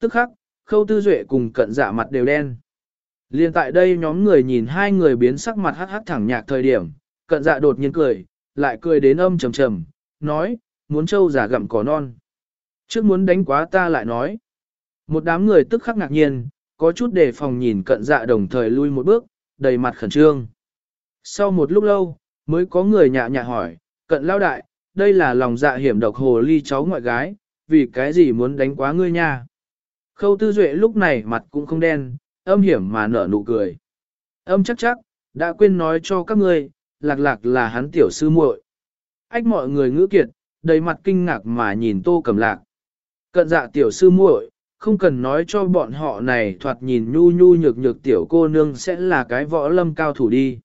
tức khắc, khâu tư duệ cùng cận dạ mặt đều đen. Liên tại đây nhóm người nhìn hai người biến sắc mặt hắc hắc thẳng nhạc thời điểm, cận dạ đột nhiên cười, lại cười đến âm trầm trầm, nói, muốn trâu giả gặm cỏ non. Trước muốn đánh quá ta lại nói. Một đám người tức khắc ngạc nhiên, có chút đề phòng nhìn cận dạ đồng thời lui một bước, đầy mặt khẩn trương. Sau một lúc lâu, mới có người nhạ nhạ hỏi, cận lao đại, đây là lòng dạ hiểm độc hồ ly cháu ngoại gái, vì cái gì muốn đánh quá ngươi nha. Khâu tư duệ lúc này mặt cũng không đen, âm hiểm mà nở nụ cười. Âm chắc chắc, đã quên nói cho các ngươi, lạc lạc là hắn tiểu sư muội. Ách mọi người ngữ kiệt, đầy mặt kinh ngạc mà nhìn tô cầm lạc. Cận dạ tiểu sư muội, không cần nói cho bọn họ này thoạt nhìn nhu nhu nhược nhược tiểu cô nương sẽ là cái võ lâm cao thủ đi.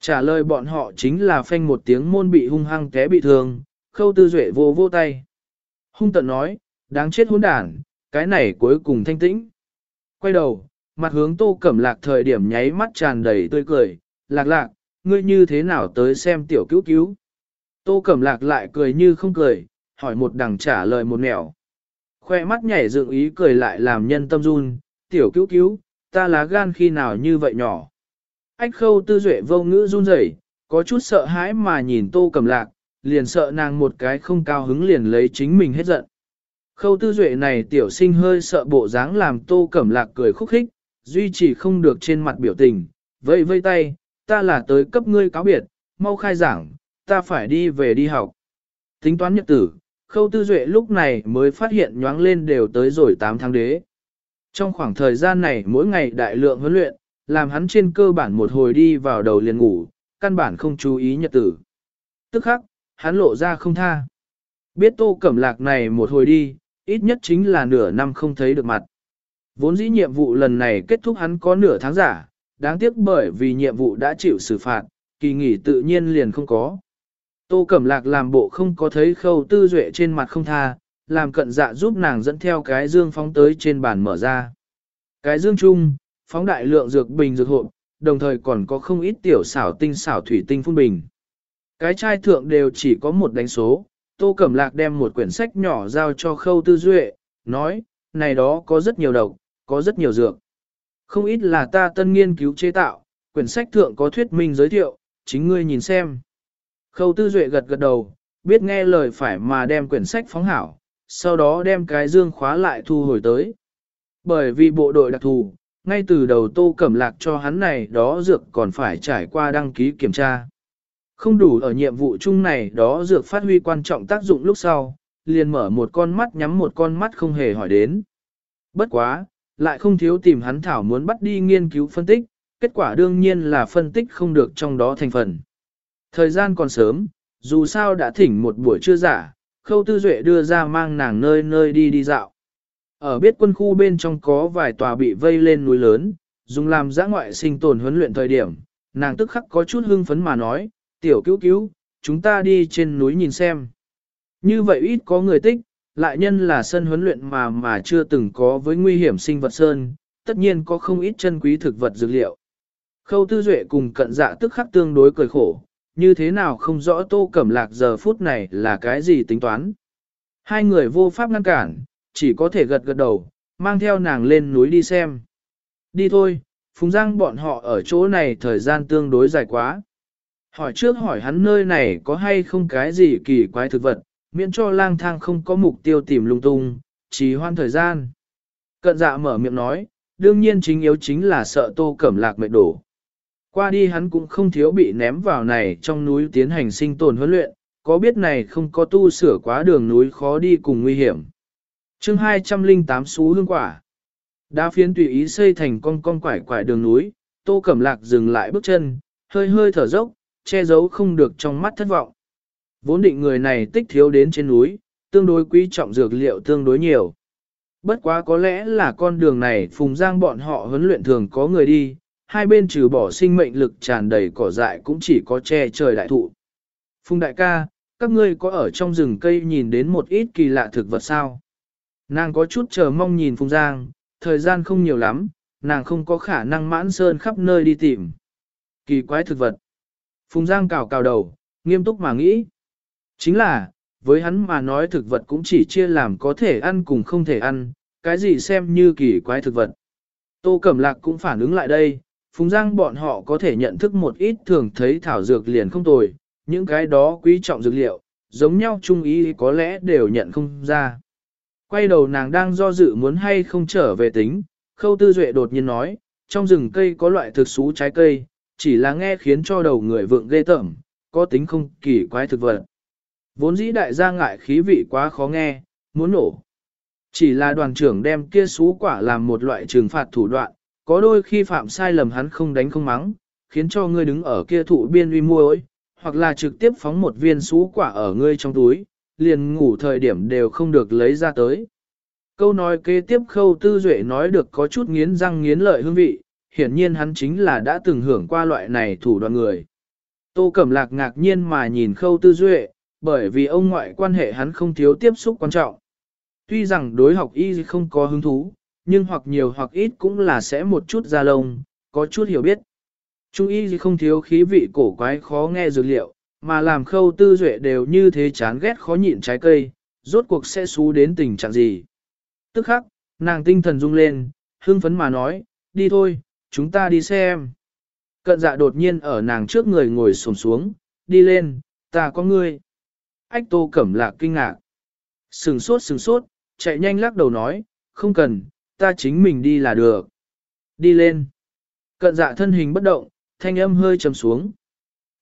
Trả lời bọn họ chính là phanh một tiếng môn bị hung hăng té bị thương, khâu tư duệ vô vô tay. Hung tận nói, đáng chết hỗn đản, cái này cuối cùng thanh tĩnh. Quay đầu, mặt hướng tô cẩm lạc thời điểm nháy mắt tràn đầy tươi cười, lạc lạc, ngươi như thế nào tới xem tiểu cứu cứu. Tô cẩm lạc lại cười như không cười, hỏi một đằng trả lời một nẻo. Khoe mắt nhảy dựng ý cười lại làm nhân tâm run, tiểu cứu cứu, ta lá gan khi nào như vậy nhỏ. Ách khâu tư duệ vô ngữ run rẩy, có chút sợ hãi mà nhìn tô cầm lạc, liền sợ nàng một cái không cao hứng liền lấy chính mình hết giận. Khâu tư duệ này tiểu sinh hơi sợ bộ dáng làm tô cẩm lạc cười khúc khích, duy trì không được trên mặt biểu tình, vây vây tay, ta là tới cấp ngươi cáo biệt, mau khai giảng, ta phải đi về đi học. Tính toán nhật tử, khâu tư duệ lúc này mới phát hiện nhoáng lên đều tới rồi 8 tháng đế. Trong khoảng thời gian này mỗi ngày đại lượng huấn luyện, làm hắn trên cơ bản một hồi đi vào đầu liền ngủ, căn bản không chú ý nhật tử. Tức khắc, hắn lộ ra không tha. Biết tô cẩm lạc này một hồi đi, ít nhất chính là nửa năm không thấy được mặt. Vốn dĩ nhiệm vụ lần này kết thúc hắn có nửa tháng giả, đáng tiếc bởi vì nhiệm vụ đã chịu xử phạt, kỳ nghỉ tự nhiên liền không có. Tô Cẩm Lạc làm bộ không có thấy khâu tư duệ trên mặt không tha, làm cận dạ giúp nàng dẫn theo cái dương phóng tới trên bàn mở ra. Cái dương chung, phóng đại lượng dược bình dược hộp, đồng thời còn có không ít tiểu xảo tinh xảo thủy tinh phun bình. Cái chai thượng đều chỉ có một đánh số, Tô Cẩm Lạc đem một quyển sách nhỏ giao cho khâu tư duệ, nói, này đó có rất nhiều độc, có rất nhiều dược. Không ít là ta tân nghiên cứu chế tạo, quyển sách thượng có thuyết minh giới thiệu, chính ngươi nhìn xem. Khâu tư duệ gật gật đầu, biết nghe lời phải mà đem quyển sách phóng hảo, sau đó đem cái dương khóa lại thu hồi tới. Bởi vì bộ đội đặc thù, ngay từ đầu tô cẩm lạc cho hắn này đó dược còn phải trải qua đăng ký kiểm tra. Không đủ ở nhiệm vụ chung này đó dược phát huy quan trọng tác dụng lúc sau, liền mở một con mắt nhắm một con mắt không hề hỏi đến. Bất quá, lại không thiếu tìm hắn thảo muốn bắt đi nghiên cứu phân tích, kết quả đương nhiên là phân tích không được trong đó thành phần. Thời gian còn sớm, dù sao đã thỉnh một buổi trưa giả, khâu tư duệ đưa ra mang nàng nơi nơi đi đi dạo. Ở biết quân khu bên trong có vài tòa bị vây lên núi lớn, dùng làm giã ngoại sinh tồn huấn luyện thời điểm, nàng tức khắc có chút hưng phấn mà nói, tiểu cứu cứu, chúng ta đi trên núi nhìn xem. Như vậy ít có người tích, lại nhân là sân huấn luyện mà mà chưa từng có với nguy hiểm sinh vật sơn, tất nhiên có không ít chân quý thực vật dược liệu. Khâu tư duệ cùng cận dạ tức khắc tương đối cười khổ, như thế nào không rõ tô cẩm lạc giờ phút này là cái gì tính toán. Hai người vô pháp ngăn cản, chỉ có thể gật gật đầu, mang theo nàng lên núi đi xem. Đi thôi, Phùng Giang bọn họ ở chỗ này thời gian tương đối dài quá. Hỏi trước hỏi hắn nơi này có hay không cái gì kỳ quái thực vật, miễn cho lang thang không có mục tiêu tìm lung tung, trì hoan thời gian. Cận dạ mở miệng nói, đương nhiên chính yếu chính là sợ tô cẩm lạc mệt đổ. Qua đi hắn cũng không thiếu bị ném vào này trong núi tiến hành sinh tồn huấn luyện, có biết này không có tu sửa quá đường núi khó đi cùng nguy hiểm. chương 208 xú hương quả. Đá phiến tùy ý xây thành con con quải quải đường núi, tô cẩm lạc dừng lại bước chân, hơi hơi thở dốc, che giấu không được trong mắt thất vọng. Vốn định người này tích thiếu đến trên núi, tương đối quý trọng dược liệu tương đối nhiều. Bất quá có lẽ là con đường này phùng giang bọn họ huấn luyện thường có người đi, hai bên trừ bỏ sinh mệnh lực tràn đầy cỏ dại cũng chỉ có che trời đại thụ. Phùng đại ca, các ngươi có ở trong rừng cây nhìn đến một ít kỳ lạ thực vật sao? Nàng có chút chờ mong nhìn Phùng Giang, thời gian không nhiều lắm, nàng không có khả năng mãn sơn khắp nơi đi tìm. Kỳ quái thực vật. Phùng Giang cào cào đầu, nghiêm túc mà nghĩ. Chính là, với hắn mà nói thực vật cũng chỉ chia làm có thể ăn cùng không thể ăn, cái gì xem như kỳ quái thực vật. Tô Cẩm Lạc cũng phản ứng lại đây, Phùng Giang bọn họ có thể nhận thức một ít thường thấy thảo dược liền không tồi, những cái đó quý trọng dược liệu, giống nhau trung ý có lẽ đều nhận không ra. Quay đầu nàng đang do dự muốn hay không trở về tính, khâu tư duệ đột nhiên nói, trong rừng cây có loại thực xú trái cây, chỉ là nghe khiến cho đầu người vượng ghê tởm, có tính không kỳ quái thực vật. Vốn dĩ đại gia ngại khí vị quá khó nghe, muốn nổ. Chỉ là đoàn trưởng đem kia xú quả làm một loại trừng phạt thủ đoạn, có đôi khi phạm sai lầm hắn không đánh không mắng, khiến cho ngươi đứng ở kia thụ biên uy muối, hoặc là trực tiếp phóng một viên xú quả ở ngươi trong túi, liền ngủ thời điểm đều không được lấy ra tới. Câu nói kế tiếp khâu tư duệ nói được có chút nghiến răng nghiến lợi hương vị, hiển nhiên hắn chính là đã từng hưởng qua loại này thủ đoạn người. Tô Cẩm Lạc ngạc nhiên mà nhìn khâu tư duệ, bởi vì ông ngoại quan hệ hắn không thiếu tiếp xúc quan trọng. Tuy rằng đối học y không có hứng thú, nhưng hoặc nhiều hoặc ít cũng là sẽ một chút ra lông, có chút hiểu biết. Trung y không thiếu khí vị cổ quái khó nghe dược liệu, mà làm khâu tư duệ đều như thế chán ghét khó nhịn trái cây, rốt cuộc sẽ xú đến tình trạng gì. Tức khắc, nàng tinh thần rung lên, hưng phấn mà nói, đi thôi, chúng ta đi xem. Cận dạ đột nhiên ở nàng trước người ngồi xổm xuống, đi lên, ta có ngươi. Ách tô cẩm lạc kinh ngạc. Sừng sốt sừng sốt, chạy nhanh lắc đầu nói, không cần, ta chính mình đi là được. Đi lên. Cận dạ thân hình bất động, thanh âm hơi trầm xuống.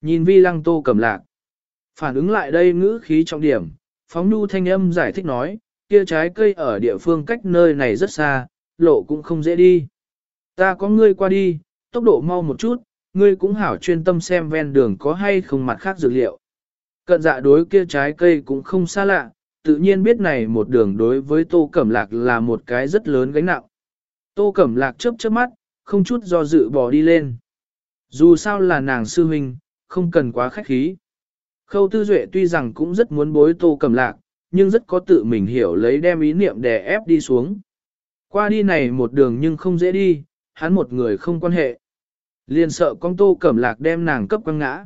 Nhìn vi lăng tô cẩm lạc. Phản ứng lại đây ngữ khí trọng điểm, phóng nhu thanh âm giải thích nói, kia trái cây ở địa phương cách nơi này rất xa, lộ cũng không dễ đi. Ta có ngươi qua đi, tốc độ mau một chút, ngươi cũng hảo chuyên tâm xem ven đường có hay không mặt khác dược liệu. Cận dạ đối kia trái cây cũng không xa lạ, tự nhiên biết này một đường đối với Tô Cẩm Lạc là một cái rất lớn gánh nặng. Tô Cẩm Lạc chớp chớp mắt, không chút do dự bỏ đi lên. Dù sao là nàng sư huynh, không cần quá khách khí. Khâu Tư Duệ tuy rằng cũng rất muốn bối Tô Cẩm Lạc, nhưng rất có tự mình hiểu lấy đem ý niệm đè ép đi xuống. Qua đi này một đường nhưng không dễ đi, hắn một người không quan hệ. Liền sợ con Tô Cẩm Lạc đem nàng cấp quăng ngã.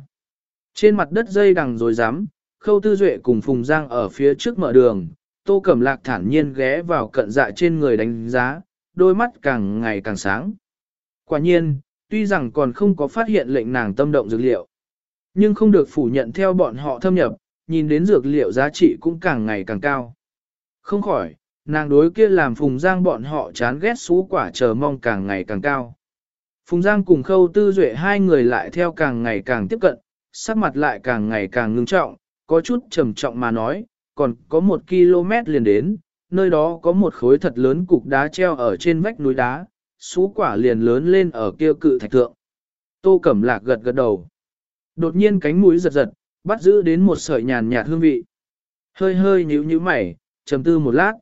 Trên mặt đất dây đằng rồi dám, Khâu Tư Duệ cùng Phùng Giang ở phía trước mở đường, Tô Cẩm Lạc thản nhiên ghé vào cận dạ trên người đánh giá, đôi mắt càng ngày càng sáng. Quả nhiên, tuy rằng còn không có phát hiện lệnh nàng tâm động dược liệu, nhưng không được phủ nhận theo bọn họ thâm nhập, nhìn đến dược liệu giá trị cũng càng ngày càng cao. Không khỏi, nàng đối kia làm Phùng Giang bọn họ chán ghét xú quả chờ mong càng ngày càng cao. Phùng Giang cùng Khâu Tư Duệ hai người lại theo càng ngày càng tiếp cận, sắc mặt lại càng ngày càng ngưng trọng, có chút trầm trọng mà nói, còn có một km liền đến, nơi đó có một khối thật lớn cục đá treo ở trên vách núi đá, xú quả liền lớn lên ở kia cự thạch thượng. Tô Cẩm Lạc gật gật đầu. Đột nhiên cánh mũi giật giật, bắt giữ đến một sợi nhàn nhạt hương vị. Hơi hơi nhíu nhíu mày, trầm tư một lát.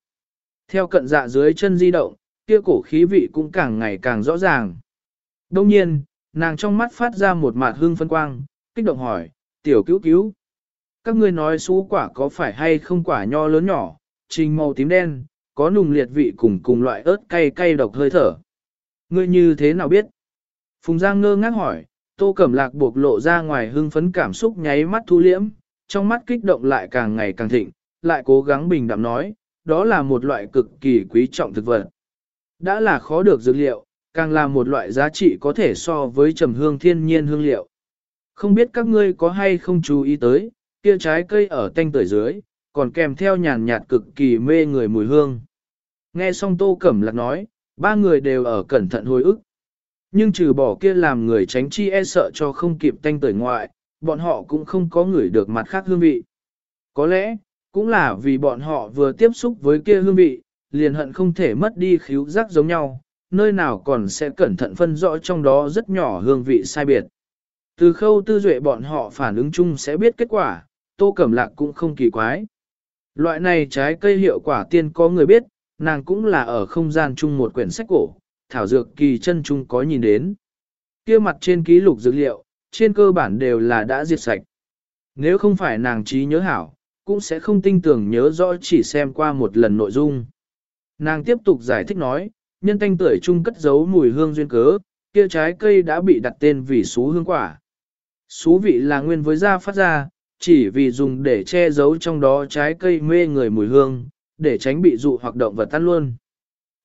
Theo cận dạ dưới chân di động, kia cổ khí vị cũng càng ngày càng rõ ràng. Đông nhiên, nàng trong mắt phát ra một mạt hương phân quang, kích động hỏi, tiểu cứu cứu. Các ngươi nói xú quả có phải hay không quả nho lớn nhỏ, trình màu tím đen, có nùng liệt vị cùng cùng loại ớt cay cay độc hơi thở. Ngươi như thế nào biết? Phùng Giang ngơ ngác hỏi, Tô Cẩm Lạc buộc lộ ra ngoài hưng phấn cảm xúc nháy mắt thu liễm, trong mắt kích động lại càng ngày càng thịnh, lại cố gắng bình đạm nói, đó là một loại cực kỳ quý trọng thực vật. Đã là khó được dược liệu, càng là một loại giá trị có thể so với trầm hương thiên nhiên hương liệu. Không biết các ngươi có hay không chú ý tới, kia trái cây ở tanh tưởi dưới, còn kèm theo nhàn nhạt cực kỳ mê người mùi hương. Nghe xong Tô Cẩm Lạc nói, ba người đều ở cẩn thận hồi ức. Nhưng trừ bỏ kia làm người tránh chi e sợ cho không kịp tanh tưởi ngoại, bọn họ cũng không có người được mặt khác hương vị. Có lẽ, cũng là vì bọn họ vừa tiếp xúc với kia hương vị, liền hận không thể mất đi khíu giác giống nhau, nơi nào còn sẽ cẩn thận phân rõ trong đó rất nhỏ hương vị sai biệt. Từ khâu tư duệ bọn họ phản ứng chung sẽ biết kết quả, tô cẩm lạc cũng không kỳ quái. Loại này trái cây hiệu quả tiên có người biết, nàng cũng là ở không gian chung một quyển sách cổ, thảo dược kỳ chân chung có nhìn đến. kia mặt trên ký lục dược liệu, trên cơ bản đều là đã diệt sạch. Nếu không phải nàng trí nhớ hảo, cũng sẽ không tin tưởng nhớ rõ chỉ xem qua một lần nội dung. Nàng tiếp tục giải thích nói, nhân thanh tuổi chung cất giấu mùi hương duyên cớ, kia trái cây đã bị đặt tên vì xú hương quả. Xú vị là nguyên với da phát ra, chỉ vì dùng để che giấu trong đó trái cây mê người mùi hương, để tránh bị dụ hoặc động vật tan luôn.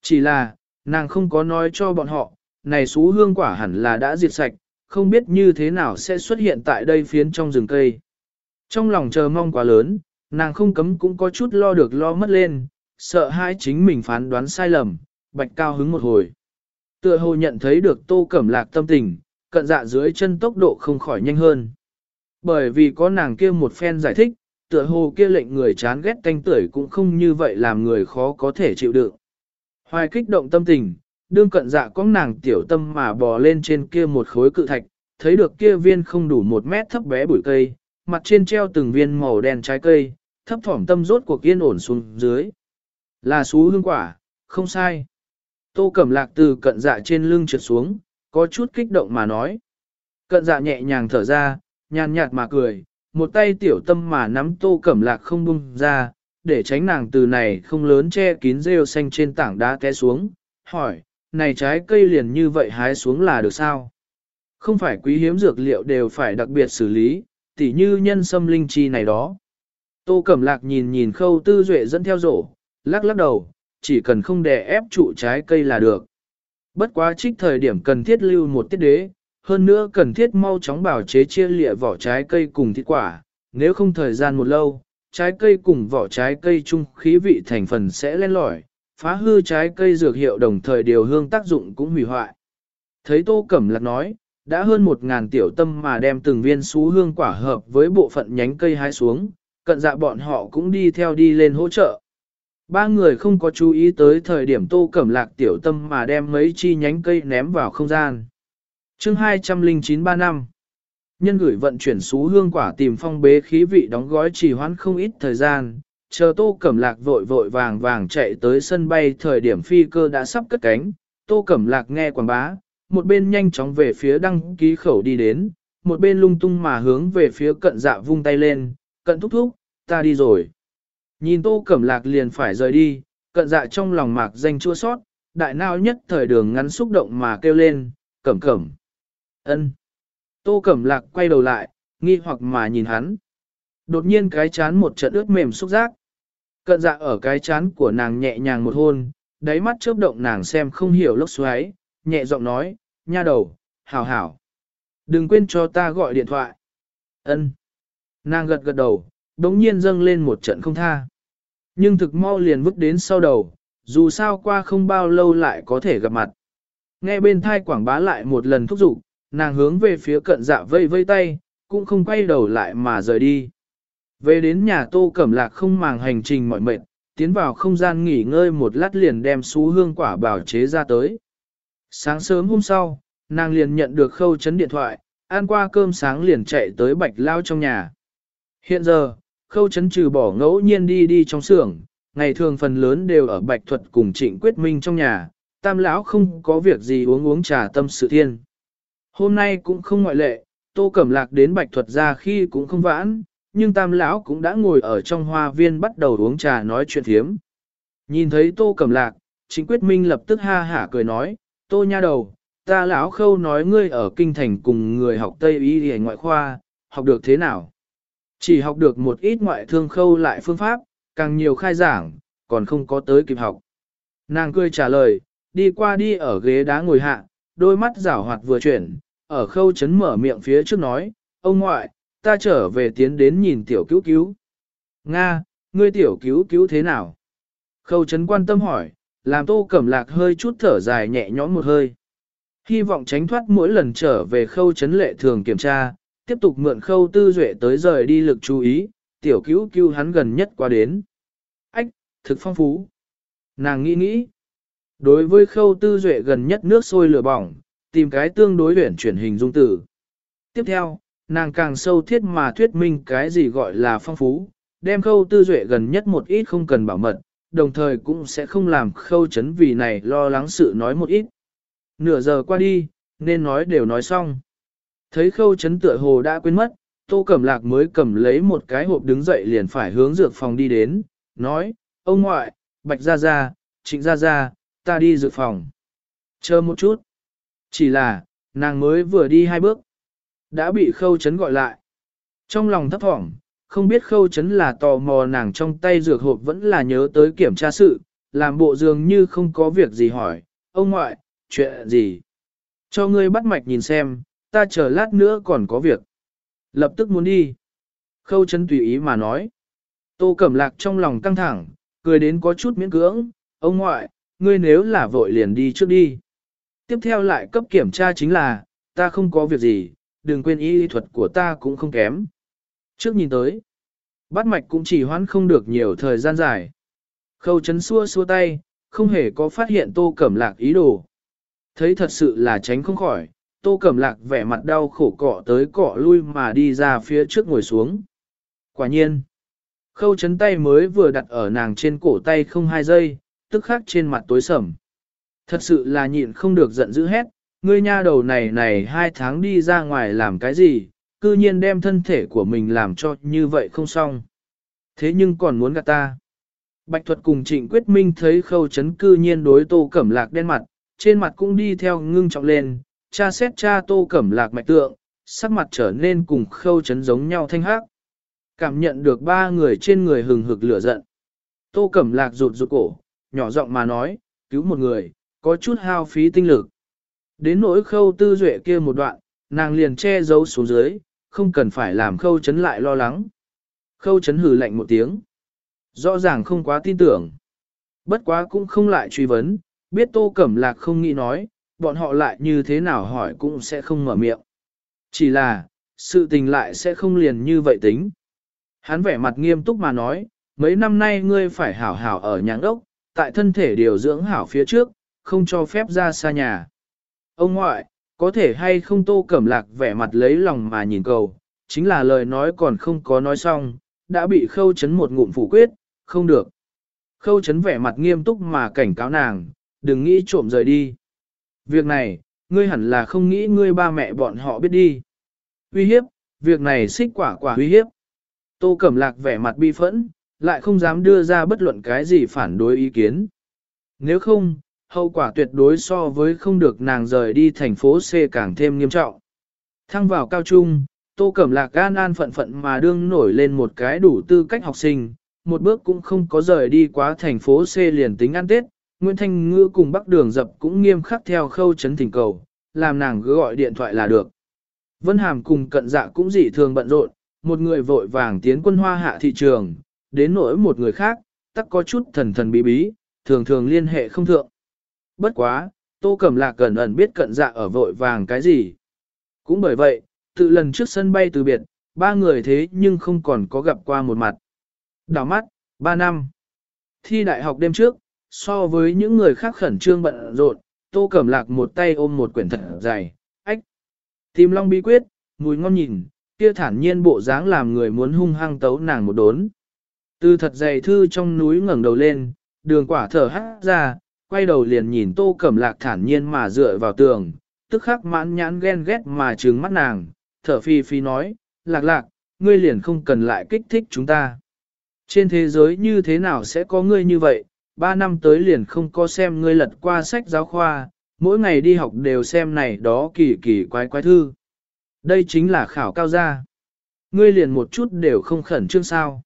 Chỉ là, nàng không có nói cho bọn họ, này xú hương quả hẳn là đã diệt sạch, không biết như thế nào sẽ xuất hiện tại đây phiến trong rừng cây. Trong lòng chờ mong quá lớn, nàng không cấm cũng có chút lo được lo mất lên, sợ hai chính mình phán đoán sai lầm, bạch cao hứng một hồi. Tựa hồ nhận thấy được tô cẩm lạc tâm tình, cận dạ dưới chân tốc độ không khỏi nhanh hơn. Bởi vì có nàng kia một phen giải thích, tựa hồ kia lệnh người chán ghét canh tuổi cũng không như vậy làm người khó có thể chịu đựng. Hoài kích động tâm tình, đương cận dạ có nàng tiểu tâm mà bò lên trên kia một khối cự thạch, thấy được kia viên không đủ một mét thấp bé bụi cây, mặt trên treo từng viên màu đen trái cây, thấp thỏm tâm rốt cuộc yên ổn xuống dưới. Là xú hương quả, không sai. Tô Cẩm Lạc từ cận dạ trên lưng trượt xuống, có chút kích động mà nói. Cận dạ nhẹ nhàng thở ra, nhàn nhạt mà cười, một tay tiểu tâm mà nắm Tô Cẩm Lạc không bung ra, để tránh nàng từ này không lớn che kín rêu xanh trên tảng đá té xuống, hỏi, này trái cây liền như vậy hái xuống là được sao? Không phải quý hiếm dược liệu đều phải đặc biệt xử lý, tỉ như nhân sâm linh chi này đó. Tô Cẩm Lạc nhìn nhìn khâu tư duệ dẫn theo rổ, lắc lắc đầu, chỉ cần không đè ép trụ trái cây là được. Bất quá trích thời điểm cần thiết lưu một tiết đế, hơn nữa cần thiết mau chóng bảo chế chia lịa vỏ trái cây cùng thịt quả, nếu không thời gian một lâu, trái cây cùng vỏ trái cây chung khí vị thành phần sẽ len lỏi, phá hư trái cây dược hiệu đồng thời điều hương tác dụng cũng hủy hoại. Thấy Tô Cẩm Lạc nói, đã hơn một ngàn tiểu tâm mà đem từng viên xú hương quả hợp với bộ phận nhánh cây hái xuống, cận dạ bọn họ cũng đi theo đi lên hỗ trợ. Ba người không có chú ý tới thời điểm Tô Cẩm Lạc tiểu tâm mà đem mấy chi nhánh cây ném vào không gian. chương 209 ba năm Nhân gửi vận chuyển xú hương quả tìm phong bế khí vị đóng gói trì hoãn không ít thời gian, chờ Tô Cẩm Lạc vội vội vàng vàng chạy tới sân bay thời điểm phi cơ đã sắp cất cánh, Tô Cẩm Lạc nghe quảng bá, một bên nhanh chóng về phía đăng ký khẩu đi đến, một bên lung tung mà hướng về phía cận dạ vung tay lên, cận thúc thúc, ta đi rồi. Nhìn Tô Cẩm Lạc liền phải rời đi, cận dạ trong lòng mạc danh chua sót, đại nao nhất thời đường ngắn xúc động mà kêu lên, cẩm cẩm. ân Tô Cẩm Lạc quay đầu lại, nghi hoặc mà nhìn hắn. Đột nhiên cái chán một trận ướt mềm xúc giác. Cận dạ ở cái chán của nàng nhẹ nhàng một hôn, đáy mắt chớp động nàng xem không hiểu lốc xoáy, nhẹ giọng nói, nha đầu, hảo hảo. Đừng quên cho ta gọi điện thoại. Ân. Nàng gật gật đầu, đống nhiên dâng lên một trận không tha. Nhưng thực mau liền vứt đến sau đầu, dù sao qua không bao lâu lại có thể gặp mặt. Nghe bên thai quảng bá lại một lần thúc giục, nàng hướng về phía cận dạ vây vây tay, cũng không quay đầu lại mà rời đi. Về đến nhà tô cẩm lạc không màng hành trình mọi mệt, tiến vào không gian nghỉ ngơi một lát liền đem xú hương quả bảo chế ra tới. Sáng sớm hôm sau, nàng liền nhận được khâu chấn điện thoại, ăn qua cơm sáng liền chạy tới bạch lao trong nhà. Hiện giờ, khâu chấn trừ bỏ ngẫu nhiên đi đi trong xưởng, ngày thường phần lớn đều ở bạch thuật cùng trịnh quyết minh trong nhà, tam lão không có việc gì uống uống trà tâm sự thiên. Hôm nay cũng không ngoại lệ, tô cẩm lạc đến bạch thuật ra khi cũng không vãn, nhưng tam lão cũng đã ngồi ở trong hoa viên bắt đầu uống trà nói chuyện thiếm. Nhìn thấy tô cẩm lạc, trịnh quyết minh lập tức ha hả cười nói, tô nha đầu, ta lão khâu nói ngươi ở kinh thành cùng người học Tây Y y ngoại khoa, học được thế nào? Chỉ học được một ít ngoại thương khâu lại phương pháp, càng nhiều khai giảng, còn không có tới kịp học. Nàng cười trả lời, đi qua đi ở ghế đá ngồi hạ, đôi mắt rảo hoạt vừa chuyển, ở khâu chấn mở miệng phía trước nói, ông ngoại, ta trở về tiến đến nhìn tiểu cứu cứu. Nga, ngươi tiểu cứu cứu thế nào? Khâu chấn quan tâm hỏi, làm tô cẩm lạc hơi chút thở dài nhẹ nhõm một hơi. Hy vọng tránh thoát mỗi lần trở về khâu chấn lệ thường kiểm tra, tiếp tục mượn khâu tư duệ tới rời đi lực chú ý, tiểu cứu cứu hắn gần nhất qua đến. Ách, thực phong phú. Nàng nghĩ nghĩ. Đối với khâu tư duệ gần nhất nước sôi lửa bỏng, tìm cái tương đối luyện chuyển hình dung tử. Tiếp theo, nàng càng sâu thiết mà thuyết minh cái gì gọi là phong phú, đem khâu tư duệ gần nhất một ít không cần bảo mật, đồng thời cũng sẽ không làm khâu chấn vì này lo lắng sự nói một ít. Nửa giờ qua đi, nên nói đều nói xong. Thấy khâu chấn tựa hồ đã quên mất, tô cẩm lạc mới cầm lấy một cái hộp đứng dậy liền phải hướng dược phòng đi đến, nói, ông ngoại, bạch ra ra, trịnh ra ra, ta đi dược phòng. Chờ một chút. Chỉ là, nàng mới vừa đi hai bước, đã bị khâu chấn gọi lại. Trong lòng thấp thỏm, không biết khâu chấn là tò mò nàng trong tay dược hộp vẫn là nhớ tới kiểm tra sự, làm bộ dường như không có việc gì hỏi, ông ngoại, chuyện gì? Cho ngươi bắt mạch nhìn xem, ta chờ lát nữa còn có việc. Lập tức muốn đi. Khâu chấn tùy ý mà nói. Tô Cẩm Lạc trong lòng căng thẳng, cười đến có chút miễn cưỡng, ông ngoại, ngươi nếu là vội liền đi trước đi. Tiếp theo lại cấp kiểm tra chính là, ta không có việc gì, đừng quên y thuật của ta cũng không kém. Trước nhìn tới, bắt mạch cũng chỉ hoãn không được nhiều thời gian dài. Khâu chấn xua xua tay, không hề có phát hiện tô cẩm lạc ý đồ. Thấy thật sự là tránh không khỏi, tô cẩm lạc vẻ mặt đau khổ cọ tới cọ lui mà đi ra phía trước ngồi xuống. Quả nhiên, khâu chấn tay mới vừa đặt ở nàng trên cổ tay không hai giây, tức khắc trên mặt tối sầm. Thật sự là nhịn không được giận dữ hết. ngươi nha đầu này này hai tháng đi ra ngoài làm cái gì, cư nhiên đem thân thể của mình làm cho như vậy không xong. Thế nhưng còn muốn gạt ta. Bạch thuật cùng trịnh quyết minh thấy khâu chấn cư nhiên đối tô cẩm lạc đen mặt, trên mặt cũng đi theo ngưng trọng lên, cha xét cha tô cẩm lạc mạch tượng, sắc mặt trở nên cùng khâu chấn giống nhau thanh hắc. Cảm nhận được ba người trên người hừng hực lửa giận. Tô cẩm lạc rụt rụt cổ, nhỏ giọng mà nói, cứu một người, có chút hao phí tinh lực. Đến nỗi khâu tư duệ kia một đoạn, nàng liền che giấu xuống dưới, không cần phải làm khâu chấn lại lo lắng. Khâu chấn hừ lạnh một tiếng. Rõ ràng không quá tin tưởng. Bất quá cũng không lại truy vấn, biết tô cẩm lạc không nghĩ nói, bọn họ lại như thế nào hỏi cũng sẽ không mở miệng. Chỉ là, sự tình lại sẽ không liền như vậy tính. Hắn vẻ mặt nghiêm túc mà nói, mấy năm nay ngươi phải hảo hảo ở nhà ốc, tại thân thể điều dưỡng hảo phía trước, không cho phép ra xa nhà. Ông ngoại, có thể hay không tô cẩm lạc vẻ mặt lấy lòng mà nhìn cầu, chính là lời nói còn không có nói xong, đã bị khâu chấn một ngụm phủ quyết, không được. Khâu chấn vẻ mặt nghiêm túc mà cảnh cáo nàng, đừng nghĩ trộm rời đi. Việc này, ngươi hẳn là không nghĩ ngươi ba mẹ bọn họ biết đi. Uy hiếp, việc này xích quả quả uy hiếp. Tô Cẩm Lạc vẻ mặt bi phẫn, lại không dám đưa ra bất luận cái gì phản đối ý kiến. Nếu không, hậu quả tuyệt đối so với không được nàng rời đi thành phố C càng thêm nghiêm trọng. Thăng vào cao trung, Tô Cẩm Lạc gan an phận phận mà đương nổi lên một cái đủ tư cách học sinh, một bước cũng không có rời đi quá thành phố C liền tính ăn Tết, Nguyễn Thanh Ngư cùng Bắc Đường Dập cũng nghiêm khắc theo khâu chấn thỉnh cầu, làm nàng cứ gọi điện thoại là được. Vân Hàm cùng cận dạ cũng dị thường bận rộn, một người vội vàng tiến quân hoa hạ thị trường, đến nỗi một người khác, tắc có chút thần thần bí bí, thường thường liên hệ không thượng. Bất quá, Tô Cẩm Lạc cẩn ẩn biết cận dạ ở vội vàng cái gì. Cũng bởi vậy, tự lần trước sân bay từ biệt, ba người thế nhưng không còn có gặp qua một mặt. Đào mắt, ba năm. Thi đại học đêm trước, so với những người khác khẩn trương bận rộn, Tô Cẩm Lạc một tay ôm một quyển thật dày, ách. Tìm long bí quyết, mùi ngon nhìn, kia thản nhiên bộ dáng làm người muốn hung hăng tấu nàng một đốn. Từ thật dày thư trong núi ngẩng đầu lên, đường quả thở hát ra, quay đầu liền nhìn tô cẩm lạc thản nhiên mà dựa vào tường, tức khắc mãn nhãn ghen ghét mà trừng mắt nàng, thở phi phi nói, lạc lạc, ngươi liền không cần lại kích thích chúng ta. Trên thế giới như thế nào sẽ có ngươi như vậy, ba năm tới liền không có xem ngươi lật qua sách giáo khoa, mỗi ngày đi học đều xem này đó kỳ kỳ quái quái thư. Đây chính là khảo cao gia. Ngươi liền một chút đều không khẩn trương sao.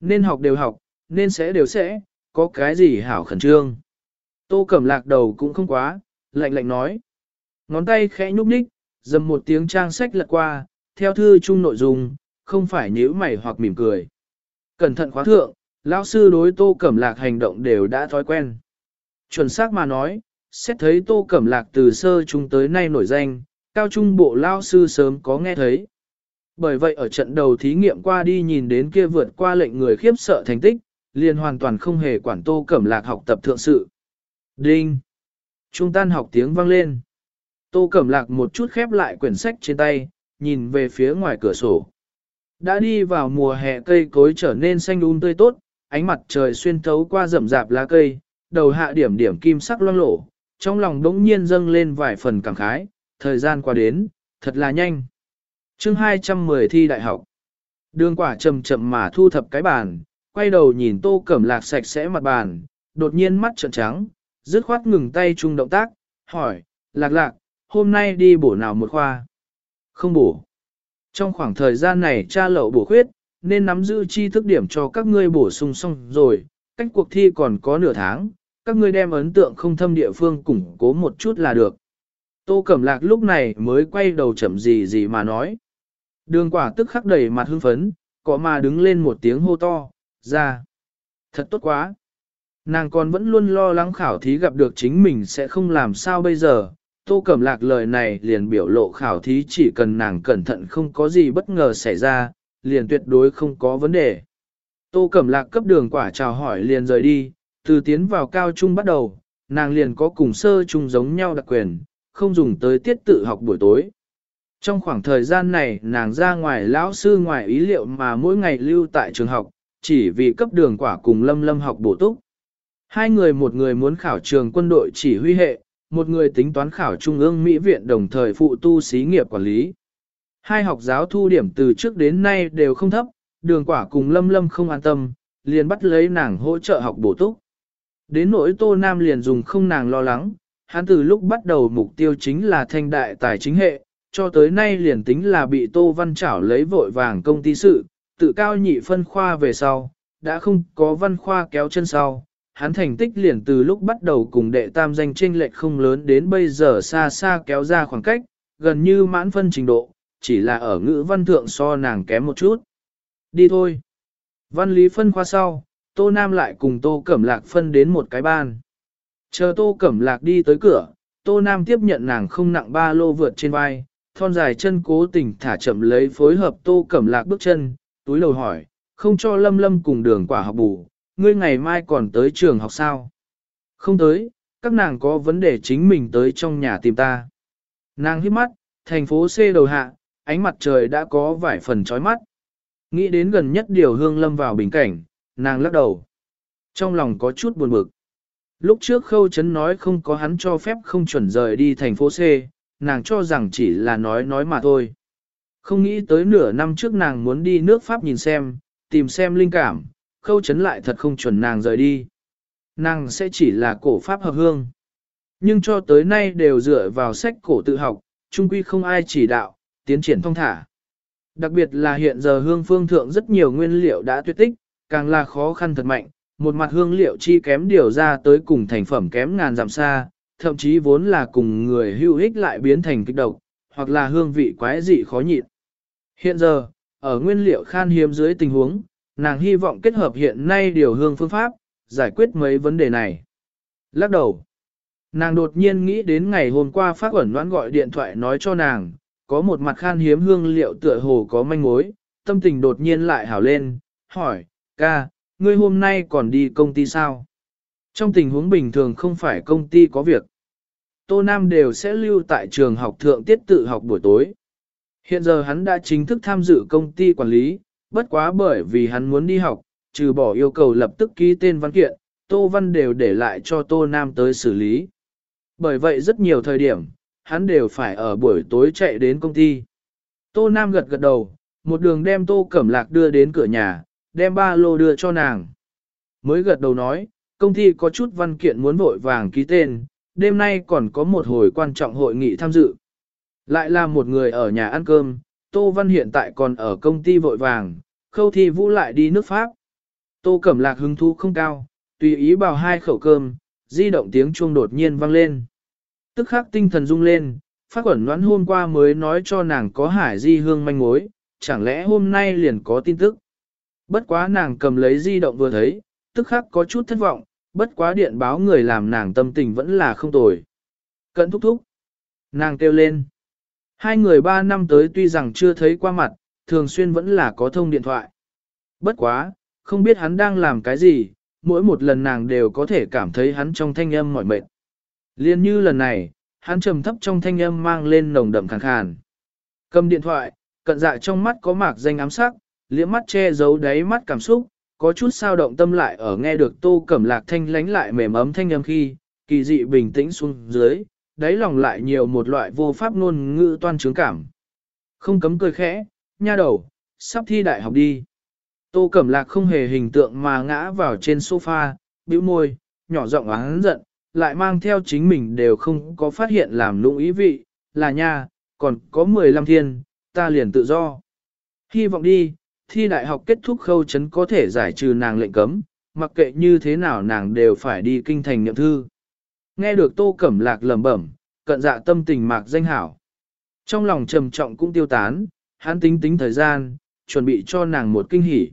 Nên học đều học, nên sẽ đều sẽ, có cái gì hảo khẩn trương. Tô Cẩm Lạc đầu cũng không quá, lạnh lạnh nói. Ngón tay khẽ nhúc nhích, dầm một tiếng trang sách lật qua, theo thư chung nội dung, không phải nhíu mày hoặc mỉm cười. Cẩn thận khóa thượng, lão sư đối Tô Cẩm Lạc hành động đều đã thói quen. Chuẩn xác mà nói, xét thấy Tô Cẩm Lạc từ sơ trung tới nay nổi danh, cao trung bộ lao sư sớm có nghe thấy. Bởi vậy ở trận đầu thí nghiệm qua đi nhìn đến kia vượt qua lệnh người khiếp sợ thành tích, liền hoàn toàn không hề quản Tô Cẩm Lạc học tập thượng sự. Đinh! Trung tan học tiếng vang lên. Tô Cẩm Lạc một chút khép lại quyển sách trên tay, nhìn về phía ngoài cửa sổ. Đã đi vào mùa hè cây cối trở nên xanh um tươi tốt, ánh mặt trời xuyên thấu qua rậm rạp lá cây, đầu hạ điểm điểm kim sắc loang lổ, trong lòng đống nhiên dâng lên vài phần cảm khái, thời gian qua đến, thật là nhanh. chương 210 thi đại học. Đường quả chậm chậm mà thu thập cái bàn, quay đầu nhìn tô cẩm lạc sạch sẽ mặt bàn, đột nhiên mắt trợn trắng, dứt khoát ngừng tay chung động tác, hỏi, lạc lạc, hôm nay đi bổ nào một khoa? Không bổ. Trong khoảng thời gian này cha lậu bổ khuyết, nên nắm giữ chi thức điểm cho các ngươi bổ sung xong rồi, cách cuộc thi còn có nửa tháng, các ngươi đem ấn tượng không thâm địa phương củng cố một chút là được. Tô Cẩm Lạc lúc này mới quay đầu chậm gì gì mà nói. Đường quả tức khắc đầy mặt hưng phấn, có mà đứng lên một tiếng hô to, ra. Thật tốt quá. Nàng còn vẫn luôn lo lắng khảo thí gặp được chính mình sẽ không làm sao bây giờ. Tô Cẩm Lạc lời này liền biểu lộ khảo thí chỉ cần nàng cẩn thận không có gì bất ngờ xảy ra, liền tuyệt đối không có vấn đề. Tô Cẩm Lạc cấp đường quả chào hỏi liền rời đi, từ tiến vào cao trung bắt đầu, nàng liền có cùng sơ trung giống nhau đặc quyền, không dùng tới tiết tự học buổi tối. Trong khoảng thời gian này nàng ra ngoài lão sư ngoài ý liệu mà mỗi ngày lưu tại trường học, chỉ vì cấp đường quả cùng lâm lâm học bổ túc. Hai người một người muốn khảo trường quân đội chỉ huy hệ, một người tính toán khảo trung ương Mỹ viện đồng thời phụ tu xí nghiệp quản lý. Hai học giáo thu điểm từ trước đến nay đều không thấp, đường quả cùng lâm lâm không an tâm, liền bắt lấy nàng hỗ trợ học bổ túc. Đến nỗi Tô Nam liền dùng không nàng lo lắng, hắn từ lúc bắt đầu mục tiêu chính là thanh đại tài chính hệ, cho tới nay liền tính là bị Tô Văn Trảo lấy vội vàng công ty sự, tự cao nhị phân khoa về sau, đã không có văn khoa kéo chân sau. Hắn thành tích liền từ lúc bắt đầu cùng đệ tam danh tranh lệch không lớn đến bây giờ xa xa kéo ra khoảng cách, gần như mãn phân trình độ, chỉ là ở ngữ văn thượng so nàng kém một chút. Đi thôi. Văn lý phân khoa sau, Tô Nam lại cùng Tô Cẩm Lạc phân đến một cái ban. Chờ Tô Cẩm Lạc đi tới cửa, Tô Nam tiếp nhận nàng không nặng ba lô vượt trên vai, thon dài chân cố tình thả chậm lấy phối hợp Tô Cẩm Lạc bước chân, túi lầu hỏi, không cho Lâm Lâm cùng đường quả học bù, ngươi ngày mai còn tới trường học sao? Không tới, các nàng có vấn đề chính mình tới trong nhà tìm ta. Nàng hít mắt, thành phố C đầu hạ, ánh mặt trời đã có vài phần chói mắt. Nghĩ đến gần nhất điều hương lâm vào bình cảnh, nàng lắc đầu. Trong lòng có chút buồn bực. Lúc trước khâu chấn nói không có hắn cho phép không chuẩn rời đi thành phố C, nàng cho rằng chỉ là nói nói mà thôi. Không nghĩ tới nửa năm trước nàng muốn đi nước Pháp nhìn xem, tìm xem linh cảm, khâu chấn lại thật không chuẩn nàng rời đi. Nàng sẽ chỉ là cổ Pháp hợp hương. Nhưng cho tới nay đều dựa vào sách cổ tự học, chung quy không ai chỉ đạo, tiến triển thông thả. Đặc biệt là hiện giờ hương phương thượng rất nhiều nguyên liệu đã tuyệt tích, càng là khó khăn thật mạnh, một mặt hương liệu chi kém điều ra tới cùng thành phẩm kém ngàn giảm xa, thậm chí vốn là cùng người hưu ích lại biến thành kích độc, hoặc là hương vị quái dị khó nhịn. Hiện giờ, ở nguyên liệu khan hiếm dưới tình huống, nàng hy vọng kết hợp hiện nay điều hương phương pháp, giải quyết mấy vấn đề này. Lắc đầu, nàng đột nhiên nghĩ đến ngày hôm qua phát ẩn đoán gọi điện thoại nói cho nàng, có một mặt khan hiếm hương liệu tựa hồ có manh mối, tâm tình đột nhiên lại hảo lên, hỏi, ca, ngươi hôm nay còn đi công ty sao? Trong tình huống bình thường không phải công ty có việc. Tô Nam đều sẽ lưu tại trường học thượng tiết tự học buổi tối. Hiện giờ hắn đã chính thức tham dự công ty quản lý, bất quá bởi vì hắn muốn đi học, trừ bỏ yêu cầu lập tức ký tên văn kiện, Tô Văn đều để lại cho Tô Nam tới xử lý. Bởi vậy rất nhiều thời điểm, hắn đều phải ở buổi tối chạy đến công ty. Tô Nam gật gật đầu, một đường đem Tô Cẩm Lạc đưa đến cửa nhà, đem ba lô đưa cho nàng. Mới gật đầu nói, công ty có chút văn kiện muốn vội vàng ký tên, đêm nay còn có một hồi quan trọng hội nghị tham dự. Lại là một người ở nhà ăn cơm, Tô Văn hiện tại còn ở công ty vội vàng, khâu thi vũ lại đi nước Pháp. Tô Cẩm Lạc hứng thú không cao, tùy ý bảo hai khẩu cơm, di động tiếng chuông đột nhiên vang lên. Tức khắc tinh thần rung lên, phát quẩn đoán hôm qua mới nói cho nàng có hải di hương manh mối, chẳng lẽ hôm nay liền có tin tức. Bất quá nàng cầm lấy di động vừa thấy, tức khắc có chút thất vọng, bất quá điện báo người làm nàng tâm tình vẫn là không tồi. Cận thúc thúc. Nàng kêu lên. Hai người ba năm tới tuy rằng chưa thấy qua mặt, thường xuyên vẫn là có thông điện thoại. Bất quá, không biết hắn đang làm cái gì, mỗi một lần nàng đều có thể cảm thấy hắn trong thanh âm mỏi mệt. Liên như lần này, hắn trầm thấp trong thanh âm mang lên nồng đậm khàn khàn. Cầm điện thoại, cận dạ trong mắt có mạc danh ám sắc, liễm mắt che giấu đáy mắt cảm xúc, có chút sao động tâm lại ở nghe được tô cẩm lạc thanh lánh lại mềm ấm thanh âm khi, kỳ dị bình tĩnh xuống dưới, đáy lòng lại nhiều một loại vô pháp ngôn ngữ toan trướng cảm. Không cấm cười khẽ, nha đầu, sắp thi đại học đi. Tô cẩm lạc không hề hình tượng mà ngã vào trên sofa, bĩu môi, nhỏ giọng oán giận, lại mang theo chính mình đều không có phát hiện làm lũng ý vị, là nha, còn có 15 thiên, ta liền tự do. Hy vọng đi, thi đại học kết thúc khâu chấn có thể giải trừ nàng lệnh cấm, mặc kệ như thế nào nàng đều phải đi kinh thành nhậm thư. Nghe được tô cẩm lạc lẩm bẩm, cận dạ tâm tình mạc danh hảo. Trong lòng trầm trọng cũng tiêu tán, hắn tính tính thời gian, chuẩn bị cho nàng một kinh hỉ.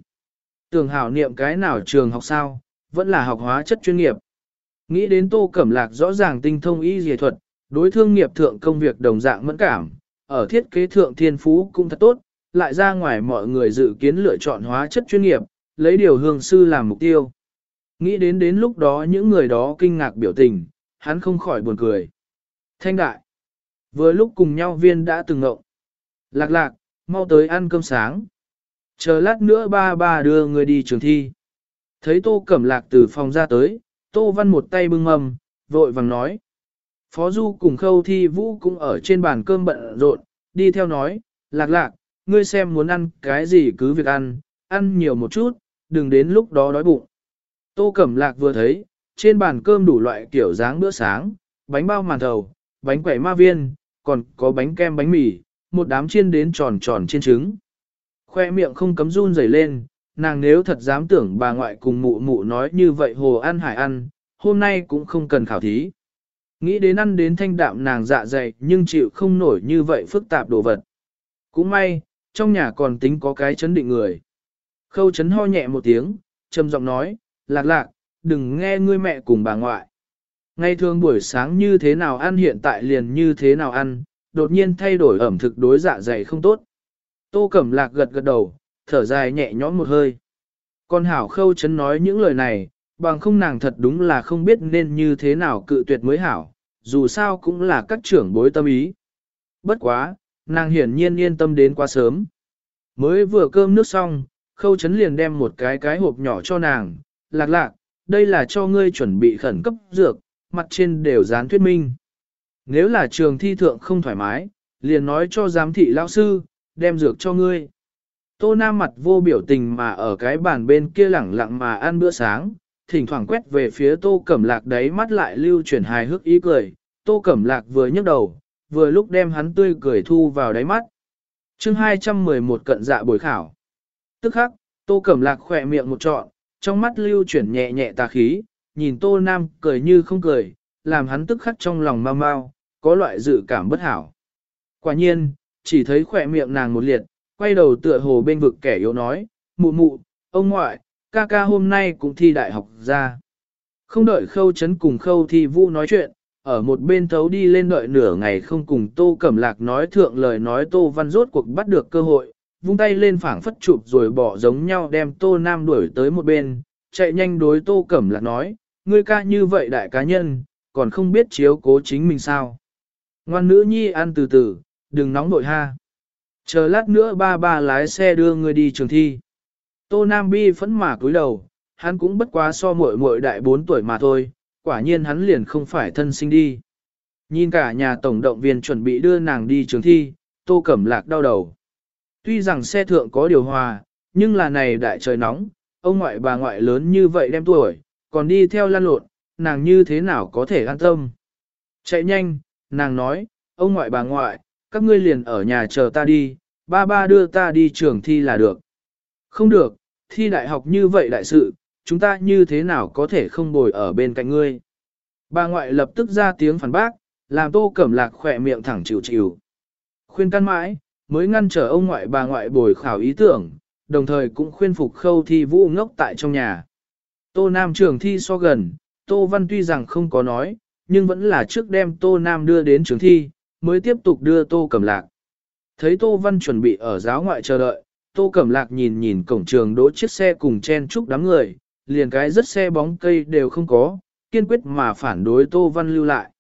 Tưởng hảo niệm cái nào trường học sao, vẫn là học hóa chất chuyên nghiệp. Nghĩ đến tô cẩm lạc rõ ràng tinh thông y dề thuật, đối thương nghiệp thượng công việc đồng dạng mẫn cảm, ở thiết kế thượng thiên phú cũng thật tốt, lại ra ngoài mọi người dự kiến lựa chọn hóa chất chuyên nghiệp, lấy điều hương sư làm mục tiêu. Nghĩ đến đến lúc đó những người đó kinh ngạc biểu tình, hắn không khỏi buồn cười. Thanh đại, vừa lúc cùng nhau viên đã từng ngộng. Lạc lạc, mau tới ăn cơm sáng. Chờ lát nữa ba ba đưa người đi trường thi. Thấy tô cẩm lạc từ phòng ra tới, tô văn một tay bưng mầm, vội vàng nói. Phó Du cùng khâu thi vũ cũng ở trên bàn cơm bận rộn, đi theo nói, lạc lạc, ngươi xem muốn ăn cái gì cứ việc ăn, ăn nhiều một chút, đừng đến lúc đó đói bụng. Tô Cẩm Lạc vừa thấy, trên bàn cơm đủ loại kiểu dáng bữa sáng, bánh bao màn thầu, bánh quẩy ma viên, còn có bánh kem bánh mì, một đám chiên đến tròn tròn trên trứng. Khoe miệng không cấm run rẩy lên, nàng nếu thật dám tưởng bà ngoại cùng mụ mụ nói như vậy hồ ăn hải ăn, hôm nay cũng không cần khảo thí. Nghĩ đến ăn đến thanh đạm nàng dạ dày nhưng chịu không nổi như vậy phức tạp đồ vật. Cũng may, trong nhà còn tính có cái chấn định người. Khâu chấn ho nhẹ một tiếng, trầm giọng nói, lạc lạc, đừng nghe ngươi mẹ cùng bà ngoại. Ngày thường buổi sáng như thế nào ăn hiện tại liền như thế nào ăn, đột nhiên thay đổi ẩm thực đối dạ dày không tốt. Tô Cẩm Lạc gật gật đầu, thở dài nhẹ nhõm một hơi. Con hảo khâu chấn nói những lời này, bằng không nàng thật đúng là không biết nên như thế nào cự tuyệt mới hảo, dù sao cũng là các trưởng bối tâm ý. Bất quá, nàng hiển nhiên yên tâm đến quá sớm. Mới vừa cơm nước xong, khâu chấn liền đem một cái cái hộp nhỏ cho nàng, lạc lạc, đây là cho ngươi chuẩn bị khẩn cấp dược, mặt trên đều dán thuyết minh. Nếu là trường thi thượng không thoải mái, liền nói cho giám thị lão sư, đem dược cho ngươi. Tô Nam mặt vô biểu tình mà ở cái bàn bên kia lẳng lặng mà ăn bữa sáng, thỉnh thoảng quét về phía Tô Cẩm Lạc đấy mắt lại lưu chuyển hài hước ý cười. Tô Cẩm Lạc vừa nhấc đầu, vừa lúc đem hắn tươi cười thu vào đáy mắt. chương 211 cận dạ bồi khảo. Tức khắc, Tô Cẩm Lạc khỏe miệng một trọn, trong mắt lưu chuyển nhẹ nhẹ tà khí, nhìn Tô Nam cười như không cười, làm hắn tức khắc trong lòng mau mau, có loại dự cảm bất hảo. Quả nhiên, chỉ thấy khỏe miệng nàng một liệt, quay đầu tựa hồ bên vực kẻ yếu nói, mụ mụ, ông ngoại, ca ca hôm nay cũng thi đại học ra. Không đợi khâu chấn cùng khâu thi vũ nói chuyện, ở một bên thấu đi lên đợi nửa ngày không cùng Tô Cẩm Lạc nói thượng lời nói Tô Văn rốt cuộc bắt được cơ hội, vung tay lên phảng phất chụp rồi bỏ giống nhau đem Tô Nam đuổi tới một bên, chạy nhanh đối Tô Cẩm Lạc nói, ngươi ca như vậy đại cá nhân, còn không biết chiếu cố chính mình sao. Ngoan nữ nhi ăn từ từ, đừng nóng nội ha. Chờ lát nữa ba ba lái xe đưa ngươi đi trường thi. Tô Nam Bi phẫn mà cúi đầu, hắn cũng bất quá so muội muội đại 4 tuổi mà thôi, quả nhiên hắn liền không phải thân sinh đi. Nhìn cả nhà tổng động viên chuẩn bị đưa nàng đi trường thi, Tô Cẩm Lạc đau đầu. Tuy rằng xe thượng có điều hòa, nhưng là này đại trời nóng, ông ngoại bà ngoại lớn như vậy đem tuổi, còn đi theo lan lộn, nàng như thế nào có thể an tâm. Chạy nhanh, nàng nói, ông ngoại bà ngoại, các ngươi liền ở nhà chờ ta đi, ba ba đưa ta đi trường thi là được. Không được, thi đại học như vậy đại sự, chúng ta như thế nào có thể không bồi ở bên cạnh ngươi. Bà ngoại lập tức ra tiếng phản bác, làm tô cẩm lạc khỏe miệng thẳng chịu chịu. Khuyên can mãi, mới ngăn trở ông ngoại bà ngoại bồi khảo ý tưởng, đồng thời cũng khuyên phục khâu thi vũ ngốc tại trong nhà. Tô Nam trường thi so gần, Tô Văn tuy rằng không có nói, nhưng vẫn là trước đem Tô Nam đưa đến trường thi, mới tiếp tục đưa Tô Cẩm Lạc. Thấy Tô Văn chuẩn bị ở giáo ngoại chờ đợi, Tô Cẩm Lạc nhìn nhìn cổng trường đỗ chiếc xe cùng chen chúc đám người, liền cái rất xe bóng cây đều không có, kiên quyết mà phản đối Tô Văn lưu lại.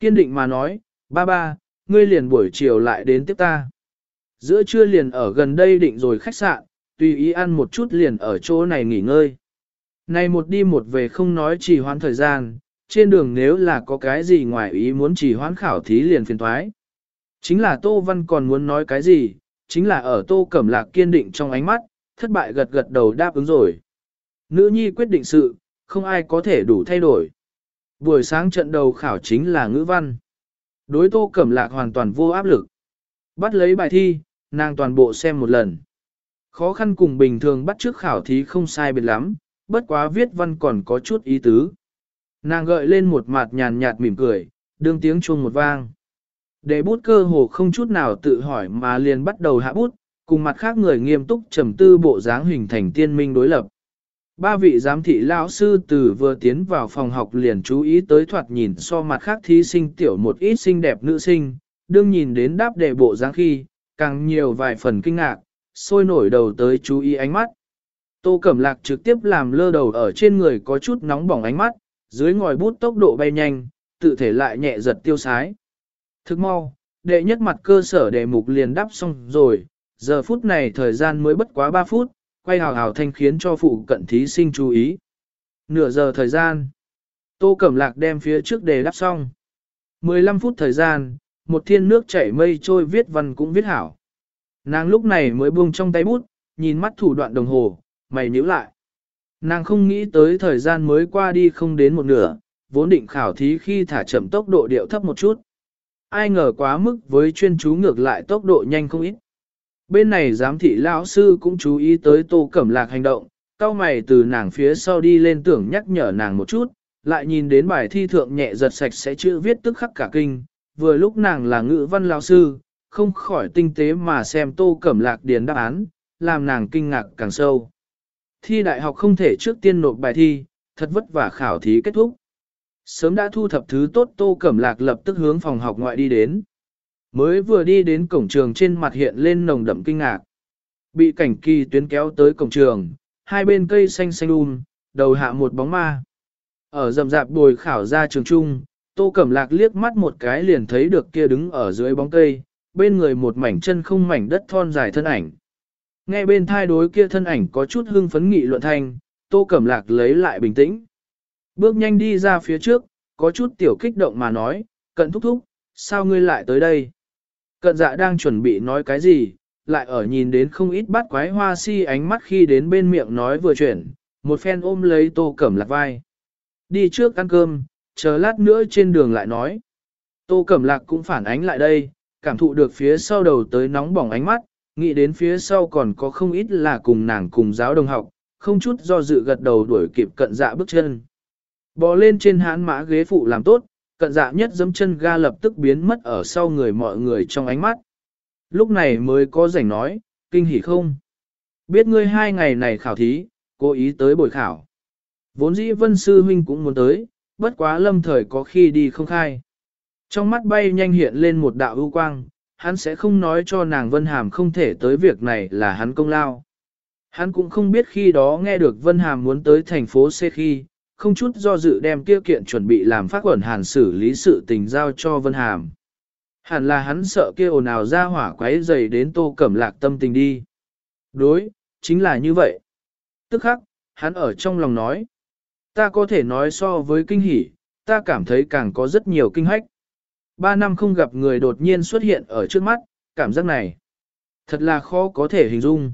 Kiên định mà nói, ba ba, ngươi liền buổi chiều lại đến tiếp ta. Giữa trưa liền ở gần đây định rồi khách sạn, tùy ý ăn một chút liền ở chỗ này nghỉ ngơi. Này một đi một về không nói trì hoãn thời gian, trên đường nếu là có cái gì ngoài ý muốn trì hoãn khảo thí liền phiền thoái. Chính là Tô Văn còn muốn nói cái gì, chính là ở Tô Cẩm Lạc kiên định trong ánh mắt, thất bại gật gật đầu đáp ứng rồi. Nữ nhi quyết định sự, không ai có thể đủ thay đổi. Buổi sáng trận đầu khảo chính là ngữ văn. Đối Tô Cẩm Lạc hoàn toàn vô áp lực. Bắt lấy bài thi, nàng toàn bộ xem một lần. Khó khăn cùng bình thường bắt trước khảo thí không sai biệt lắm, bất quá viết văn còn có chút ý tứ. Nàng gợi lên một mặt nhàn nhạt mỉm cười, đương tiếng chuông một vang. Để bút cơ hồ không chút nào tự hỏi mà liền bắt đầu hạ bút, cùng mặt khác người nghiêm túc trầm tư bộ dáng hình thành tiên minh đối lập. Ba vị giám thị lão sư từ vừa tiến vào phòng học liền chú ý tới thoạt nhìn so mặt khác thí sinh tiểu một ít xinh đẹp nữ sinh, đương nhìn đến đáp đề bộ dáng khi, càng nhiều vài phần kinh ngạc, sôi nổi đầu tới chú ý ánh mắt. Tô Cẩm Lạc trực tiếp làm lơ đầu ở trên người có chút nóng bỏng ánh mắt, dưới ngòi bút tốc độ bay nhanh, tự thể lại nhẹ giật tiêu sái. Thức mau, đệ nhất mặt cơ sở đề mục liền đáp xong rồi, giờ phút này thời gian mới bất quá 3 phút, quay hào hào thanh khiến cho phụ cận thí sinh chú ý. Nửa giờ thời gian, Tô Cẩm Lạc đem phía trước đề đáp xong. 15 phút thời gian, một thiên nước chảy mây trôi viết văn cũng viết hảo. Nàng lúc này mới buông trong tay bút, nhìn mắt thủ đoạn đồng hồ, mày nhíu lại. Nàng không nghĩ tới thời gian mới qua đi không đến một nửa, vốn định khảo thí khi thả chậm tốc độ điệu thấp một chút. Ai ngờ quá mức với chuyên chú ngược lại tốc độ nhanh không ít. Bên này giám thị lão sư cũng chú ý tới tô cẩm lạc hành động, cao mày từ nàng phía sau đi lên tưởng nhắc nhở nàng một chút, lại nhìn đến bài thi thượng nhẹ giật sạch sẽ chữ viết tức khắc cả kinh, vừa lúc nàng là ngữ văn lão sư, không khỏi tinh tế mà xem tô cẩm lạc điền đáp án, làm nàng kinh ngạc càng sâu. Thi đại học không thể trước tiên nộp bài thi, thật vất vả khảo thí kết thúc. Sớm đã thu thập thứ tốt tô cẩm lạc lập tức hướng phòng học ngoại đi đến. Mới vừa đi đến cổng trường trên mặt hiện lên nồng đậm kinh ngạc. Bị cảnh kỳ tuyến kéo tới cổng trường, hai bên cây xanh xanh um, đầu hạ một bóng ma. Ở rầm rạp bồi khảo ra trường trung, tô cẩm lạc liếc mắt một cái liền thấy được kia đứng ở dưới bóng cây, bên người một mảnh chân không mảnh đất thon dài thân ảnh. Nghe bên thai đối kia thân ảnh có chút hưng phấn nghị luận thanh, tô cẩm lạc lấy lại bình tĩnh. Bước nhanh đi ra phía trước, có chút tiểu kích động mà nói, cận thúc thúc, sao ngươi lại tới đây? Cận dạ đang chuẩn bị nói cái gì, lại ở nhìn đến không ít bắt quái hoa si ánh mắt khi đến bên miệng nói vừa chuyển, một phen ôm lấy tô cẩm lạc vai. Đi trước ăn cơm, chờ lát nữa trên đường lại nói. Tô cẩm lạc cũng phản ánh lại đây, cảm thụ được phía sau đầu tới nóng bỏng ánh mắt, nghĩ đến phía sau còn có không ít là cùng nàng cùng giáo đồng học, không chút do dự gật đầu đuổi kịp cận dạ bước chân. Bò lên trên hãn mã ghế phụ làm tốt, cận dạ nhất giấm chân ga lập tức biến mất ở sau người mọi người trong ánh mắt. Lúc này mới có rảnh nói, kinh hỉ không? Biết ngươi hai ngày này khảo thí, cố ý tới buổi khảo. Vốn dĩ vân sư huynh cũng muốn tới, bất quá lâm thời có khi đi không khai. Trong mắt bay nhanh hiện lên một đạo ưu quang, hắn sẽ không nói cho nàng Vân Hàm không thể tới việc này là hắn công lao. Hắn cũng không biết khi đó nghe được Vân Hàm muốn tới thành phố C khi, không chút do dự đem kia kiện chuẩn bị làm phát quẩn hàn xử lý sự tình giao cho Vân Hàm. Hẳn là hắn sợ kia ồn ào ra hỏa quấy dày đến tô cẩm lạc tâm tình đi. Đối, chính là như vậy. Tức khắc, hắn ở trong lòng nói. Ta có thể nói so với kinh hỉ, ta cảm thấy càng có rất nhiều kinh hách. Ba năm không gặp người đột nhiên xuất hiện ở trước mắt, cảm giác này. Thật là khó có thể hình dung.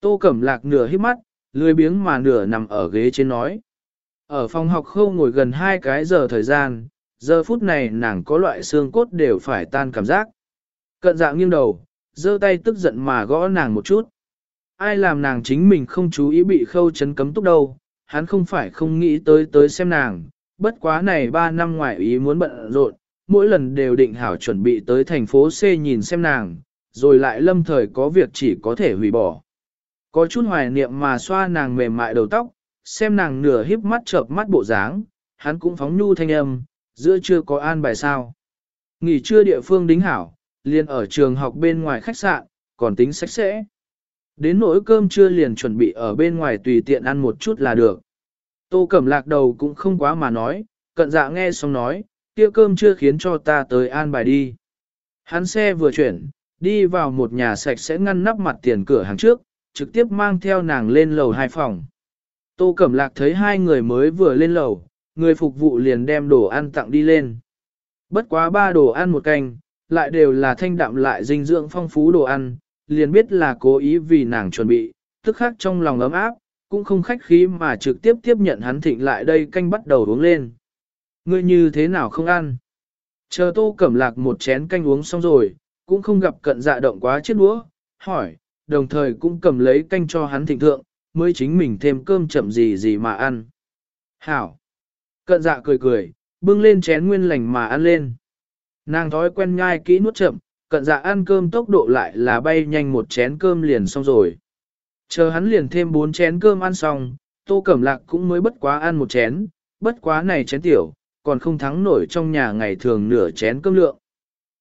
Tô Cẩm Lạc nửa hít mắt, lười biếng mà nửa nằm ở ghế trên nói. Ở phòng học khâu ngồi gần hai cái giờ thời gian, giờ phút này nàng có loại xương cốt đều phải tan cảm giác. Cận dạng nghiêng đầu, giơ tay tức giận mà gõ nàng một chút. Ai làm nàng chính mình không chú ý bị khâu chấn cấm túc đâu, hắn không phải không nghĩ tới tới xem nàng, bất quá này ba năm ngoài ý muốn bận rộn, mỗi lần đều định hảo chuẩn bị tới thành phố C nhìn xem nàng, rồi lại lâm thời có việc chỉ có thể hủy bỏ. Có chút hoài niệm mà xoa nàng mềm mại đầu tóc, xem nàng nửa híp mắt chợp mắt bộ dáng, hắn cũng phóng nhu thanh âm, giữa chưa có an bài sao. Nghỉ trưa địa phương đính hảo, liền ở trường học bên ngoài khách sạn, còn tính sạch sẽ. Đến nỗi cơm trưa liền chuẩn bị ở bên ngoài tùy tiện ăn một chút là được. Tô Cẩm Lạc đầu cũng không quá mà nói, cận dạ nghe xong nói, kia cơm chưa khiến cho ta tới an bài đi. Hắn xe vừa chuyển, đi vào một nhà sạch sẽ ngăn nắp mặt tiền cửa hàng trước, trực tiếp mang theo nàng lên lầu hai phòng. Tô Cẩm Lạc thấy hai người mới vừa lên lầu, người phục vụ liền đem đồ ăn tặng đi lên. Bất quá ba đồ ăn một canh, lại đều là thanh đạm lại dinh dưỡng phong phú đồ ăn, liền biết là cố ý vì nàng chuẩn bị, tức khắc trong lòng ấm áp, cũng không khách khí mà trực tiếp tiếp nhận hắn thịnh lại đây canh bắt đầu uống lên. Ngươi như thế nào không ăn? Chờ tô cẩm lạc một chén canh uống xong rồi, cũng không gặp cận dạ động quá chiếc đũa, hỏi, đồng thời cũng cầm lấy canh cho hắn thịnh thượng, mới chính mình thêm cơm chậm gì gì mà ăn. Hảo! Cận dạ cười cười, bưng lên chén nguyên lành mà ăn lên. Nàng thói quen nhai kỹ nuốt chậm, cận dạ ăn cơm tốc độ lại là bay nhanh một chén cơm liền xong rồi. Chờ hắn liền thêm bốn chén cơm ăn xong, tô cẩm lạc cũng mới bất quá ăn một chén, bất quá này chén tiểu, còn không thắng nổi trong nhà ngày thường nửa chén cơm lượng.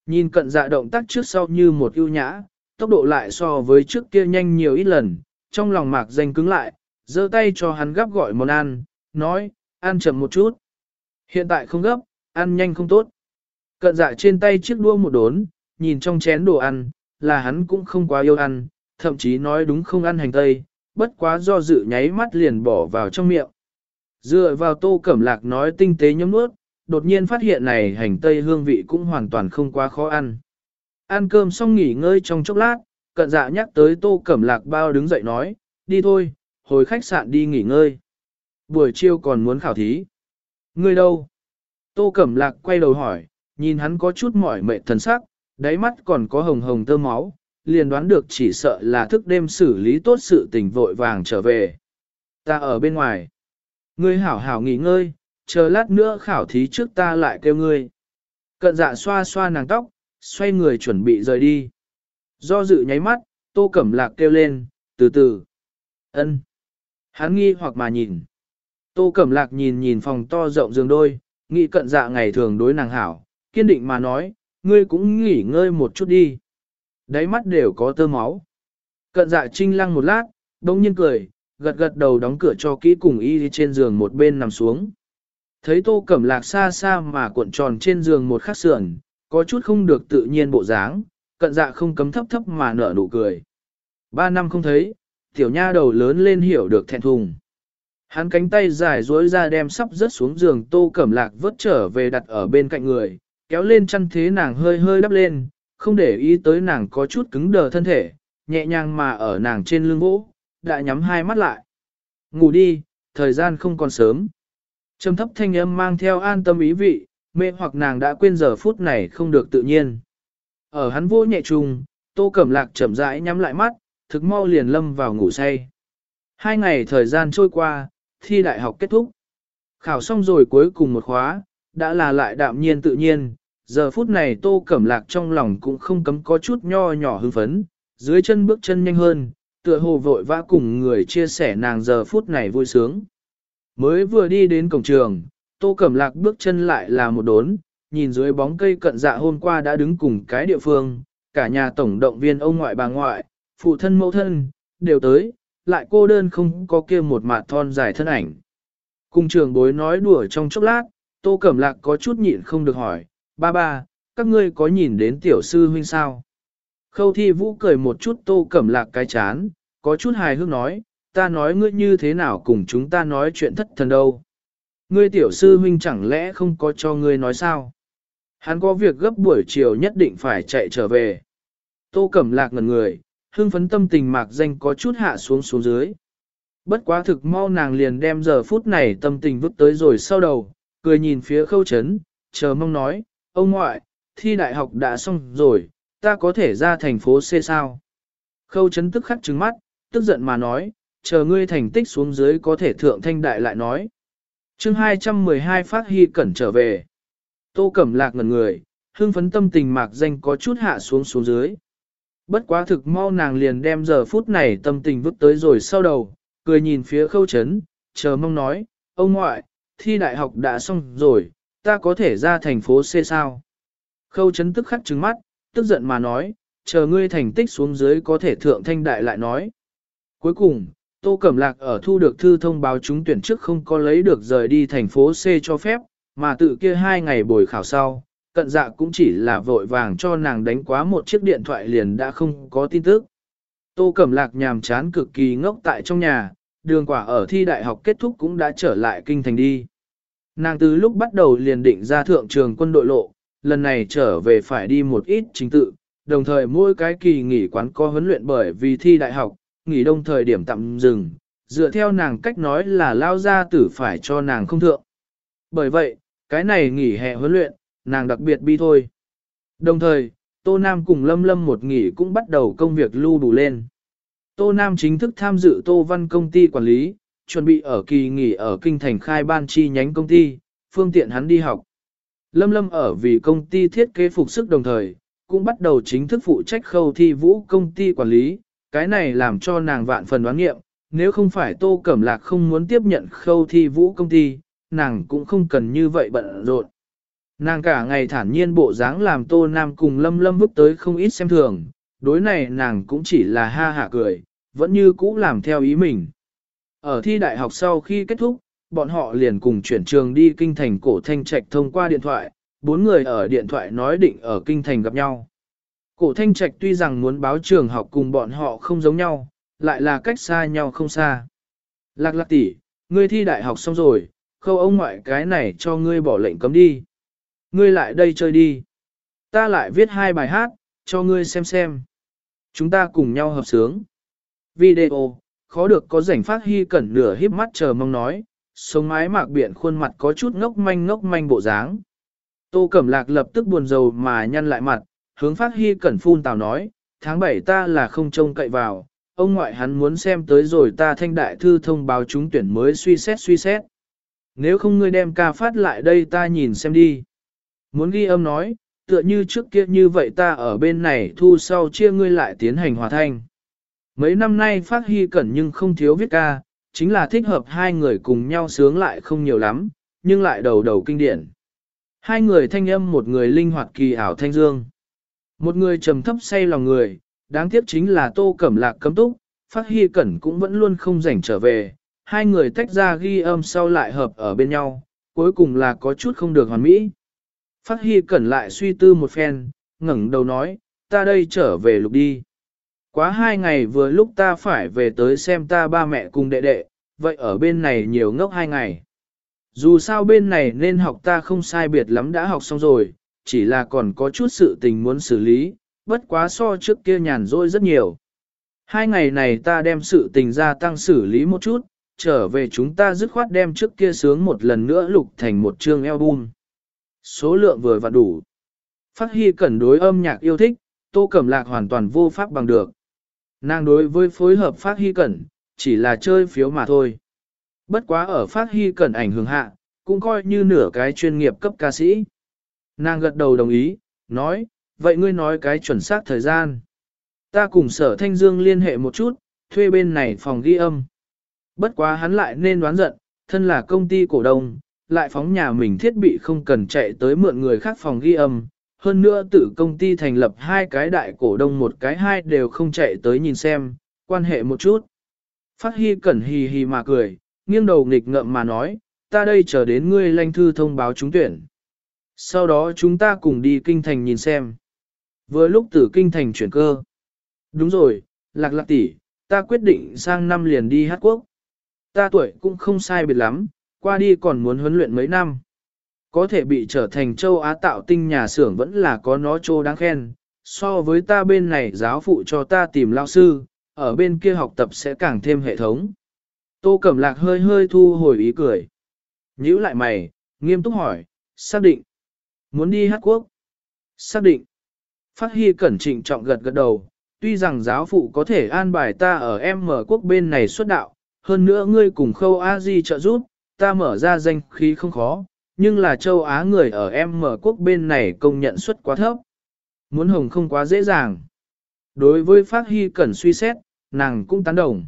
Nhìn cận dạ động tác trước sau như một ưu nhã, tốc độ lại so với trước kia nhanh nhiều ít lần, trong lòng mạc danh cứng lại, giơ tay cho hắn gấp gọi món ăn, nói, ăn chậm một chút. Hiện tại không gấp, ăn nhanh không tốt. Cận dạ trên tay chiếc đua một đốn, nhìn trong chén đồ ăn, là hắn cũng không quá yêu ăn, thậm chí nói đúng không ăn hành tây, bất quá do dự nháy mắt liền bỏ vào trong miệng. Dựa vào tô cẩm lạc nói tinh tế nhấm nuốt, đột nhiên phát hiện này hành tây hương vị cũng hoàn toàn không quá khó ăn. Ăn cơm xong nghỉ ngơi trong chốc lát, cận dạ nhắc tới tô cẩm lạc bao đứng dậy nói, đi thôi, hồi khách sạn đi nghỉ ngơi. Buổi chiều còn muốn khảo thí. Ngươi đâu? Tô cẩm lạc quay đầu hỏi, nhìn hắn có chút mỏi mệt thần sắc, đáy mắt còn có hồng hồng tơ máu, liền đoán được chỉ sợ là thức đêm xử lý tốt sự tình vội vàng trở về. Ta ở bên ngoài. Ngươi hảo hảo nghỉ ngơi, chờ lát nữa khảo thí trước ta lại kêu ngươi. Cận dạ xoa xoa nàng tóc, xoay người chuẩn bị rời đi. Do dự nháy mắt, tô cẩm lạc kêu lên, từ từ. ân. Hắn nghi hoặc mà nhìn. Tô cẩm lạc nhìn nhìn phòng to rộng giường đôi, nghĩ cận dạ ngày thường đối nàng hảo, kiên định mà nói, ngươi cũng nghỉ ngơi một chút đi. Đáy mắt đều có tơ máu. Cận dạ trinh lăng một lát, đông nhiên cười, gật gật đầu đóng cửa cho kỹ cùng y trên giường một bên nằm xuống. Thấy tô cẩm lạc xa xa mà cuộn tròn trên giường một khắc sườn, có chút không được tự nhiên bộ dáng, cận dạ không cấm thấp thấp mà nở nụ cười. Ba năm không thấy, tiểu nha đầu lớn lên hiểu được thẹn thùng. Hắn cánh tay dài duỗi ra đem sắp rớt xuống giường tô cẩm lạc vớt trở về đặt ở bên cạnh người, kéo lên chăn thế nàng hơi hơi đắp lên, không để ý tới nàng có chút cứng đờ thân thể, nhẹ nhàng mà ở nàng trên lưng vỗ, đã nhắm hai mắt lại. Ngủ đi, thời gian không còn sớm. Trầm thấp thanh âm mang theo an tâm ý vị, mê hoặc nàng đã quên giờ phút này không được tự nhiên. Ở hắn vô nhẹ trùng, tô cẩm lạc chậm rãi nhắm lại mắt, thực mau liền lâm vào ngủ say. Hai ngày thời gian trôi qua, thi đại học kết thúc. Khảo xong rồi cuối cùng một khóa, đã là lại đạm nhiên tự nhiên, giờ phút này tô cẩm lạc trong lòng cũng không cấm có chút nho nhỏ hưng phấn, dưới chân bước chân nhanh hơn, tựa hồ vội vã cùng người chia sẻ nàng giờ phút này vui sướng. Mới vừa đi đến cổng trường, tô cẩm lạc bước chân lại là một đốn, nhìn dưới bóng cây cận dạ hôm qua đã đứng cùng cái địa phương, cả nhà tổng động viên ông ngoại bà ngoại, phụ thân mẫu thân, đều tới, lại cô đơn không có kia một mạt thon dài thân ảnh. Cùng trường bối nói đùa trong chốc lát, tô cẩm lạc có chút nhịn không được hỏi, ba ba, các ngươi có nhìn đến tiểu sư huynh sao? Khâu thi vũ cười một chút tô cẩm lạc cái chán, có chút hài hước nói, ta nói ngươi như thế nào cùng chúng ta nói chuyện thất thần đâu. Ngươi tiểu sư huynh chẳng lẽ không có cho ngươi nói sao? Hắn có việc gấp buổi chiều nhất định phải chạy trở về. Tô cẩm lạc ngần người, hương phấn tâm tình mạc danh có chút hạ xuống xuống dưới. Bất quá thực mau nàng liền đem giờ phút này tâm tình vứt tới rồi sau đầu, cười nhìn phía khâu chấn, chờ mong nói, ông ngoại, thi đại học đã xong rồi, ta có thể ra thành phố C sao? Khâu chấn tức khắc trứng mắt, tức giận mà nói, chờ ngươi thành tích xuống dưới có thể thượng thanh đại lại nói. chương 212 phát hy cẩn trở về. Tô Cẩm Lạc ngẩn người, hương phấn tâm tình mạc danh có chút hạ xuống xuống dưới. Bất quá thực mau nàng liền đem giờ phút này tâm tình vứt tới rồi sau đầu, cười nhìn phía khâu chấn, chờ mong nói, ông ngoại, thi đại học đã xong rồi, ta có thể ra thành phố C sao? Khâu chấn tức khắc trứng mắt, tức giận mà nói, chờ ngươi thành tích xuống dưới có thể thượng thanh đại lại nói. Cuối cùng, Tô Cẩm Lạc ở thu được thư thông báo trúng tuyển trước không có lấy được rời đi thành phố C cho phép, mà tự kia hai ngày bồi khảo sau, cận dạ cũng chỉ là vội vàng cho nàng đánh quá một chiếc điện thoại liền đã không có tin tức. Tô Cẩm Lạc nhàm chán cực kỳ ngốc tại trong nhà, đường quả ở thi đại học kết thúc cũng đã trở lại kinh thành đi. Nàng từ lúc bắt đầu liền định ra thượng trường quân đội lộ, lần này trở về phải đi một ít chính tự, đồng thời mỗi cái kỳ nghỉ quán có huấn luyện bởi vì thi đại học, nghỉ đông thời điểm tạm dừng, dựa theo nàng cách nói là lao ra tử phải cho nàng không thượng. Bởi vậy, cái này nghỉ hè huấn luyện, nàng đặc biệt bi thôi. Đồng thời, Tô Nam cùng Lâm Lâm một nghỉ cũng bắt đầu công việc lưu đủ lên. Tô Nam chính thức tham dự Tô Văn công ty quản lý, chuẩn bị ở kỳ nghỉ ở kinh thành khai ban chi nhánh công ty, phương tiện hắn đi học. Lâm Lâm ở vì công ty thiết kế phục sức đồng thời, cũng bắt đầu chính thức phụ trách khâu thi vũ công ty quản lý, cái này làm cho nàng vạn phần đoán nghiệm, nếu không phải Tô Cẩm Lạc không muốn tiếp nhận khâu thi vũ công ty, nàng cũng không cần như vậy bận rộn. Nàng cả ngày thản nhiên bộ dáng làm Tô Nam cùng Lâm Lâm vứt tới không ít xem thường, đối này nàng cũng chỉ là ha hạ cười, vẫn như cũ làm theo ý mình. Ở thi đại học sau khi kết thúc, bọn họ liền cùng chuyển trường đi kinh thành cổ thanh trạch thông qua điện thoại, bốn người ở điện thoại nói định ở kinh thành gặp nhau. Cổ thanh trạch tuy rằng muốn báo trường học cùng bọn họ không giống nhau, lại là cách xa nhau không xa. Lạc lạc tỷ, ngươi thi đại học xong rồi, khâu ông ngoại cái này cho ngươi bỏ lệnh cấm đi. Ngươi lại đây chơi đi. Ta lại viết hai bài hát, cho ngươi xem xem. Chúng ta cùng nhau hợp sướng. Video, khó được có rảnh phát hy cẩn nửa híp mắt chờ mong nói, sống mái mạc biển khuôn mặt có chút ngốc manh ngốc manh bộ dáng. Tô Cẩm Lạc lập tức buồn rầu mà nhăn lại mặt, hướng phát hy cẩn phun tào nói, tháng 7 ta là không trông cậy vào, ông ngoại hắn muốn xem tới rồi ta thanh đại thư thông báo chúng tuyển mới suy xét suy xét. Nếu không ngươi đem ca phát lại đây ta nhìn xem đi. Muốn ghi âm nói, tựa như trước kia như vậy ta ở bên này thu sau chia ngươi lại tiến hành hòa thanh. Mấy năm nay phát hy cẩn nhưng không thiếu viết ca, chính là thích hợp hai người cùng nhau sướng lại không nhiều lắm, nhưng lại đầu đầu kinh điển. Hai người thanh âm một người linh hoạt kỳ ảo thanh dương. Một người trầm thấp say lòng người, đáng tiếc chính là tô cẩm lạc cấm túc, phát hy cẩn cũng vẫn luôn không rảnh trở về. Hai người tách ra ghi âm sau lại hợp ở bên nhau, cuối cùng là có chút không được hoàn mỹ. Phát hy cẩn lại suy tư một phen, ngẩng đầu nói, ta đây trở về lục đi. Quá hai ngày vừa lúc ta phải về tới xem ta ba mẹ cùng đệ đệ, vậy ở bên này nhiều ngốc hai ngày. Dù sao bên này nên học ta không sai biệt lắm đã học xong rồi, chỉ là còn có chút sự tình muốn xử lý, bất quá so trước kia nhàn rỗi rất nhiều. Hai ngày này ta đem sự tình gia tăng xử lý một chút, trở về chúng ta dứt khoát đem trước kia sướng một lần nữa lục thành một chương album. Số lượng vừa và đủ. Phát Hy cẩn đối âm nhạc yêu thích, Tô Cẩm Lạc hoàn toàn vô pháp bằng được. Nàng đối với phối hợp Phát Hy cẩn, chỉ là chơi phiếu mà thôi. Bất quá ở Phát Hy cẩn ảnh hưởng hạ, cũng coi như nửa cái chuyên nghiệp cấp ca sĩ. Nàng gật đầu đồng ý, nói, vậy ngươi nói cái chuẩn xác thời gian. Ta cùng sở Thanh Dương liên hệ một chút, thuê bên này phòng ghi âm. Bất quá hắn lại nên đoán giận, thân là công ty cổ đông, lại phóng nhà mình thiết bị không cần chạy tới mượn người khác phòng ghi âm. Hơn nữa tự công ty thành lập hai cái đại cổ đông một cái hai đều không chạy tới nhìn xem, quan hệ một chút. Phát Hy cẩn hì hì mà cười, nghiêng đầu nghịch ngợm mà nói, ta đây chờ đến ngươi lanh thư thông báo trúng tuyển. Sau đó chúng ta cùng đi kinh thành nhìn xem. Vừa lúc từ kinh thành chuyển cơ. Đúng rồi, lạc lạc tỷ, ta quyết định sang năm liền đi hát quốc. Ta tuổi cũng không sai biệt lắm, qua đi còn muốn huấn luyện mấy năm. Có thể bị trở thành châu Á tạo tinh nhà xưởng vẫn là có nó trô đáng khen. So với ta bên này giáo phụ cho ta tìm lao sư, ở bên kia học tập sẽ càng thêm hệ thống. Tô Cẩm Lạc hơi hơi thu hồi ý cười. Nhữ lại mày, nghiêm túc hỏi, xác định. Muốn đi hát quốc? Xác định. Phát Hy cẩn trịnh trọng gật gật đầu, tuy rằng giáo phụ có thể an bài ta ở em mở quốc bên này xuất đạo, hơn nữa ngươi cùng khâu A Di trợ giúp, ta mở ra danh khí không khó, nhưng là châu Á người ở em mở quốc bên này công nhận suất quá thấp. Muốn hồng không quá dễ dàng. Đối với Phát Hy cần suy xét, nàng cũng tán đồng.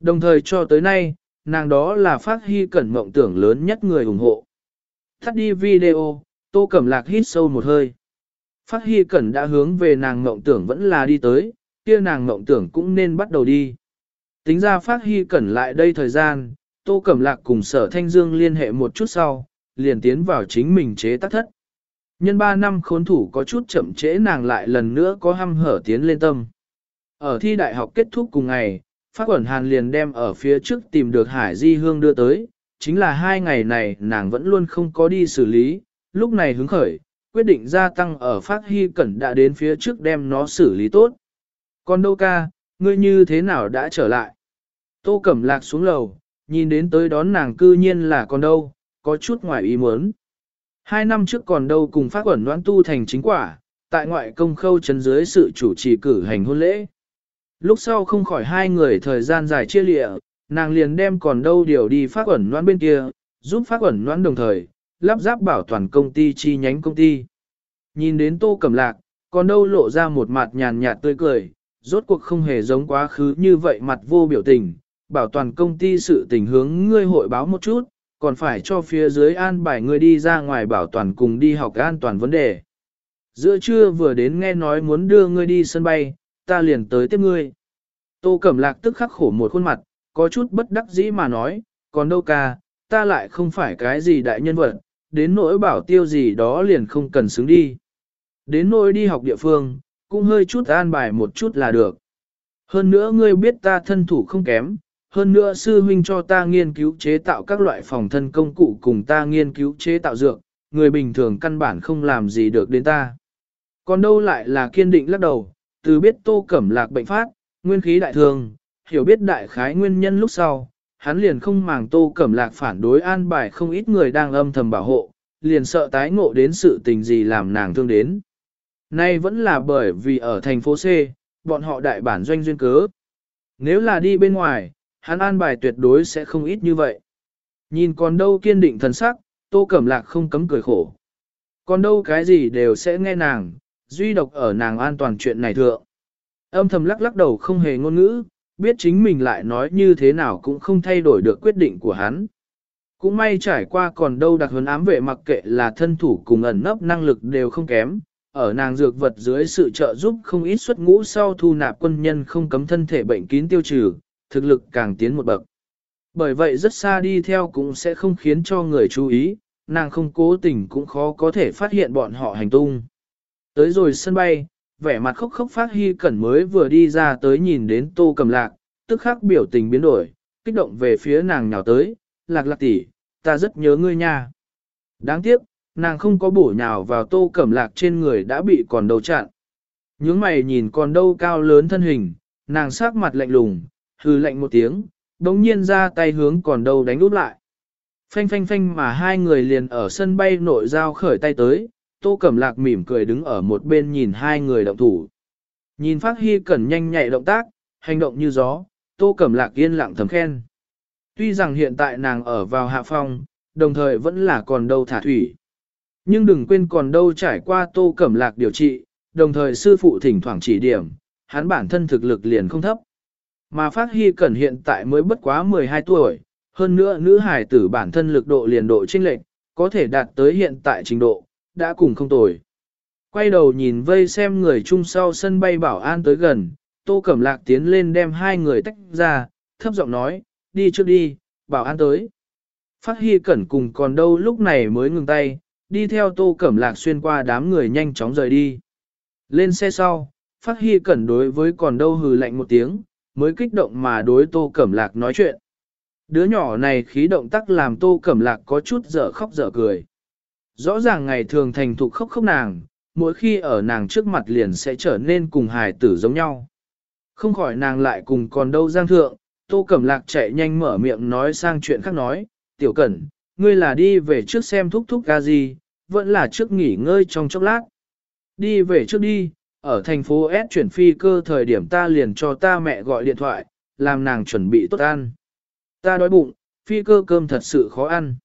Đồng thời cho tới nay, nàng đó là Phát Hy cẩn mộng tưởng lớn nhất người ủng hộ. Thắt đi video, Tô Cẩm Lạc hít sâu một hơi. Phát Hy Cẩn đã hướng về nàng mộng tưởng vẫn là đi tới, kia nàng mộng tưởng cũng nên bắt đầu đi. Tính ra Phát Hy Cẩn lại đây thời gian, Tô Cẩm Lạc cùng Sở Thanh Dương liên hệ một chút sau, liền tiến vào chính mình chế tác thất. Nhân 3 năm khốn thủ có chút chậm trễ nàng lại lần nữa có hăm hở tiến lên tâm. Ở thi đại học kết thúc cùng ngày, Phát Quẩn Hàn liền đem ở phía trước tìm được Hải Di Hương đưa tới, chính là hai ngày này nàng vẫn luôn không có đi xử lý, lúc này hứng khởi, quyết định gia tăng ở Phát Hy Cẩn đã đến phía trước đem nó xử lý tốt. Còn đâu ca, ngươi như thế nào đã trở lại? Tô Cẩm Lạc xuống lầu, nhìn đến tới đón nàng cư nhiên là con đâu, có chút ngoài ý muốn. Hai năm trước còn đâu cùng phát quẩn đoán tu thành chính quả, tại ngoại công khâu chấn dưới sự chủ trì cử hành hôn lễ. Lúc sau không khỏi hai người thời gian dài chia lịa, nàng liền đem còn đâu điều đi phát ẩn đoán bên kia, giúp phát ẩn đoán đồng thời, lắp ráp bảo toàn công ty chi nhánh công ty. Nhìn đến tô cẩm lạc, còn đâu lộ ra một mặt nhàn nhạt tươi cười, rốt cuộc không hề giống quá khứ như vậy mặt vô biểu tình, bảo toàn công ty sự tình hướng ngươi hội báo một chút, còn phải cho phía dưới an bài ngươi đi ra ngoài bảo toàn cùng đi học an toàn vấn đề. Giữa trưa vừa đến nghe nói muốn đưa ngươi đi sân bay, ta liền tới tiếp ngươi. Tô Cẩm Lạc tức khắc khổ một khuôn mặt, có chút bất đắc dĩ mà nói, còn đâu ca, ta lại không phải cái gì đại nhân vật, đến nỗi bảo tiêu gì đó liền không cần xứng đi. Đến nỗi đi học địa phương, cũng hơi chút an bài một chút là được. Hơn nữa ngươi biết ta thân thủ không kém, hơn nữa sư huynh cho ta nghiên cứu chế tạo các loại phòng thân công cụ cùng ta nghiên cứu chế tạo dược, người bình thường căn bản không làm gì được đến ta. Còn đâu lại là kiên định lắc đầu, từ biết tô cẩm lạc bệnh phát, nguyên khí đại thường, hiểu biết đại khái nguyên nhân lúc sau, hắn liền không màng tô cẩm lạc phản đối an bài không ít người đang âm thầm bảo hộ, liền sợ tái ngộ đến sự tình gì làm nàng thương đến. Nay vẫn là bởi vì ở thành phố C, bọn họ đại bản doanh duyên cớ. Nếu là đi bên ngoài, hắn an bài tuyệt đối sẽ không ít như vậy. Nhìn còn đâu kiên định thần sắc, tô cẩm lạc không cấm cười khổ. Còn đâu cái gì đều sẽ nghe nàng, duy độc ở nàng an toàn chuyện này thượng. Âm thầm lắc lắc đầu không hề ngôn ngữ, biết chính mình lại nói như thế nào cũng không thay đổi được quyết định của hắn. Cũng may trải qua còn đâu đặc huấn ám vệ mặc kệ là thân thủ cùng ẩn nấp năng lực đều không kém, ở nàng dược vật dưới sự trợ giúp không ít xuất ngũ sau thu nạp quân nhân không cấm thân thể bệnh kín tiêu trừ, thực lực càng tiến một bậc. Bởi vậy rất xa đi theo cũng sẽ không khiến cho người chú ý, nàng không cố tình cũng khó có thể phát hiện bọn họ hành tung. Tới rồi sân bay, vẻ mặt khóc khóc phát hy cẩn mới vừa đi ra tới nhìn đến tô cầm lạc, tức khắc biểu tình biến đổi, kích động về phía nàng nhào tới, lạc lạc tỷ, ta rất nhớ ngươi nha. Đáng tiếc, nàng không có bổ nhào vào tô cẩm lạc trên người đã bị còn đầu chặn. những mày nhìn còn đâu cao lớn thân hình, nàng sắc mặt lạnh lùng, hừ lạnh một tiếng, đống nhiên ra tay hướng còn đâu đánh úp lại. Phanh phanh phanh mà hai người liền ở sân bay nội giao khởi tay tới, tô cẩm lạc mỉm cười đứng ở một bên nhìn hai người động thủ. Nhìn phát hy cẩn nhanh nhạy động tác, hành động như gió, tô cẩm lạc yên lặng thầm khen. Tuy rằng hiện tại nàng ở vào hạ phong, đồng thời vẫn là còn đâu thả thủy. Nhưng đừng quên còn đâu trải qua tô cẩm lạc điều trị, đồng thời sư phụ thỉnh thoảng chỉ điểm, hắn bản thân thực lực liền không thấp. Mà Phát Hy Cẩn hiện tại mới bất quá 12 tuổi, hơn nữa nữ hải tử bản thân lực độ liền độ chênh lệch, có thể đạt tới hiện tại trình độ, đã cùng không tồi. Quay đầu nhìn vây xem người chung sau sân bay bảo an tới gần, Tô Cẩm Lạc tiến lên đem hai người tách ra, thấp giọng nói, đi trước đi, bảo an tới. Phát Hy Cẩn cùng còn đâu lúc này mới ngừng tay, đi theo Tô Cẩm Lạc xuyên qua đám người nhanh chóng rời đi. Lên xe sau, Phát Hy Cẩn đối với còn đâu hừ lạnh một tiếng, mới kích động mà đối Tô Cẩm Lạc nói chuyện. Đứa nhỏ này khí động tác làm Tô Cẩm Lạc có chút dở khóc dở cười. Rõ ràng ngày thường thành thục khóc khóc nàng, mỗi khi ở nàng trước mặt liền sẽ trở nên cùng hài tử giống nhau. Không khỏi nàng lại cùng còn đâu giang thượng, Tô Cẩm Lạc chạy nhanh mở miệng nói sang chuyện khác nói, Tiểu Cẩn, ngươi là đi về trước xem thúc thúc ca gì, vẫn là trước nghỉ ngơi trong chốc lát. Đi về trước đi, ở thành phố S chuyển phi cơ thời điểm ta liền cho ta mẹ gọi điện thoại, làm nàng chuẩn bị tốt ăn. Ta đói bụng, phi cơ cơm thật sự khó ăn.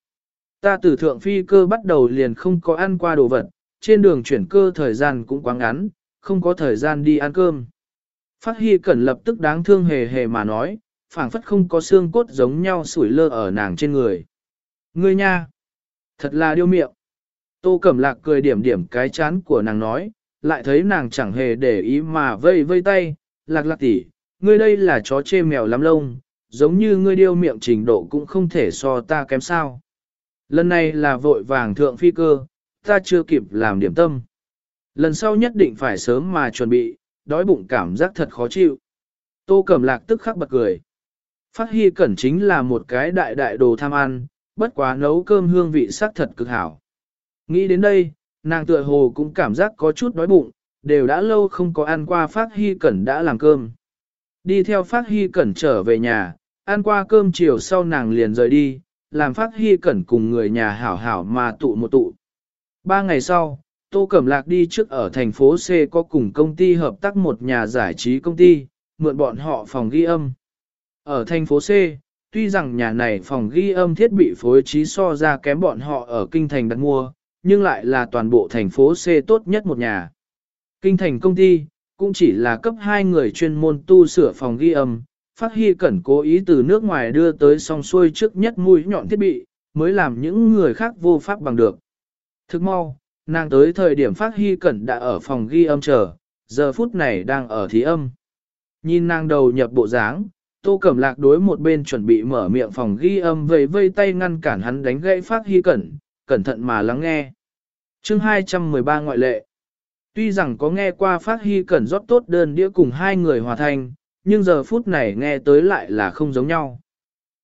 Ta từ thượng phi cơ bắt đầu liền không có ăn qua đồ vật, trên đường chuyển cơ thời gian cũng quá ngắn, không có thời gian đi ăn cơm. Phát Hy Cẩn lập tức đáng thương hề hề mà nói, phảng phất không có xương cốt giống nhau sủi lơ ở nàng trên người. Ngươi nha! Thật là điêu miệng. Tô Cẩm Lạc cười điểm điểm cái chán của nàng nói, lại thấy nàng chẳng hề để ý mà vây vây tay, lạc lạc tỉ, ngươi đây là chó chê mèo lắm lông, giống như ngươi điêu miệng trình độ cũng không thể so ta kém sao. Lần này là vội vàng thượng phi cơ, ta chưa kịp làm điểm tâm. Lần sau nhất định phải sớm mà chuẩn bị, đói bụng cảm giác thật khó chịu. Tô Cẩm Lạc tức khắc bật cười. Phát Hy Cẩn chính là một cái đại đại đồ tham ăn, bất quá nấu cơm hương vị sắc thật cực hảo. Nghĩ đến đây, nàng tựa hồ cũng cảm giác có chút đói bụng, đều đã lâu không có ăn qua Phát Hy Cẩn đã làm cơm. Đi theo Phát Hy Cẩn trở về nhà, ăn qua cơm chiều sau nàng liền rời đi, làm Phát Hy Cẩn cùng người nhà hảo hảo mà tụ một tụ. Ba ngày sau, Tô Cẩm Lạc đi trước ở thành phố C có cùng công ty hợp tác một nhà giải trí công ty, mượn bọn họ phòng ghi âm. Ở thành phố C, tuy rằng nhà này phòng ghi âm thiết bị phối trí so ra kém bọn họ ở kinh thành đặt mua, nhưng lại là toàn bộ thành phố C tốt nhất một nhà. Kinh thành công ty, cũng chỉ là cấp hai người chuyên môn tu sửa phòng ghi âm, phát hy cẩn cố ý từ nước ngoài đưa tới song xuôi trước nhất mũi nhọn thiết bị, mới làm những người khác vô pháp bằng được. Thức mau, nàng tới thời điểm phát hy cẩn đã ở phòng ghi âm chờ, giờ phút này đang ở thí âm. Nhìn nàng đầu nhập bộ dáng, tô cẩm lạc đối một bên chuẩn bị mở miệng phòng ghi âm vầy vây tay ngăn cản hắn đánh gãy phát hy cẩn, cẩn thận mà lắng nghe. chương 213 ngoại lệ. Tuy rằng có nghe qua phát hy cẩn rót tốt đơn đĩa cùng hai người hòa thành, nhưng giờ phút này nghe tới lại là không giống nhau.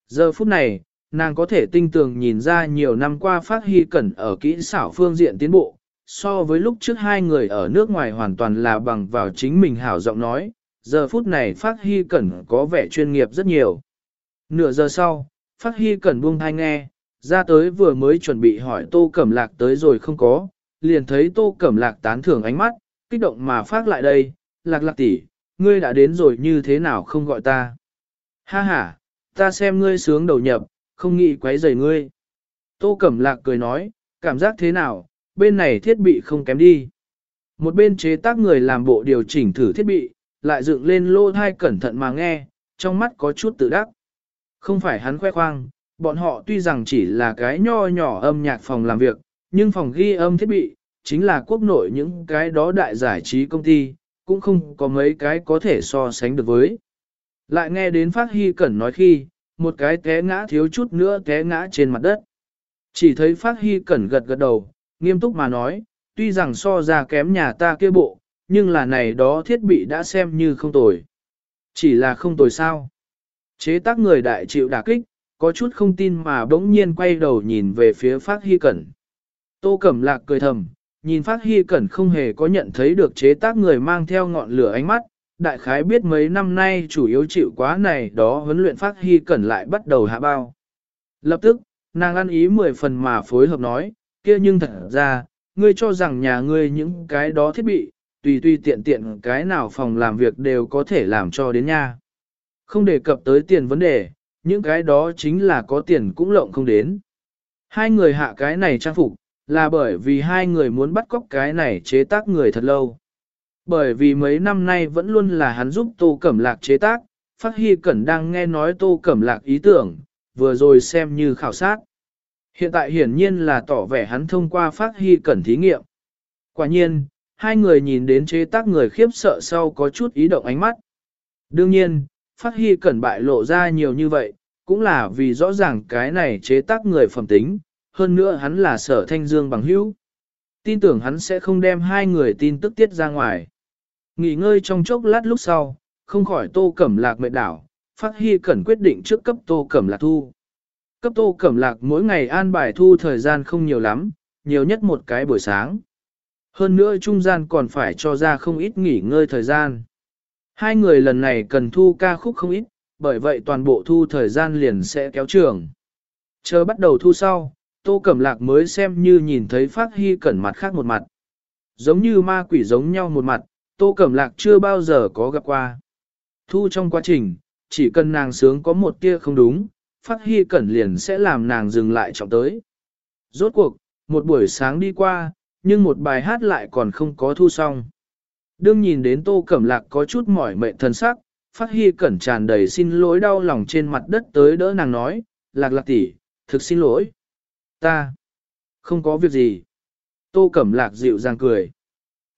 Giờ phút này, nàng có thể tinh tường nhìn ra nhiều năm qua phát hy cẩn ở kỹ xảo phương diện tiến bộ, so với lúc trước hai người ở nước ngoài hoàn toàn là bằng vào chính mình hảo giọng nói, giờ phút này phát hy cẩn có vẻ chuyên nghiệp rất nhiều. Nửa giờ sau, phát hy cẩn buông thai nghe, ra tới vừa mới chuẩn bị hỏi tô cẩm lạc tới rồi không có, liền thấy tô cẩm lạc tán thưởng ánh mắt, kích động mà phát lại đây, lạc lạc tỷ, ngươi đã đến rồi như thế nào không gọi ta. Ha ha, ta xem ngươi sướng đầu nhập, không nghĩ quấy rầy ngươi. Tô Cẩm Lạc cười nói, cảm giác thế nào, bên này thiết bị không kém đi. Một bên chế tác người làm bộ điều chỉnh thử thiết bị, lại dựng lên lô thai cẩn thận mà nghe, trong mắt có chút tự đắc. Không phải hắn khoe khoang, bọn họ tuy rằng chỉ là cái nho nhỏ âm nhạc phòng làm việc, nhưng phòng ghi âm thiết bị, chính là quốc nội những cái đó đại giải trí công ty, cũng không có mấy cái có thể so sánh được với. Lại nghe đến Phát Hy Cẩn nói khi, một cái té ngã thiếu chút nữa té ngã trên mặt đất. Chỉ thấy Phát Hy Cẩn gật gật đầu, nghiêm túc mà nói, tuy rằng so ra kém nhà ta kia bộ, nhưng là này đó thiết bị đã xem như không tồi. Chỉ là không tồi sao. Chế tác người đại chịu đả kích, có chút không tin mà bỗng nhiên quay đầu nhìn về phía Phát Hy Cẩn. Tô Cẩm Lạc cười thầm, nhìn Phát Hy Cẩn không hề có nhận thấy được chế tác người mang theo ngọn lửa ánh mắt, đại khái biết mấy năm nay chủ yếu chịu quá này đó huấn luyện Phát Hy Cẩn lại bắt đầu hạ bao. Lập tức, nàng ăn ý mười phần mà phối hợp nói, kia nhưng thật ra, ngươi cho rằng nhà ngươi những cái đó thiết bị, tùy tùy tiện tiện cái nào phòng làm việc đều có thể làm cho đến nha. Không đề cập tới tiền vấn đề, những cái đó chính là có tiền cũng lộng không đến. Hai người hạ cái này trang phục, là bởi vì hai người muốn bắt cóc cái này chế tác người thật lâu. Bởi vì mấy năm nay vẫn luôn là hắn giúp Tô Cẩm Lạc chế tác, Phát Hy Cẩn đang nghe nói Tô Cẩm Lạc ý tưởng, vừa rồi xem như khảo sát. Hiện tại hiển nhiên là tỏ vẻ hắn thông qua Phát Hy Cẩn thí nghiệm. Quả nhiên, hai người nhìn đến chế tác người khiếp sợ sau có chút ý động ánh mắt. Đương nhiên, Phát Hy Cẩn bại lộ ra nhiều như vậy, cũng là vì rõ ràng cái này chế tác người phẩm tính, hơn nữa hắn là sở thanh dương bằng hữu. Tin tưởng hắn sẽ không đem hai người tin tức tiết ra ngoài. Nghỉ ngơi trong chốc lát lúc sau, không khỏi tô cẩm lạc mệt đảo, phát hy cẩn quyết định trước cấp tô cẩm lạc thu. Cấp tô cẩm lạc mỗi ngày an bài thu thời gian không nhiều lắm, nhiều nhất một cái buổi sáng. Hơn nữa trung gian còn phải cho ra không ít nghỉ ngơi thời gian. Hai người lần này cần thu ca khúc không ít, bởi vậy toàn bộ thu thời gian liền sẽ kéo trường. Chờ bắt đầu thu sau, Tô Cẩm Lạc mới xem như nhìn thấy Phát Hy Cẩn mặt khác một mặt. Giống như ma quỷ giống nhau một mặt, Tô Cẩm Lạc chưa bao giờ có gặp qua. Thu trong quá trình, chỉ cần nàng sướng có một tia không đúng, Phát Hy Cẩn liền sẽ làm nàng dừng lại trọng tới. Rốt cuộc, một buổi sáng đi qua, nhưng một bài hát lại còn không có thu xong. Đương nhìn đến Tô Cẩm Lạc có chút mỏi mệt thân sắc, Phát Hy Cẩn tràn đầy xin lỗi đau lòng trên mặt đất tới đỡ nàng nói, Lạc Lạc tỷ, thực xin lỗi. Ta, không có việc gì. Tô Cẩm Lạc dịu dàng cười.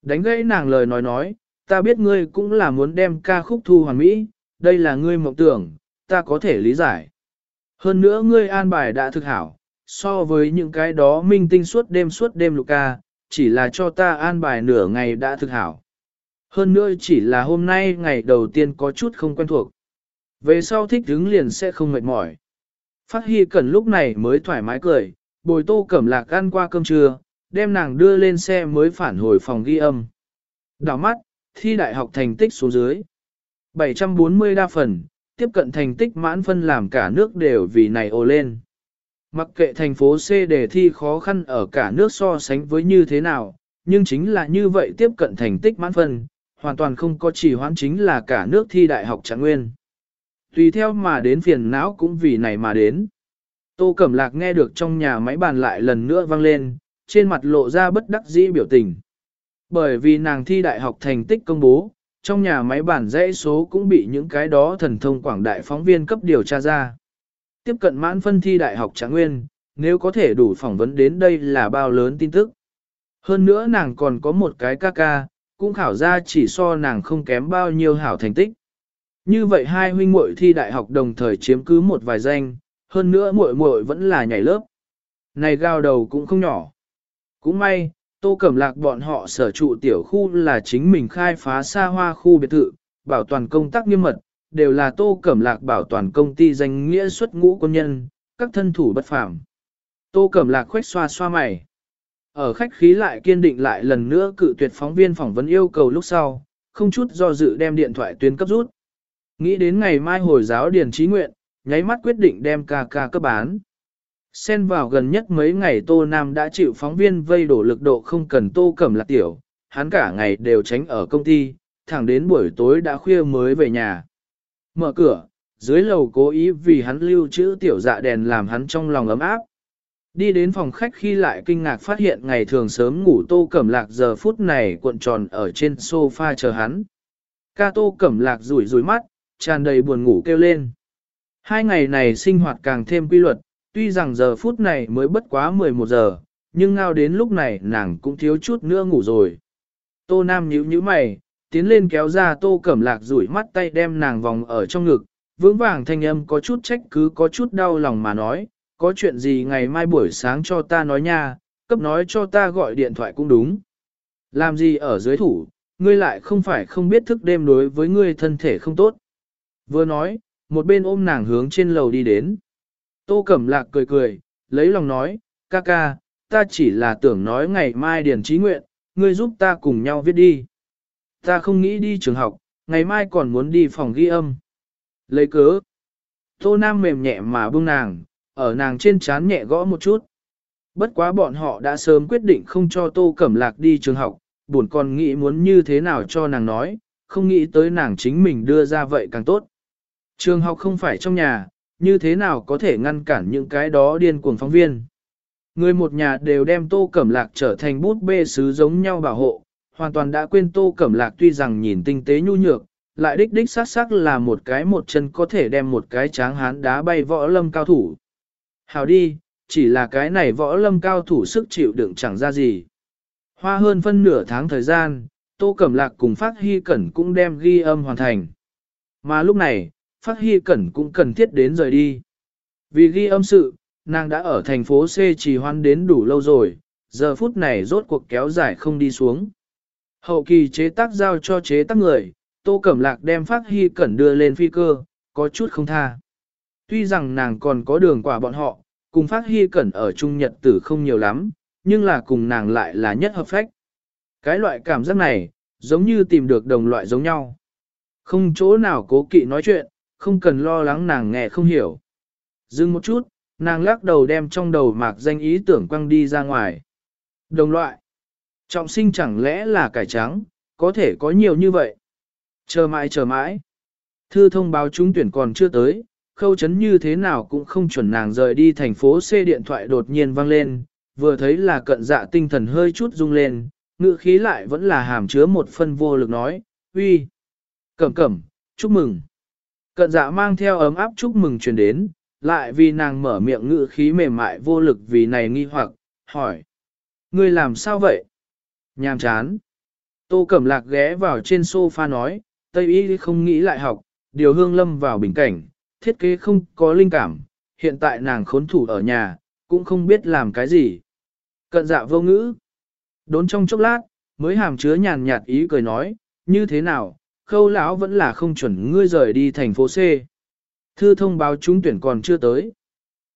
Đánh gãy nàng lời nói nói, ta biết ngươi cũng là muốn đem ca khúc thu hoàn mỹ, đây là ngươi mộng tưởng, ta có thể lý giải. Hơn nữa ngươi an bài đã thực hảo, so với những cái đó minh tinh suốt đêm suốt đêm lục ca, chỉ là cho ta an bài nửa ngày đã thực hảo. Hơn nữa chỉ là hôm nay ngày đầu tiên có chút không quen thuộc. Về sau thích đứng liền sẽ không mệt mỏi. Phát Hy Cẩn lúc này mới thoải mái cười, bồi tô cẩm lạc ăn qua cơm trưa, đem nàng đưa lên xe mới phản hồi phòng ghi âm. Đảo mắt, thi đại học thành tích số dưới. 740 đa phần, tiếp cận thành tích mãn phân làm cả nước đều vì này ồ lên. Mặc kệ thành phố C đề thi khó khăn ở cả nước so sánh với như thế nào, nhưng chính là như vậy tiếp cận thành tích mãn phân, hoàn toàn không có chỉ hoãn chính là cả nước thi đại học trạng nguyên. Tùy theo mà đến phiền não cũng vì này mà đến. Tô Cẩm Lạc nghe được trong nhà máy bàn lại lần nữa vang lên, trên mặt lộ ra bất đắc dĩ biểu tình. Bởi vì nàng thi đại học thành tích công bố, trong nhà máy bản dãy số cũng bị những cái đó thần thông quảng đại phóng viên cấp điều tra ra. Tiếp cận mãn phân thi đại học trạng nguyên, nếu có thể đủ phỏng vấn đến đây là bao lớn tin tức. Hơn nữa nàng còn có một cái ca ca, cũng khảo ra chỉ so nàng không kém bao nhiêu hảo thành tích. Như vậy hai huynh muội thi đại học đồng thời chiếm cứ một vài danh, hơn nữa muội muội vẫn là nhảy lớp. Này gao đầu cũng không nhỏ. Cũng may, Tô Cẩm Lạc bọn họ sở trụ tiểu khu là chính mình khai phá xa hoa khu biệt thự, bảo toàn công tác nghiêm mật, đều là Tô Cẩm Lạc bảo toàn công ty danh nghĩa xuất ngũ quân nhân, các thân thủ bất phàm. Tô Cẩm Lạc khoét xoa xoa mày. Ở khách khí lại kiên định lại lần nữa cự tuyệt phóng viên phỏng vấn yêu cầu lúc sau, không chút do dự đem điện thoại tuyến cấp rút. Nghĩ đến ngày mai hồi giáo điền trí nguyện, nháy mắt quyết định đem ca ca cấp bán. Xen vào gần nhất mấy ngày Tô Nam đã chịu phóng viên vây đổ lực độ không cần Tô Cẩm Lạc tiểu, hắn cả ngày đều tránh ở công ty, thẳng đến buổi tối đã khuya mới về nhà. Mở cửa, dưới lầu cố ý vì hắn lưu trữ tiểu dạ đèn làm hắn trong lòng ấm áp. Đi đến phòng khách khi lại kinh ngạc phát hiện ngày thường sớm ngủ Tô Cẩm Lạc giờ phút này cuộn tròn ở trên sofa chờ hắn. Ca Tô Cẩm Lạc rủi rủi mắt, tràn đầy buồn ngủ kêu lên. Hai ngày này sinh hoạt càng thêm quy luật, tuy rằng giờ phút này mới bất quá 11 giờ, nhưng ngao đến lúc này nàng cũng thiếu chút nữa ngủ rồi. Tô Nam nhíu nhíu mày, tiến lên kéo ra Tô Cẩm Lạc rủi mắt tay đem nàng vòng ở trong ngực, vững vàng thanh âm có chút trách cứ có chút đau lòng mà nói, có chuyện gì ngày mai buổi sáng cho ta nói nha, cấp nói cho ta gọi điện thoại cũng đúng. Làm gì ở dưới thủ, ngươi lại không phải không biết thức đêm đối với ngươi thân thể không tốt. Vừa nói, một bên ôm nàng hướng trên lầu đi đến. Tô Cẩm Lạc cười cười, lấy lòng nói, ca ca, ta chỉ là tưởng nói ngày mai điền trí nguyện, ngươi giúp ta cùng nhau viết đi. Ta không nghĩ đi trường học, ngày mai còn muốn đi phòng ghi âm. Lấy cớ. Tô Nam mềm nhẹ mà buông nàng, ở nàng trên chán nhẹ gõ một chút. Bất quá bọn họ đã sớm quyết định không cho Tô Cẩm Lạc đi trường học, buồn còn nghĩ muốn như thế nào cho nàng nói, không nghĩ tới nàng chính mình đưa ra vậy càng tốt. Trường học không phải trong nhà, như thế nào có thể ngăn cản những cái đó điên cuồng phóng viên. Người một nhà đều đem Tô Cẩm Lạc trở thành bút bê sứ giống nhau bảo hộ, hoàn toàn đã quên Tô Cẩm Lạc tuy rằng nhìn tinh tế nhu nhược, lại đích đích sát sắc là một cái một chân có thể đem một cái tráng hán đá bay võ lâm cao thủ. Hào đi, chỉ là cái này võ lâm cao thủ sức chịu đựng chẳng ra gì. Hoa hơn phân nửa tháng thời gian, Tô Cẩm Lạc cùng Phát Hy Cẩn cũng đem ghi âm hoàn thành. Mà lúc này, Phát Hy Cẩn cũng cần thiết đến rời đi. Vì ghi âm sự, nàng đã ở thành phố C trì hoan đến đủ lâu rồi, giờ phút này rốt cuộc kéo dài không đi xuống. Hậu kỳ chế tác giao cho chế tác người, Tô Cẩm Lạc đem Phát Hy Cẩn đưa lên phi cơ, có chút không tha. Tuy rằng nàng còn có đường quả bọn họ, cùng Phát Hy Cẩn ở Trung Nhật tử không nhiều lắm, nhưng là cùng nàng lại là nhất hợp phách. Cái loại cảm giác này, giống như tìm được đồng loại giống nhau. Không chỗ nào cố kỵ nói chuyện, không cần lo lắng nàng nghe không hiểu. Dừng một chút, nàng lắc đầu đem trong đầu mạc danh ý tưởng quăng đi ra ngoài. Đồng loại. Trọng sinh chẳng lẽ là cải trắng, có thể có nhiều như vậy. Chờ mãi chờ mãi. Thư thông báo trúng tuyển còn chưa tới, khâu chấn như thế nào cũng không chuẩn nàng rời đi thành phố C điện thoại đột nhiên vang lên, vừa thấy là cận dạ tinh thần hơi chút rung lên, ngữ khí lại vẫn là hàm chứa một phân vô lực nói, uy, cẩm cẩm, chúc mừng. Cận dạ mang theo ấm áp chúc mừng truyền đến, lại vì nàng mở miệng ngữ khí mềm mại vô lực vì này nghi hoặc, hỏi. Ngươi làm sao vậy? Nhàm chán. Tô Cẩm Lạc ghé vào trên sofa nói, Tây Y không nghĩ lại học, điều hương lâm vào bình cảnh, thiết kế không có linh cảm, hiện tại nàng khốn thủ ở nhà, cũng không biết làm cái gì. Cận dạ vô ngữ. Đốn trong chốc lát, mới hàm chứa nhàn nhạt ý cười nói, như thế nào, khâu lão vẫn là không chuẩn ngươi rời đi thành phố C. Thư thông báo trúng tuyển còn chưa tới.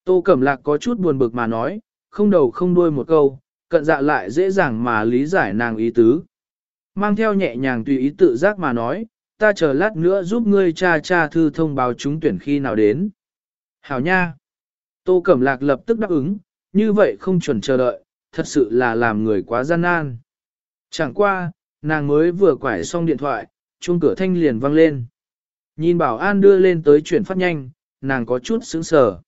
Tô Cẩm Lạc có chút buồn bực mà nói, không đầu không đuôi một câu, cận dạ lại dễ dàng mà lý giải nàng ý tứ. Mang theo nhẹ nhàng tùy ý tự giác mà nói, ta chờ lát nữa giúp ngươi cha cha thư thông báo trúng tuyển khi nào đến. Hảo nha! Tô Cẩm Lạc lập tức đáp ứng, như vậy không chuẩn chờ đợi, thật sự là làm người quá gian nan. Chẳng qua, nàng mới vừa quải xong điện thoại, chuông cửa thanh liền vang lên. Nhìn bảo an đưa lên tới chuyển phát nhanh, nàng có chút sững sờ.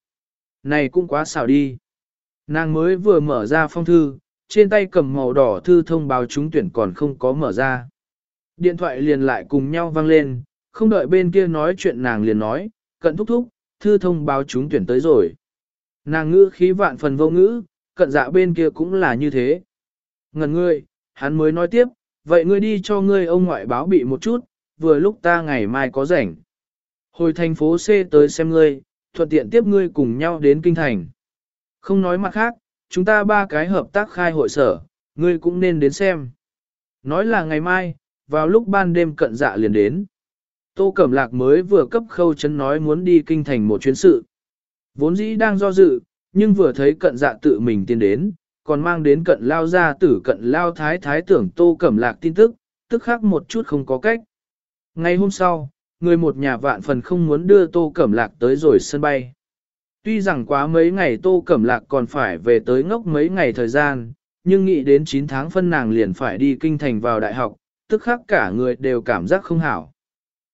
Này cũng quá xảo đi. Nàng mới vừa mở ra phong thư, trên tay cầm màu đỏ thư thông báo trúng tuyển còn không có mở ra. Điện thoại liền lại cùng nhau vang lên, không đợi bên kia nói chuyện nàng liền nói, cận thúc thúc, thư thông báo trúng tuyển tới rồi. Nàng ngữ khí vạn phần vô ngữ, cận dạ bên kia cũng là như thế. Ngần ngươi, hắn mới nói tiếp, vậy ngươi đi cho ngươi ông ngoại báo bị một chút, vừa lúc ta ngày mai có rảnh. Hồi thành phố C tới xem ngươi, thuận tiện tiếp ngươi cùng nhau đến kinh thành. Không nói mặt khác, chúng ta ba cái hợp tác khai hội sở, ngươi cũng nên đến xem. Nói là ngày mai, vào lúc ban đêm cận dạ liền đến. Tô Cẩm Lạc mới vừa cấp khâu chấn nói muốn đi kinh thành một chuyến sự. Vốn dĩ đang do dự, nhưng vừa thấy cận dạ tự mình tiến đến, còn mang đến cận lao gia tử cận lao thái thái tưởng Tô Cẩm Lạc tin tức, tức khác một chút không có cách. Ngày hôm sau, người một nhà vạn phần không muốn đưa Tô Cẩm Lạc tới rồi sân bay. Tuy rằng quá mấy ngày Tô Cẩm Lạc còn phải về tới ngốc mấy ngày thời gian, nhưng nghĩ đến 9 tháng phân nàng liền phải đi kinh thành vào đại học, tức khắc cả người đều cảm giác không hảo.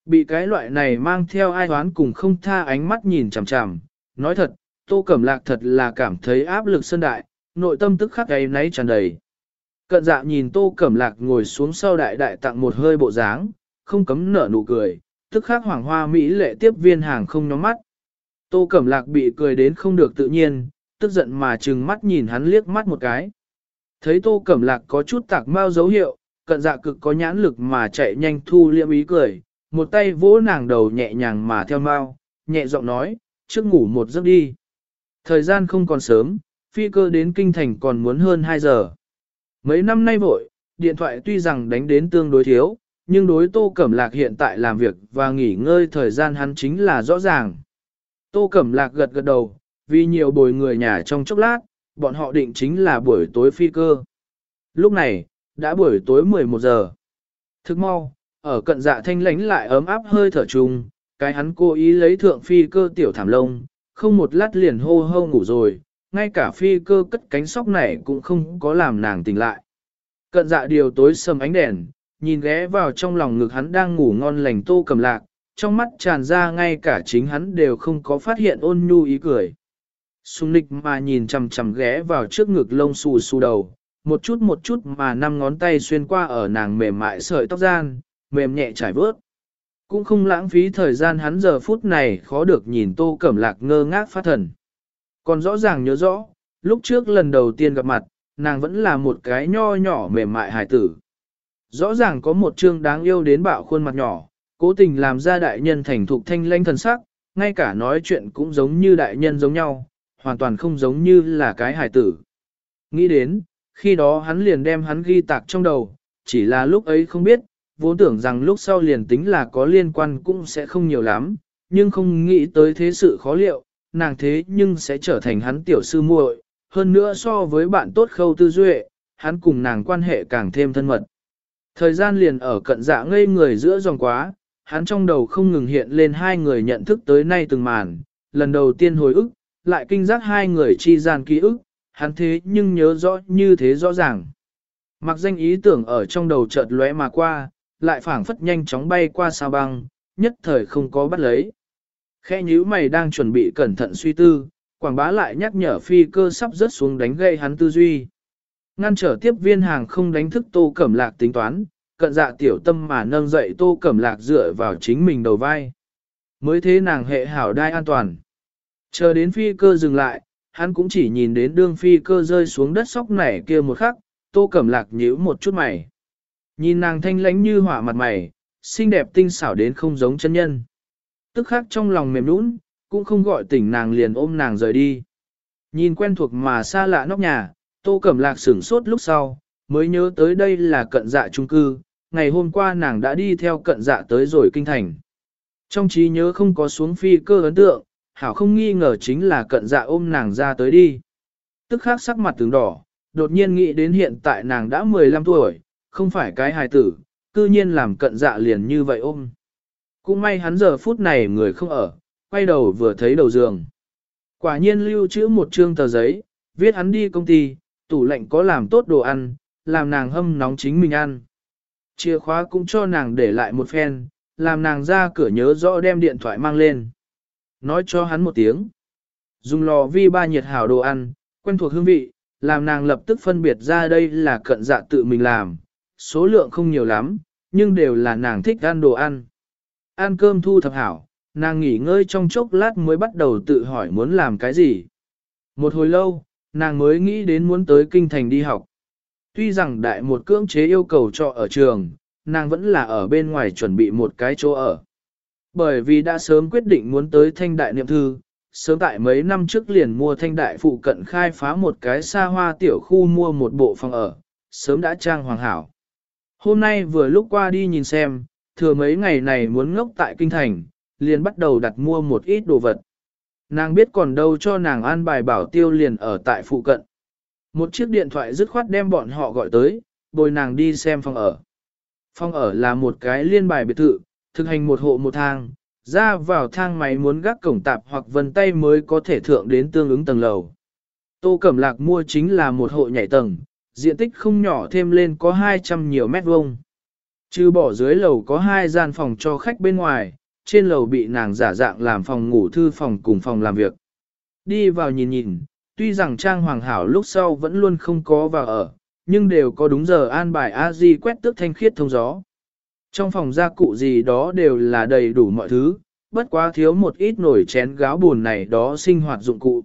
Bị cái loại này mang theo ai toán cùng không tha ánh mắt nhìn chằm chằm, nói thật, Tô Cẩm Lạc thật là cảm thấy áp lực sân đại, nội tâm tức khắc ấy nấy tràn đầy. Cận dạ nhìn Tô Cẩm Lạc ngồi xuống sau đại đại tặng một hơi bộ dáng, không cấm nở nụ cười, tức khắc hoàng hoa Mỹ lệ tiếp viên hàng không nhóm mắt. Tô Cẩm Lạc bị cười đến không được tự nhiên, tức giận mà trừng mắt nhìn hắn liếc mắt một cái. Thấy Tô Cẩm Lạc có chút tạc mau dấu hiệu, cận dạ cực có nhãn lực mà chạy nhanh thu liễm ý cười, một tay vỗ nàng đầu nhẹ nhàng mà theo mau, nhẹ giọng nói, trước ngủ một giấc đi. Thời gian không còn sớm, phi cơ đến kinh thành còn muốn hơn 2 giờ. Mấy năm nay vội, điện thoại tuy rằng đánh đến tương đối thiếu, nhưng đối Tô Cẩm Lạc hiện tại làm việc và nghỉ ngơi thời gian hắn chính là rõ ràng. Tô Cẩm Lạc gật gật đầu, vì nhiều bồi người nhà trong chốc lát, bọn họ định chính là buổi tối phi cơ. Lúc này, đã buổi tối 11 giờ. Thức mau, ở cận dạ thanh lánh lại ấm áp hơi thở trùng, cái hắn cố ý lấy thượng phi cơ tiểu thảm lông, không một lát liền hô hô ngủ rồi, ngay cả phi cơ cất cánh sóc này cũng không có làm nàng tỉnh lại. Cận dạ điều tối sầm ánh đèn, nhìn ghé vào trong lòng ngực hắn đang ngủ ngon lành tô cầm lạc, trong mắt tràn ra ngay cả chính hắn đều không có phát hiện ôn nhu ý cười. Xung nịch mà nhìn chằm chằm ghé vào trước ngực lông xù xù đầu, một chút một chút mà năm ngón tay xuyên qua ở nàng mềm mại sợi tóc gian, mềm nhẹ trải vớt. Cũng không lãng phí thời gian hắn giờ phút này khó được nhìn tô cẩm lạc ngơ ngác phát thần. Còn rõ ràng nhớ rõ, lúc trước lần đầu tiên gặp mặt, nàng vẫn là một cái nho nhỏ mềm mại hài tử. Rõ ràng có một chương đáng yêu đến bạo khuôn mặt nhỏ, cố tình làm ra đại nhân thành thục thanh lanh thần sắc, ngay cả nói chuyện cũng giống như đại nhân giống nhau, hoàn toàn không giống như là cái hài tử. Nghĩ đến, khi đó hắn liền đem hắn ghi tạc trong đầu, chỉ là lúc ấy không biết, vốn tưởng rằng lúc sau liền tính là có liên quan cũng sẽ không nhiều lắm, nhưng không nghĩ tới thế sự khó liệu, nàng thế nhưng sẽ trở thành hắn tiểu sư muội, hơn nữa so với bạn tốt khâu tư duệ, hắn cùng nàng quan hệ càng thêm thân mật. Thời gian liền ở cận dạ ngây người giữa dòng quá, hắn trong đầu không ngừng hiện lên hai người nhận thức tới nay từng màn, lần đầu tiên hồi ức, lại kinh giác hai người chi gian ký ức, hắn thế nhưng nhớ rõ như thế rõ ràng. Mặc danh ý tưởng ở trong đầu chợt lóe mà qua, lại phảng phất nhanh chóng bay qua sao băng, nhất thời không có bắt lấy. Khe nhíu mày đang chuẩn bị cẩn thận suy tư, quảng bá lại nhắc nhở phi cơ sắp rớt xuống đánh gây hắn tư duy. Ngăn trở tiếp viên hàng không đánh thức tô cẩm lạc tính toán, cận dạ tiểu tâm mà nâng dậy tô cẩm lạc dựa vào chính mình đầu vai. Mới thế nàng hệ hảo đai an toàn. Chờ đến phi cơ dừng lại, hắn cũng chỉ nhìn đến đương phi cơ rơi xuống đất sóc nảy kia một khắc, tô cẩm lạc nhíu một chút mày. Nhìn nàng thanh lánh như hỏa mặt mày, xinh đẹp tinh xảo đến không giống chân nhân. Tức khắc trong lòng mềm nũng, cũng không gọi tỉnh nàng liền ôm nàng rời đi. Nhìn quen thuộc mà xa lạ nóc nhà, tô cẩm lạc sửng sốt lúc sau, mới nhớ tới đây là cận dạ trung cư, ngày hôm qua nàng đã đi theo cận dạ tới rồi kinh thành. Trong trí nhớ không có xuống phi cơ ấn tượng, hảo không nghi ngờ chính là cận dạ ôm nàng ra tới đi. Tức khắc sắc mặt tướng đỏ, đột nhiên nghĩ đến hiện tại nàng đã 15 tuổi, không phải cái hài tử, cư nhiên làm cận dạ liền như vậy ôm. Cũng may hắn giờ phút này người không ở, quay đầu vừa thấy đầu giường. Quả nhiên lưu trữ một trương tờ giấy, viết hắn đi công ty, tủ lạnh có làm tốt đồ ăn, làm nàng hâm nóng chính mình ăn chìa khóa cũng cho nàng để lại một phen, làm nàng ra cửa nhớ rõ đem điện thoại mang lên. Nói cho hắn một tiếng. Dùng lò vi ba nhiệt hảo đồ ăn, quen thuộc hương vị, làm nàng lập tức phân biệt ra đây là cận dạ tự mình làm. Số lượng không nhiều lắm, nhưng đều là nàng thích ăn đồ ăn. Ăn cơm thu thập hảo, nàng nghỉ ngơi trong chốc lát mới bắt đầu tự hỏi muốn làm cái gì. Một hồi lâu, nàng mới nghĩ đến muốn tới kinh thành đi học. Tuy rằng đại một cưỡng chế yêu cầu cho ở trường, nàng vẫn là ở bên ngoài chuẩn bị một cái chỗ ở. Bởi vì đã sớm quyết định muốn tới thanh đại niệm thư, sớm tại mấy năm trước liền mua thanh đại phụ cận khai phá một cái xa hoa tiểu khu mua một bộ phòng ở, sớm đã trang hoàng hảo. Hôm nay vừa lúc qua đi nhìn xem, thừa mấy ngày này muốn ngốc tại kinh thành, liền bắt đầu đặt mua một ít đồ vật. Nàng biết còn đâu cho nàng an bài bảo tiêu liền ở tại phụ cận. Một chiếc điện thoại dứt khoát đem bọn họ gọi tới, bồi nàng đi xem phòng ở. Phòng ở là một cái liên bài biệt thự, thực hành một hộ một thang, ra vào thang máy muốn gác cổng tạp hoặc vân tay mới có thể thượng đến tương ứng tầng lầu. Tô Cẩm Lạc mua chính là một hộ nhảy tầng, diện tích không nhỏ thêm lên có 200 nhiều mét vuông. Trừ bỏ dưới lầu có hai gian phòng cho khách bên ngoài, trên lầu bị nàng giả dạng làm phòng ngủ thư phòng cùng phòng làm việc. Đi vào nhìn nhìn, tuy rằng trang hoàng hảo lúc sau vẫn luôn không có vào ở, nhưng đều có đúng giờ an bài a di quét tước thanh khiết thông gió. Trong phòng gia cụ gì đó đều là đầy đủ mọi thứ, bất quá thiếu một ít nổi chén gáo buồn này đó sinh hoạt dụng cụ.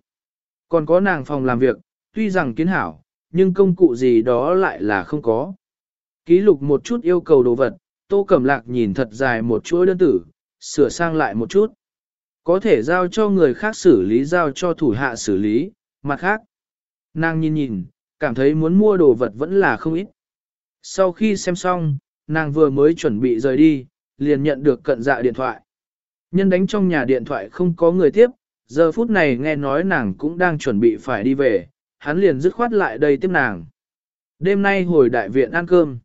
Còn có nàng phòng làm việc, tuy rằng kiến hảo, nhưng công cụ gì đó lại là không có. Ký lục một chút yêu cầu đồ vật, Tô Cẩm Lạc nhìn thật dài một chuỗi đơn tử, sửa sang lại một chút. Có thể giao cho người khác xử lý giao cho thủ hạ xử lý, mặt khác. Nàng nhìn nhìn, cảm thấy muốn mua đồ vật vẫn là không ít. Sau khi xem xong, nàng vừa mới chuẩn bị rời đi, liền nhận được cận dạ điện thoại. Nhân đánh trong nhà điện thoại không có người tiếp, giờ phút này nghe nói nàng cũng đang chuẩn bị phải đi về, hắn liền dứt khoát lại đây tiếp nàng. Đêm nay hồi đại viện ăn cơm.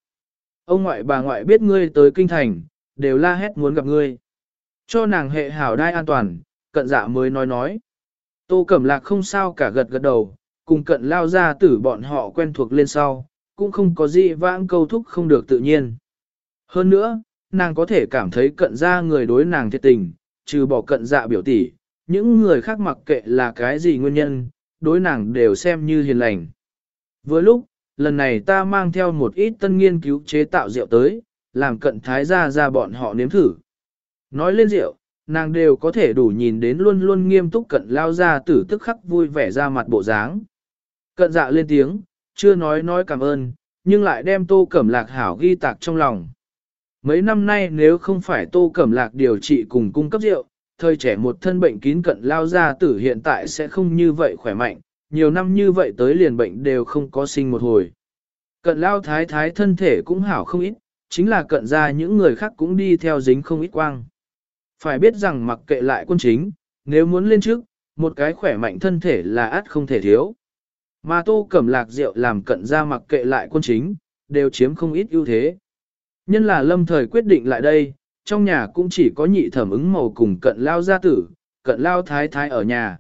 Ông ngoại bà ngoại biết ngươi tới kinh thành, đều la hét muốn gặp ngươi. Cho nàng hệ hảo đai an toàn, cận dạ mới nói nói. Tô Cẩm Lạc không sao cả gật gật đầu, cùng cận lao ra tử bọn họ quen thuộc lên sau, cũng không có gì vãng câu thúc không được tự nhiên. Hơn nữa, nàng có thể cảm thấy cận ra người đối nàng thiệt tình, trừ bỏ cận dạ biểu tỷ, những người khác mặc kệ là cái gì nguyên nhân, đối nàng đều xem như hiền lành. Vừa lúc, lần này ta mang theo một ít tân nghiên cứu chế tạo rượu tới, làm cận thái gia ra bọn họ nếm thử. Nói lên rượu, nàng đều có thể đủ nhìn đến luôn luôn nghiêm túc cận lao ra tử tức khắc vui vẻ ra mặt bộ dáng. Cận dạ lên tiếng, chưa nói nói cảm ơn, nhưng lại đem tô cẩm lạc hảo ghi tạc trong lòng. Mấy năm nay nếu không phải tô cẩm lạc điều trị cùng cung cấp rượu, thời trẻ một thân bệnh kín cận lao ra tử hiện tại sẽ không như vậy khỏe mạnh, nhiều năm như vậy tới liền bệnh đều không có sinh một hồi. Cận lao thái thái thân thể cũng hảo không ít, chính là cận ra những người khác cũng đi theo dính không ít quang. Phải biết rằng mặc kệ lại quân chính, nếu muốn lên trước, một cái khỏe mạnh thân thể là át không thể thiếu. Mà tô cẩm lạc rượu làm cận ra mặc kệ lại quân chính, đều chiếm không ít ưu thế. Nhân là lâm thời quyết định lại đây, trong nhà cũng chỉ có nhị thẩm ứng màu cùng cận lao gia tử, cận lao thái thái ở nhà.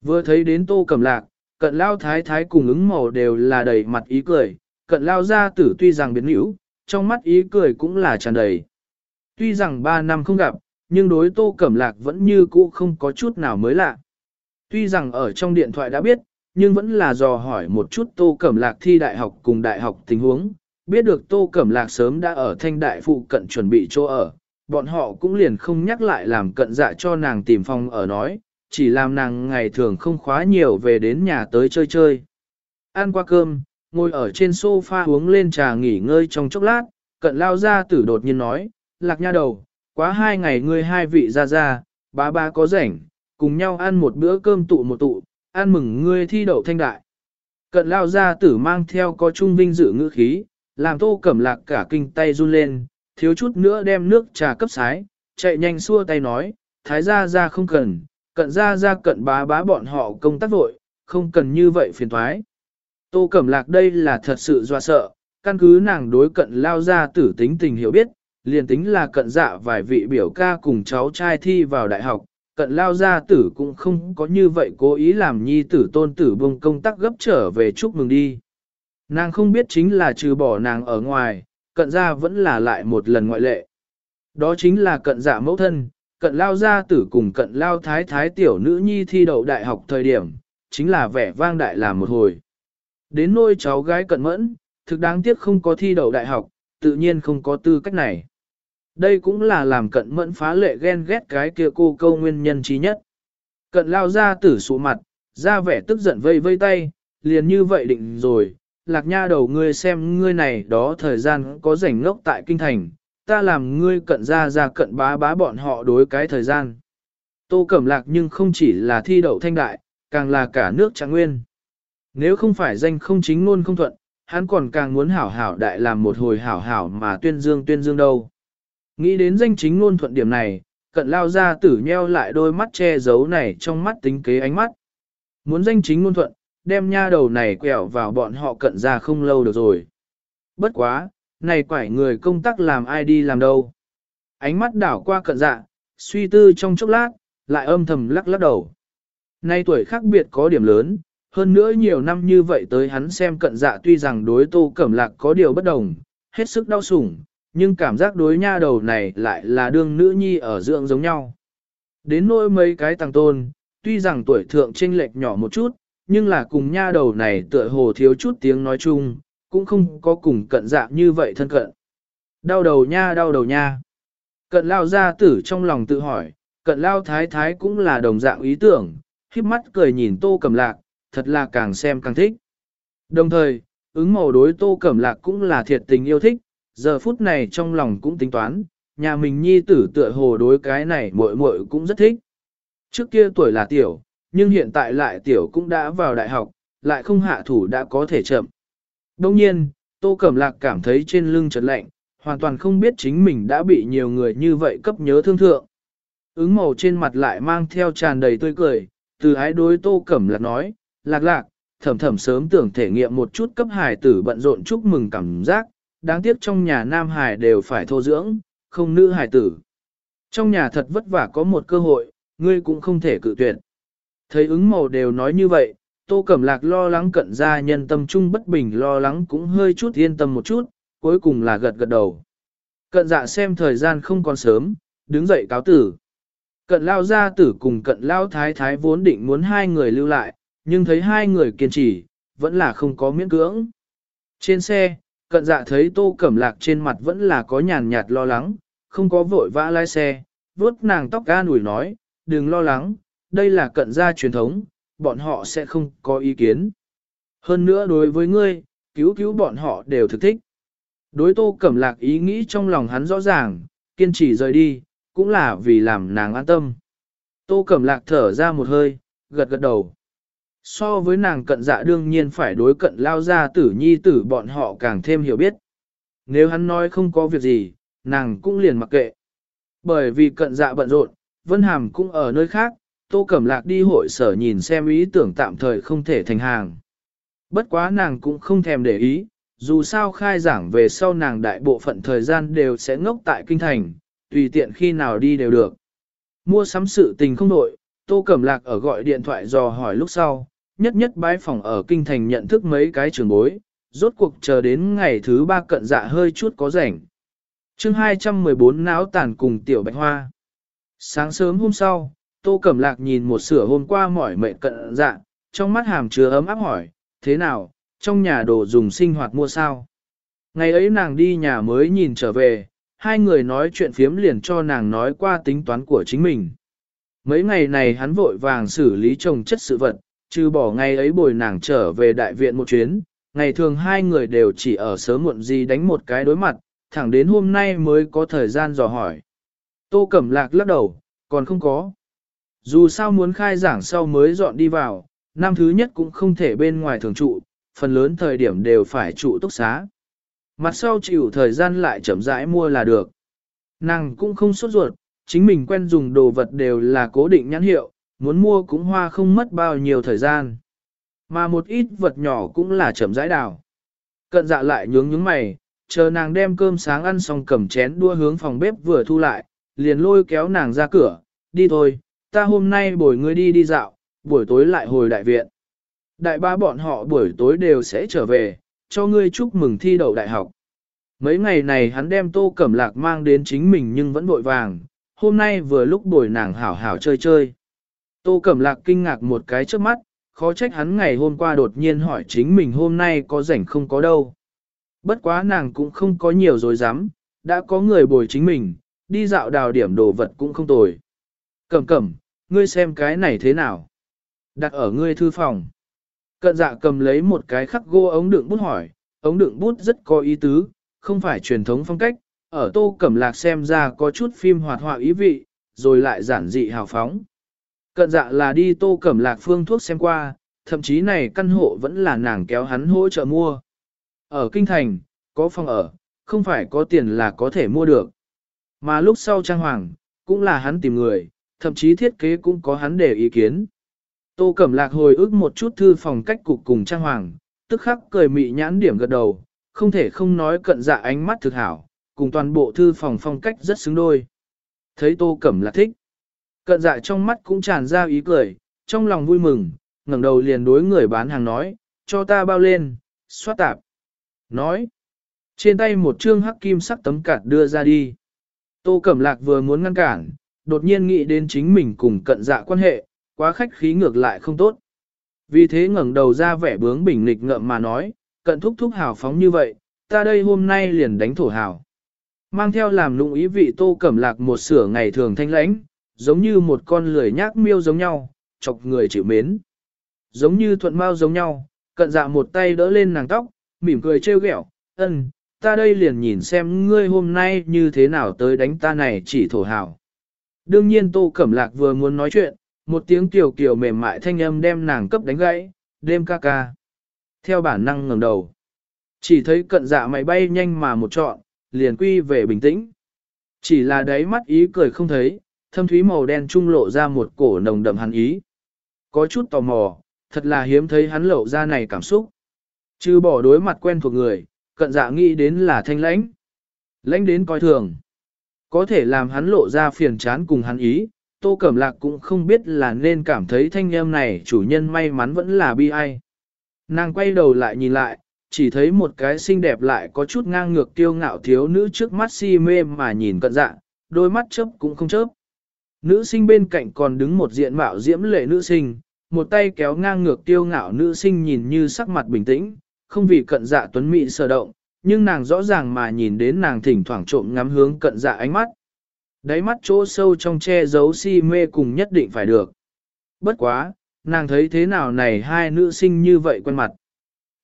Vừa thấy đến tô cẩm lạc, cận lao thái thái cùng ứng màu đều là đầy mặt ý cười, cận lao gia tử tuy rằng biến hữu, trong mắt ý cười cũng là tràn đầy. Tuy rằng ba năm không gặp, nhưng đối tô cẩm lạc vẫn như cũ không có chút nào mới lạ. Tuy rằng ở trong điện thoại đã biết, nhưng vẫn là dò hỏi một chút tô cẩm lạc thi đại học cùng đại học tình huống, biết được tô cẩm lạc sớm đã ở thanh đại phụ cận chuẩn bị chỗ ở, bọn họ cũng liền không nhắc lại làm cận dạ cho nàng tìm phòng ở nói, chỉ làm nàng ngày thường không khóa nhiều về đến nhà tới chơi chơi. Ăn qua cơm, ngồi ở trên sofa uống lên trà nghỉ ngơi trong chốc lát, cận lao ra tử đột nhiên nói, lạc nha đầu, quá hai ngày ngươi hai vị ra ra, ba ba có rảnh, cùng nhau ăn một bữa cơm tụ một tụ, ăn mừng ngươi thi đậu thanh đại. Cận lao ra tử mang theo có trung vinh dự ngữ khí, làm tô cẩm lạc cả kinh tay run lên, thiếu chút nữa đem nước trà cấp sái, chạy nhanh xua tay nói, thái gia ra không cần, cận gia ra cận bá bá bọn họ công tác vội, không cần như vậy phiền thoái. Tô Cẩm Lạc đây là thật sự doa sợ, căn cứ nàng đối cận lao ra tử tính tình hiểu biết, liền tính là cận dạ vài vị biểu ca cùng cháu trai thi vào đại học, cận lao gia tử cũng không có như vậy cố ý làm nhi tử tôn tử bông công tác gấp trở về chúc mừng đi. Nàng không biết chính là trừ bỏ nàng ở ngoài, cận gia vẫn là lại một lần ngoại lệ. Đó chính là cận dạ mẫu thân, cận lao gia tử cùng cận lao thái thái tiểu nữ nhi thi đậu đại học thời điểm, chính là vẻ vang đại làm một hồi. Đến nôi cháu gái cận mẫn, thực đáng tiếc không có thi đậu đại học, tự nhiên không có tư cách này. Đây cũng là làm cận mẫn phá lệ ghen ghét cái kia cô câu nguyên nhân trí nhất. Cận lao ra tử sụ mặt, ra vẻ tức giận vây vây tay, liền như vậy định rồi, lạc nha đầu ngươi xem ngươi này đó thời gian có rảnh ngốc tại kinh thành, ta làm ngươi cận ra ra cận bá bá bọn họ đối cái thời gian. Tô Cẩm Lạc nhưng không chỉ là thi đậu thanh đại, càng là cả nước trạng nguyên. Nếu không phải danh không chính luôn không thuận, hắn còn càng muốn hảo hảo đại làm một hồi hảo hảo mà tuyên dương tuyên dương đâu. Nghĩ đến danh chính ngôn thuận điểm này, cận lao ra tử nheo lại đôi mắt che giấu này trong mắt tính kế ánh mắt. Muốn danh chính ngôn thuận, đem nha đầu này quẹo vào bọn họ cận ra không lâu được rồi. Bất quá, này quải người công tác làm ai đi làm đâu. Ánh mắt đảo qua cận dạ, suy tư trong chốc lát, lại âm thầm lắc lắc đầu. Nay tuổi khác biệt có điểm lớn, hơn nữa nhiều năm như vậy tới hắn xem cận dạ tuy rằng đối tô cẩm lạc có điều bất đồng, hết sức đau sủng, nhưng cảm giác đối nha đầu này lại là đương nữ nhi ở dưỡng giống nhau. Đến nỗi mấy cái tăng tôn, tuy rằng tuổi thượng chênh lệch nhỏ một chút, nhưng là cùng nha đầu này tựa hồ thiếu chút tiếng nói chung, cũng không có cùng cận dạ như vậy thân cận. Đau đầu nha đau đầu nha. Cận lao gia tử trong lòng tự hỏi, cận lao thái thái cũng là đồng dạng ý tưởng, khiếp mắt cười nhìn tô cầm lạc, thật là càng xem càng thích. Đồng thời, ứng màu đối tô cẩm lạc cũng là thiệt tình yêu thích, giờ phút này trong lòng cũng tính toán, nhà mình nhi tử tựa hồ đối cái này muội muội cũng rất thích. Trước kia tuổi là tiểu, nhưng hiện tại lại tiểu cũng đã vào đại học, lại không hạ thủ đã có thể chậm. Đông nhiên, Tô Cẩm Lạc cảm thấy trên lưng chợt lạnh, hoàn toàn không biết chính mình đã bị nhiều người như vậy cấp nhớ thương thượng. Ứng màu trên mặt lại mang theo tràn đầy tươi cười, từ ái đối Tô Cẩm Lạc nói, lạc lạc, thầm thầm sớm tưởng thể nghiệm một chút cấp hài tử bận rộn chúc mừng cảm giác, đáng tiếc trong nhà nam Hải đều phải thô dưỡng, không nữ hải tử. Trong nhà thật vất vả có một cơ hội, ngươi cũng không thể cự tuyệt. Thấy ứng màu đều nói như vậy, Tô Cẩm Lạc lo lắng cận ra nhân tâm trung bất bình lo lắng cũng hơi chút yên tâm một chút, cuối cùng là gật gật đầu. Cận dạ xem thời gian không còn sớm, đứng dậy cáo tử. Cận lao gia tử cùng cận lao thái thái vốn định muốn hai người lưu lại, nhưng thấy hai người kiên trì, vẫn là không có miễn cưỡng. Trên xe, cận dạ thấy tô cẩm lạc trên mặt vẫn là có nhàn nhạt lo lắng, không có vội vã lái xe, vuốt nàng tóc ga nủi nói, đừng lo lắng, đây là cận gia truyền thống, bọn họ sẽ không có ý kiến. Hơn nữa đối với ngươi, cứu cứu bọn họ đều thực thích. Đối tô cẩm lạc ý nghĩ trong lòng hắn rõ ràng, kiên trì rời đi, cũng là vì làm nàng an tâm. Tô cẩm lạc thở ra một hơi, gật gật đầu. So với nàng cận dạ đương nhiên phải đối cận lao ra tử nhi tử bọn họ càng thêm hiểu biết. Nếu hắn nói không có việc gì, nàng cũng liền mặc kệ. Bởi vì cận dạ bận rộn, Vân Hàm cũng ở nơi khác, Tô Cẩm Lạc đi hội sở nhìn xem ý tưởng tạm thời không thể thành hàng. Bất quá nàng cũng không thèm để ý, dù sao khai giảng về sau nàng đại bộ phận thời gian đều sẽ ngốc tại kinh thành, tùy tiện khi nào đi đều được. Mua sắm sự tình không nội, Tô Cẩm Lạc ở gọi điện thoại dò hỏi lúc sau, nhất nhất bái phòng ở kinh thành nhận thức mấy cái trường bối, rốt cuộc chờ đến ngày thứ ba cận dạ hơi chút có rảnh. chương 214 náo tàn cùng tiểu bạch hoa. Sáng sớm hôm sau, Tô Cẩm Lạc nhìn một sửa hôm qua mỏi mệt cận dạ, trong mắt hàm chứa ấm áp hỏi, thế nào, trong nhà đồ dùng sinh hoạt mua sao? Ngày ấy nàng đi nhà mới nhìn trở về, hai người nói chuyện phiếm liền cho nàng nói qua tính toán của chính mình. Mấy ngày này hắn vội vàng xử lý trồng chất sự vật, trừ bỏ ngày ấy bồi nàng trở về đại viện một chuyến, ngày thường hai người đều chỉ ở sớm muộn gì đánh một cái đối mặt, thẳng đến hôm nay mới có thời gian dò hỏi. Tô Cẩm Lạc lắc đầu, còn không có. Dù sao muốn khai giảng sau mới dọn đi vào, năm thứ nhất cũng không thể bên ngoài thường trụ, phần lớn thời điểm đều phải trụ túc xá. Mặt sau chịu thời gian lại chậm rãi mua là được. Nàng cũng không sốt ruột, chính mình quen dùng đồ vật đều là cố định nhãn hiệu, muốn mua cũng hoa không mất bao nhiêu thời gian. Mà một ít vật nhỏ cũng là chậm rãi đào. Cận dạ lại nhướng nhướng mày, chờ nàng đem cơm sáng ăn xong cầm chén đua hướng phòng bếp vừa thu lại, liền lôi kéo nàng ra cửa, đi thôi, ta hôm nay bồi ngươi đi đi dạo, buổi tối lại hồi đại viện. Đại ba bọn họ buổi tối đều sẽ trở về, cho ngươi chúc mừng thi đậu đại học. Mấy ngày này hắn đem tô cẩm lạc mang đến chính mình nhưng vẫn vội vàng, hôm nay vừa lúc bồi nàng hảo hảo chơi chơi. Tô cẩm lạc kinh ngạc một cái trước mắt, khó trách hắn ngày hôm qua đột nhiên hỏi chính mình hôm nay có rảnh không có đâu. Bất quá nàng cũng không có nhiều dối dám, đã có người bồi chính mình, đi dạo đào điểm đồ vật cũng không tồi. Cẩm cẩm, ngươi xem cái này thế nào? Đặt ở ngươi thư phòng. Cận dạ cầm lấy một cái khắc gỗ ống đựng bút hỏi, ống đựng bút rất có ý tứ, không phải truyền thống phong cách, ở tô cẩm lạc xem ra có chút phim hoạt họa ý vị, rồi lại giản dị hào phóng. Cận dạ là đi tô cẩm lạc phương thuốc xem qua, thậm chí này căn hộ vẫn là nàng kéo hắn hỗ trợ mua. Ở Kinh Thành, có phòng ở, không phải có tiền là có thể mua được. Mà lúc sau trang hoàng, cũng là hắn tìm người, thậm chí thiết kế cũng có hắn để ý kiến. Tô Cẩm Lạc hồi ức một chút thư phòng cách cục cùng trang hoàng, tức khắc cười mị nhãn điểm gật đầu, không thể không nói cận dạ ánh mắt thực hảo, cùng toàn bộ thư phòng phong cách rất xứng đôi. Thấy Tô Cẩm Lạc thích. Cận dạ trong mắt cũng tràn ra ý cười, trong lòng vui mừng, ngẩng đầu liền đối người bán hàng nói, cho ta bao lên, xoát tạp. Nói, trên tay một trương hắc kim sắc tấm cạt đưa ra đi. Tô Cẩm Lạc vừa muốn ngăn cản, đột nhiên nghĩ đến chính mình cùng cận dạ quan hệ, quá khách khí ngược lại không tốt. Vì thế ngẩng đầu ra vẻ bướng bình nghịch ngợm mà nói, cận thúc thúc hào phóng như vậy, ta đây hôm nay liền đánh thổ hào. Mang theo làm lụng ý vị Tô Cẩm Lạc một sửa ngày thường thanh lãnh, giống như một con lười nhác miêu giống nhau, chọc người chịu mến. Giống như thuận mau giống nhau, cận dạ một tay đỡ lên nàng tóc, mỉm cười trêu ghẹo, ân, ta đây liền nhìn xem ngươi hôm nay như thế nào tới đánh ta này chỉ thổ hào. Đương nhiên Tô Cẩm Lạc vừa muốn nói chuyện, một tiếng kiều kiều mềm mại thanh âm đem nàng cấp đánh gãy, đêm ca ca. Theo bản năng ngẩng đầu, chỉ thấy cận dạ mày bay nhanh mà một trọn, liền quy về bình tĩnh. Chỉ là đáy mắt ý cười không thấy, thâm thúy màu đen trung lộ ra một cổ nồng đậm hắn ý. Có chút tò mò, thật là hiếm thấy hắn lộ ra này cảm xúc. Chứ bỏ đối mặt quen thuộc người, cận dạ nghĩ đến là thanh lãnh. Lãnh đến coi thường. Có thể làm hắn lộ ra phiền chán cùng hắn ý, Tô Cẩm Lạc cũng không biết là nên cảm thấy thanh em này chủ nhân may mắn vẫn là bi ai. Nàng quay đầu lại nhìn lại, chỉ thấy một cái xinh đẹp lại có chút ngang ngược tiêu ngạo thiếu nữ trước mắt si mê mà nhìn cận dạ, đôi mắt chớp cũng không chớp. Nữ sinh bên cạnh còn đứng một diện mạo diễm lệ nữ sinh, một tay kéo ngang ngược tiêu ngạo nữ sinh nhìn như sắc mặt bình tĩnh, không vì cận dạ tuấn mỹ sở động, nhưng nàng rõ ràng mà nhìn đến nàng thỉnh thoảng trộm ngắm hướng cận dạ ánh mắt. Đáy mắt chỗ sâu trong che giấu si mê cùng nhất định phải được. Bất quá, nàng thấy thế nào này hai nữ sinh như vậy quen mặt.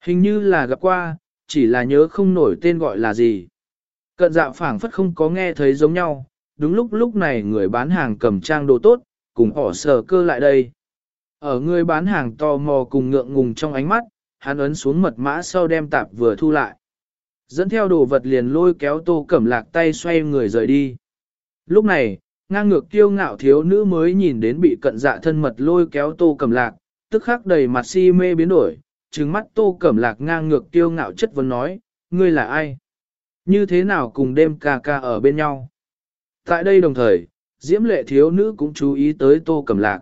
Hình như là gặp qua, chỉ là nhớ không nổi tên gọi là gì. Cận dạ phảng phất không có nghe thấy giống nhau, đúng lúc lúc này người bán hàng cầm trang đồ tốt, cùng họ sờ cơ lại đây. Ở người bán hàng tò mò cùng ngượng ngùng trong ánh mắt, hắn ấn xuống mật mã sau đem tạp vừa thu lại. Dẫn theo đồ vật liền lôi kéo tô cẩm lạc tay xoay người rời đi. Lúc này, ngang ngược kiêu ngạo thiếu nữ mới nhìn đến bị cận dạ thân mật lôi kéo tô cẩm lạc, tức khắc đầy mặt si mê biến đổi, trừng mắt tô cẩm lạc ngang ngược kiêu ngạo chất vấn nói, ngươi là ai? Như thế nào cùng đêm ca ca ở bên nhau? Tại đây đồng thời, diễm lệ thiếu nữ cũng chú ý tới tô cẩm lạc.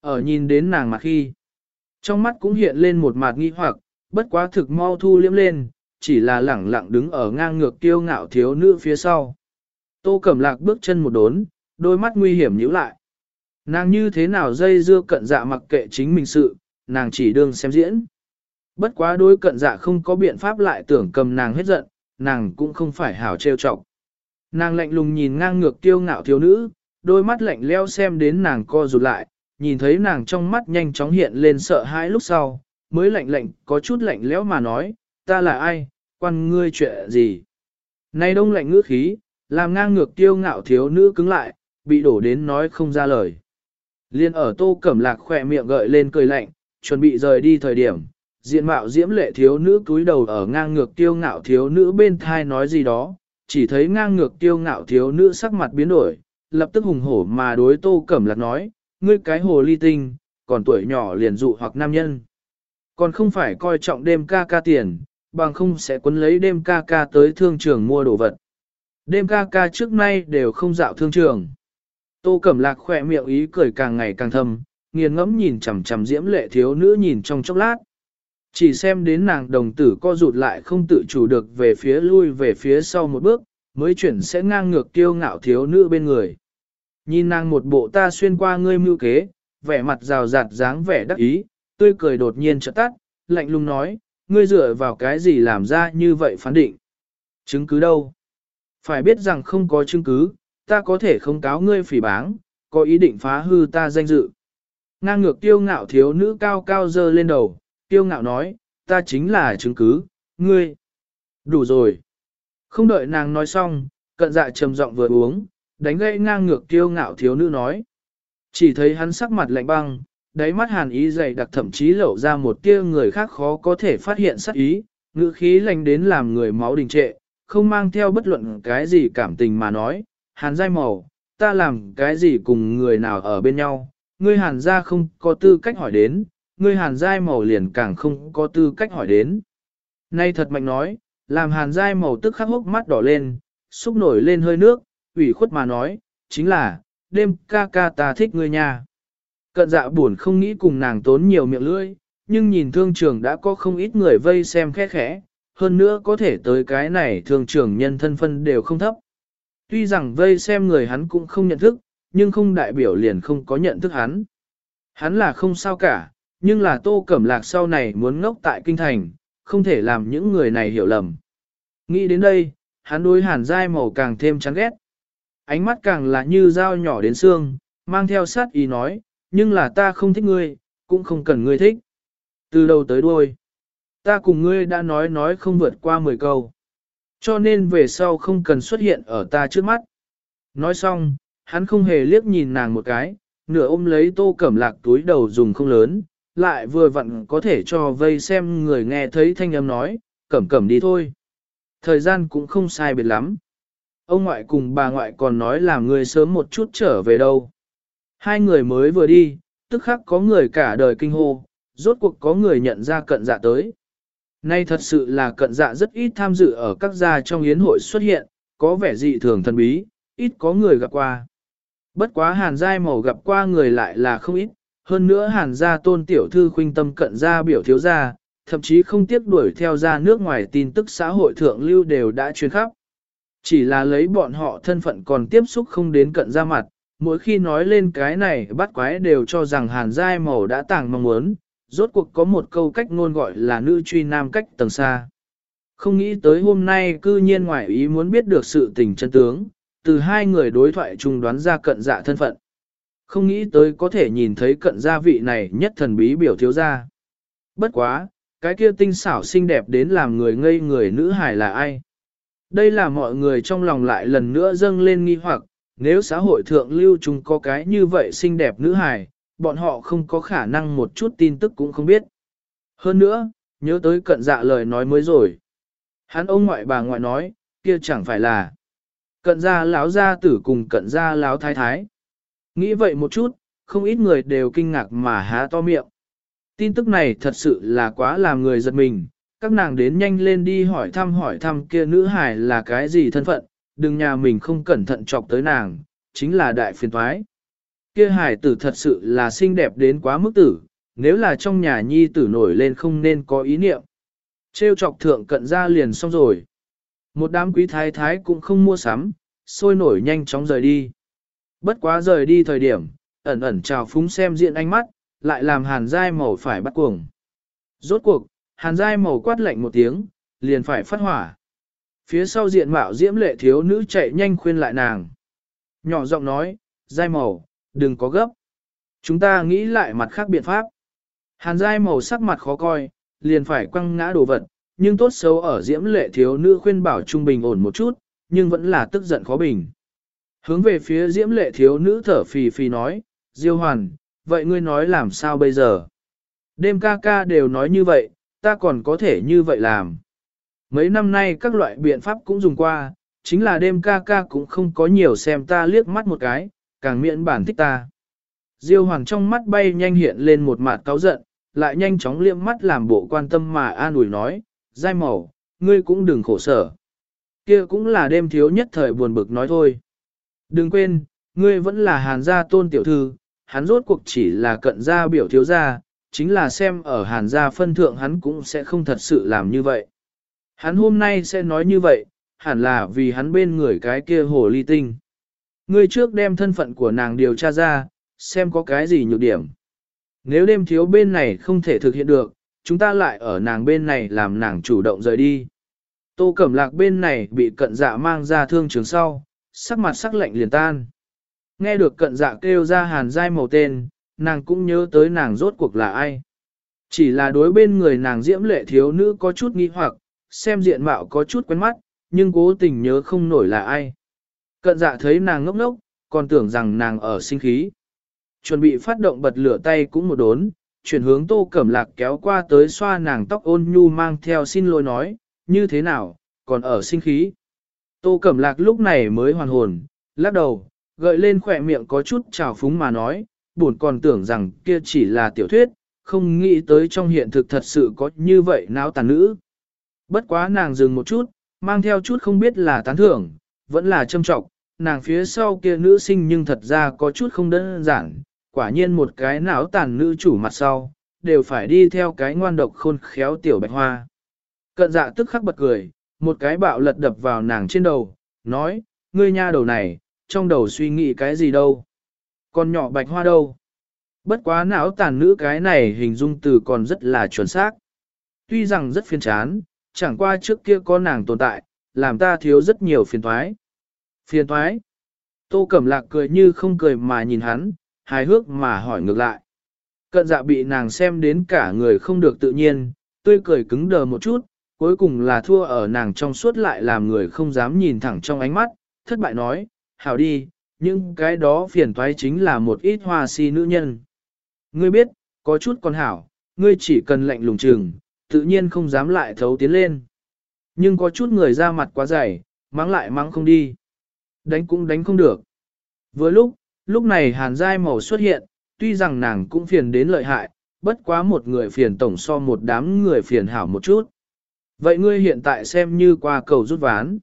Ở nhìn đến nàng mà khi, trong mắt cũng hiện lên một mặt nghi hoặc, bất quá thực mau thu liếm lên, chỉ là lẳng lặng đứng ở ngang ngược kiêu ngạo thiếu nữ phía sau. Tô Cẩm Lạc bước chân một đốn, đôi mắt nguy hiểm nhíu lại. Nàng như thế nào dây dưa cận dạ mặc kệ chính mình sự, nàng chỉ đương xem diễn. Bất quá đối cận dạ không có biện pháp lại tưởng cầm nàng hết giận, nàng cũng không phải hảo trêu chọc. Nàng lạnh lùng nhìn ngang ngược tiêu ngạo thiếu nữ, đôi mắt lạnh leo xem đến nàng co rụt lại, nhìn thấy nàng trong mắt nhanh chóng hiện lên sợ hãi lúc sau, mới lạnh lạnh có chút lạnh lẽo mà nói, ta là ai, quan ngươi chuyện gì. Này đông lạnh ngữ khí, làm ngang ngược tiêu ngạo thiếu nữ cứng lại, bị đổ đến nói không ra lời. Liên ở tô cẩm lạc khỏe miệng gợi lên cười lạnh, chuẩn bị rời đi thời điểm, diện mạo diễm lệ thiếu nữ cúi đầu ở ngang ngược tiêu ngạo thiếu nữ bên thai nói gì đó, chỉ thấy ngang ngược tiêu ngạo thiếu nữ sắc mặt biến đổi, lập tức hùng hổ mà đối tô cẩm lạc nói, ngươi cái hồ ly tinh, còn tuổi nhỏ liền dụ hoặc nam nhân. Còn không phải coi trọng đêm ca ca tiền, bằng không sẽ quấn lấy đêm ca ca tới thương trường mua đồ vật. Đêm ca ca trước nay đều không dạo thương trường. Tô Cẩm Lạc khỏe miệng ý cười càng ngày càng thầm, nghiền ngẫm nhìn chằm chằm diễm lệ thiếu nữ nhìn trong chốc lát. Chỉ xem đến nàng đồng tử co rụt lại không tự chủ được về phía lui về phía sau một bước, mới chuyển sẽ ngang ngược kiêu ngạo thiếu nữ bên người. Nhìn nàng một bộ ta xuyên qua ngươi mưu kế, vẻ mặt rào rạt dáng vẻ đắc ý, tươi cười đột nhiên chợt tắt, lạnh lùng nói, ngươi dựa vào cái gì làm ra như vậy phán định. Chứng cứ đâu? Phải biết rằng không có chứng cứ, ta có thể không cáo ngươi phỉ báng, có ý định phá hư ta danh dự. Ngang ngược tiêu ngạo thiếu nữ cao cao dơ lên đầu, tiêu ngạo nói, ta chính là chứng cứ, ngươi. Đủ rồi. Không đợi nàng nói xong, cận dạ trầm giọng vừa uống, đánh gãy ngang ngược tiêu ngạo thiếu nữ nói. Chỉ thấy hắn sắc mặt lạnh băng, đáy mắt hàn ý dày đặc thậm chí lộ ra một tia người khác khó có thể phát hiện sắc ý, ngữ khí lành đến làm người máu đình trệ, không mang theo bất luận cái gì cảm tình mà nói, hàn dai màu, ta làm cái gì cùng người nào ở bên nhau, ngươi hàn ra không có tư cách hỏi đến, ngươi hàn dai màu liền càng không có tư cách hỏi đến. Nay thật mạnh nói, làm hàn dai màu tức khắc hốc mắt đỏ lên, xúc nổi lên hơi nước, ủy khuất mà nói, chính là, đêm ca ca ta thích ngươi nha. Cận dạ buồn không nghĩ cùng nàng tốn nhiều miệng lưỡi, nhưng nhìn thương trường đã có không ít người vây xem khẽ khẽ, hơn nữa có thể tới cái này thương trường nhân thân phân đều không thấp. Tuy rằng vây xem người hắn cũng không nhận thức, nhưng không đại biểu liền không có nhận thức hắn. Hắn là không sao cả, nhưng là tô cẩm lạc sau này muốn ngốc tại kinh thành, không thể làm những người này hiểu lầm. Nghĩ đến đây, hắn đối hàn dai màu càng thêm chán ghét. Ánh mắt càng là như dao nhỏ đến xương, mang theo sát ý nói, nhưng là ta không thích ngươi, cũng không cần ngươi thích. Từ đầu tới đuôi, ta cùng ngươi đã nói nói không vượt qua 10 câu. Cho nên về sau không cần xuất hiện ở ta trước mắt. Nói xong, hắn không hề liếc nhìn nàng một cái, nửa ôm lấy tô cẩm lạc túi đầu dùng không lớn, lại vừa vặn có thể cho vây xem người nghe thấy thanh âm nói, cẩm cẩm đi thôi. Thời gian cũng không sai biệt lắm. Ông ngoại cùng bà ngoại còn nói là người sớm một chút trở về đâu. Hai người mới vừa đi, tức khắc có người cả đời kinh hô, rốt cuộc có người nhận ra cận dạ tới. Nay thật sự là cận dạ rất ít tham dự ở các gia trong yến hội xuất hiện, có vẻ dị thường thần bí, ít có người gặp qua. Bất quá hàn giai màu gặp qua người lại là không ít, hơn nữa hàn gia tôn tiểu thư khuynh tâm cận gia biểu thiếu gia, thậm chí không tiếc đuổi theo ra nước ngoài tin tức xã hội thượng lưu đều đã truyền khắp. Chỉ là lấy bọn họ thân phận còn tiếp xúc không đến cận gia mặt, mỗi khi nói lên cái này bắt quái đều cho rằng hàn giai màu đã tàng mong muốn, rốt cuộc có một câu cách ngôn gọi là nữ truy nam cách tầng xa. Không nghĩ tới hôm nay cư nhiên ngoại ý muốn biết được sự tình chân tướng, từ hai người đối thoại chung đoán ra cận dạ thân phận. Không nghĩ tới có thể nhìn thấy cận gia vị này nhất thần bí biểu thiếu gia. Bất quá, cái kia tinh xảo xinh đẹp đến làm người ngây người nữ hài là ai? Đây là mọi người trong lòng lại lần nữa dâng lên nghi hoặc, nếu xã hội thượng lưu chúng có cái như vậy xinh đẹp nữ hài, bọn họ không có khả năng một chút tin tức cũng không biết. Hơn nữa, nhớ tới cận dạ lời nói mới rồi. Hắn ông ngoại bà ngoại nói, kia chẳng phải là cận gia lão gia tử cùng cận gia lão thái thái. Nghĩ vậy một chút, không ít người đều kinh ngạc mà há to miệng. Tin tức này thật sự là quá làm người giật mình, các nàng đến nhanh lên đi hỏi thăm hỏi thăm kia nữ hải là cái gì thân phận, đừng nhà mình không cẩn thận chọc tới nàng, chính là đại phiền toái. Kia hải tử thật sự là xinh đẹp đến quá mức tử, nếu là trong nhà nhi tử nổi lên không nên có ý niệm. Trêu chọc thượng cận ra liền xong rồi. Một đám quý thái thái cũng không mua sắm, sôi nổi nhanh chóng rời đi. Bất quá rời đi thời điểm, ẩn ẩn chào phúng xem diện ánh mắt, lại làm hàn dai màu phải bắt cuồng. Rốt cuộc, hàn dai màu quát lạnh một tiếng, liền phải phát hỏa. Phía sau diện mạo diễm lệ thiếu nữ chạy nhanh khuyên lại nàng. Nhỏ giọng nói, dai màu, đừng có gấp. Chúng ta nghĩ lại mặt khác biện pháp. Hàn dai màu sắc mặt khó coi, liền phải quăng ngã đồ vật, nhưng tốt xấu ở diễm lệ thiếu nữ khuyên bảo trung bình ổn một chút, nhưng vẫn là tức giận khó bình. Hướng về phía diễm lệ thiếu nữ thở phì phì nói, Diêu hoàn, vậy ngươi nói làm sao bây giờ? Đêm ca ca đều nói như vậy, ta còn có thể như vậy làm. Mấy năm nay các loại biện pháp cũng dùng qua, chính là đêm ca ca cũng không có nhiều xem ta liếc mắt một cái, càng miễn bản thích ta. Diêu hoàng trong mắt bay nhanh hiện lên một mặt cáo giận, lại nhanh chóng liếc mắt làm bộ quan tâm mà an ủi nói, dai màu, ngươi cũng đừng khổ sở. Kia cũng là đêm thiếu nhất thời buồn bực nói thôi. Đừng quên, ngươi vẫn là hàn gia tôn tiểu thư, hắn rốt cuộc chỉ là cận gia biểu thiếu gia, chính là xem ở hàn gia phân thượng hắn cũng sẽ không thật sự làm như vậy. Hắn hôm nay sẽ nói như vậy, hẳn là vì hắn bên người cái kia hồ ly tinh. Ngươi trước đem thân phận của nàng điều tra ra, xem có cái gì nhược điểm. Nếu đêm thiếu bên này không thể thực hiện được, chúng ta lại ở nàng bên này làm nàng chủ động rời đi. Tô Cẩm Lạc bên này bị cận dạ mang ra thương trường sau, sắc mặt sắc lạnh liền tan. Nghe được cận dạ kêu ra hàn dai màu tên, nàng cũng nhớ tới nàng rốt cuộc là ai. Chỉ là đối bên người nàng diễm lệ thiếu nữ có chút nghi hoặc, xem diện mạo có chút quen mắt, nhưng cố tình nhớ không nổi là ai. Cận dạ thấy nàng ngốc ngốc, còn tưởng rằng nàng ở sinh khí. Chuẩn bị phát động bật lửa tay cũng một đốn, chuyển hướng tô cẩm lạc kéo qua tới xoa nàng tóc ôn nhu mang theo xin lỗi nói, như thế nào, còn ở sinh khí. Tô cẩm lạc lúc này mới hoàn hồn, lắc đầu, gợi lên khỏe miệng có chút trào phúng mà nói, buồn còn tưởng rằng kia chỉ là tiểu thuyết, không nghĩ tới trong hiện thực thật sự có như vậy náo tàn nữ. Bất quá nàng dừng một chút, mang theo chút không biết là tán thưởng, vẫn là châm trọng, nàng phía sau kia nữ sinh nhưng thật ra có chút không đơn giản, quả nhiên một cái não tàn nữ chủ mặt sau, đều phải đi theo cái ngoan độc khôn khéo tiểu bạch hoa. Cận dạ tức khắc bật cười, một cái bạo lật đập vào nàng trên đầu, nói, ngươi nha đầu này, trong đầu suy nghĩ cái gì đâu. Con nhỏ bạch hoa đâu. Bất quá não tàn nữ cái này hình dung từ còn rất là chuẩn xác. Tuy rằng rất phiền chán, chẳng qua trước kia có nàng tồn tại, làm ta thiếu rất nhiều phiền thoái. Phiền thoái. Tô Cẩm Lạc cười như không cười mà nhìn hắn, hài hước mà hỏi ngược lại. Cận dạ bị nàng xem đến cả người không được tự nhiên, tươi cười cứng đờ một chút, cuối cùng là thua ở nàng trong suốt lại làm người không dám nhìn thẳng trong ánh mắt, thất bại nói, hảo đi, nhưng cái đó phiền toái chính là một ít hoa si nữ nhân. Ngươi biết, có chút còn hảo, ngươi chỉ cần lạnh lùng trừng, tự nhiên không dám lại thấu tiến lên. Nhưng có chút người ra mặt quá dày, mắng lại mắng không đi. Đánh cũng đánh không được. Vừa lúc, lúc này hàn giai màu xuất hiện, tuy rằng nàng cũng phiền đến lợi hại, bất quá một người phiền tổng so một đám người phiền hảo một chút. Vậy ngươi hiện tại xem như qua cầu rút ván.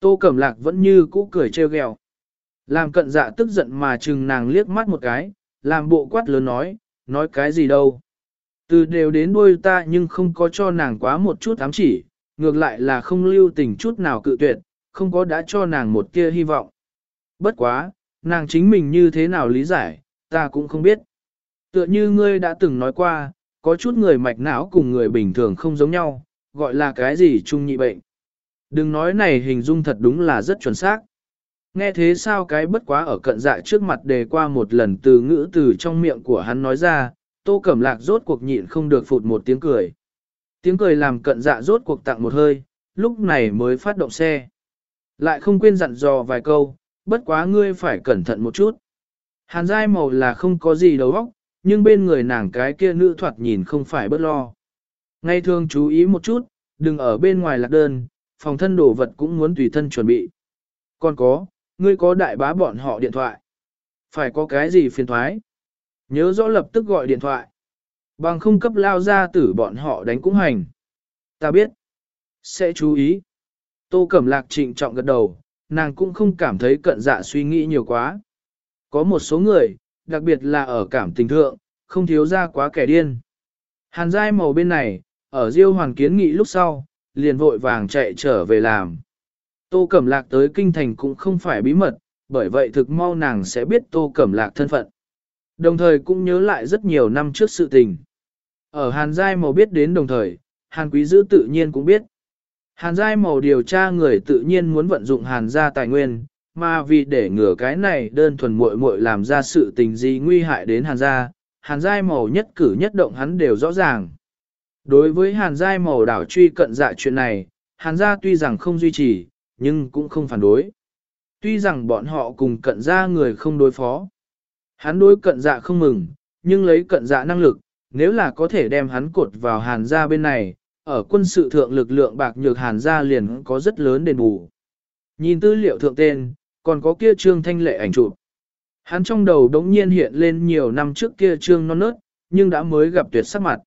Tô Cẩm Lạc vẫn như cũ cười trêu ghẹo. Làm cận dạ tức giận mà chừng nàng liếc mắt một cái, làm bộ quát lớn nói, nói cái gì đâu. Từ đều đến đuôi ta nhưng không có cho nàng quá một chút ám chỉ, ngược lại là không lưu tình chút nào cự tuyệt, không có đã cho nàng một tia hy vọng. Bất quá, nàng chính mình như thế nào lý giải, ta cũng không biết. Tựa như ngươi đã từng nói qua, có chút người mạch não cùng người bình thường không giống nhau, gọi là cái gì trung nhị bệnh. Đừng nói này hình dung thật đúng là rất chuẩn xác. Nghe thế sao cái bất quá ở cận dạ trước mặt đề qua một lần từ ngữ từ trong miệng của hắn nói ra, tô cẩm lạc rốt cuộc nhịn không được phụt một tiếng cười. Tiếng cười làm cận dạ rốt cuộc tặng một hơi, lúc này mới phát động xe. Lại không quên dặn dò vài câu, bất quá ngươi phải cẩn thận một chút. Hàn dai màu là không có gì đầu óc, nhưng bên người nàng cái kia nữ thoạt nhìn không phải bất lo. Ngay thường chú ý một chút, đừng ở bên ngoài lạc đơn, phòng thân đồ vật cũng muốn tùy thân chuẩn bị. Còn có, ngươi có đại bá bọn họ điện thoại. Phải có cái gì phiền thoái. Nhớ rõ lập tức gọi điện thoại. Bằng không cấp lao ra tử bọn họ đánh cũng hành. Ta biết. Sẽ chú ý. Tô Cẩm Lạc trịnh trọng gật đầu, nàng cũng không cảm thấy cận dạ suy nghĩ nhiều quá. Có một số người, đặc biệt là ở cảm tình thượng, không thiếu ra quá kẻ điên. Hàn giai màu bên này, ở Diêu Hoàn kiến nghị lúc sau, liền vội vàng chạy trở về làm. Tô Cẩm Lạc tới kinh thành cũng không phải bí mật, bởi vậy thực mau nàng sẽ biết Tô Cẩm Lạc thân phận. Đồng thời cũng nhớ lại rất nhiều năm trước sự tình. Ở Hàn Giai Màu biết đến đồng thời, Hàn Quý Dữ tự nhiên cũng biết. Hàn Giai Màu điều tra người tự nhiên muốn vận dụng Hàn gia tài nguyên, mà vì để ngừa cái này đơn thuần muội muội làm ra sự tình gì nguy hại đến Hàn gia, Hàn Giai Màu nhất cử nhất động hắn đều rõ ràng. Đối với Hàn Giai Màu đảo truy cận dạ chuyện này, Hàn gia tuy rằng không duy trì, nhưng cũng không phản đối. Tuy rằng bọn họ cùng cận gia người không đối phó. Hắn đối cận dạ không mừng, nhưng lấy cận dạ năng lực, nếu là có thể đem hắn cột vào hàn gia bên này, ở quân sự thượng lực lượng bạc nhược hàn gia liền có rất lớn đền bù. Nhìn tư liệu thượng tên, còn có kia trương thanh lệ ảnh chụp. Hắn trong đầu đống nhiên hiện lên nhiều năm trước kia trương non nớt, nhưng đã mới gặp tuyệt sắc mặt.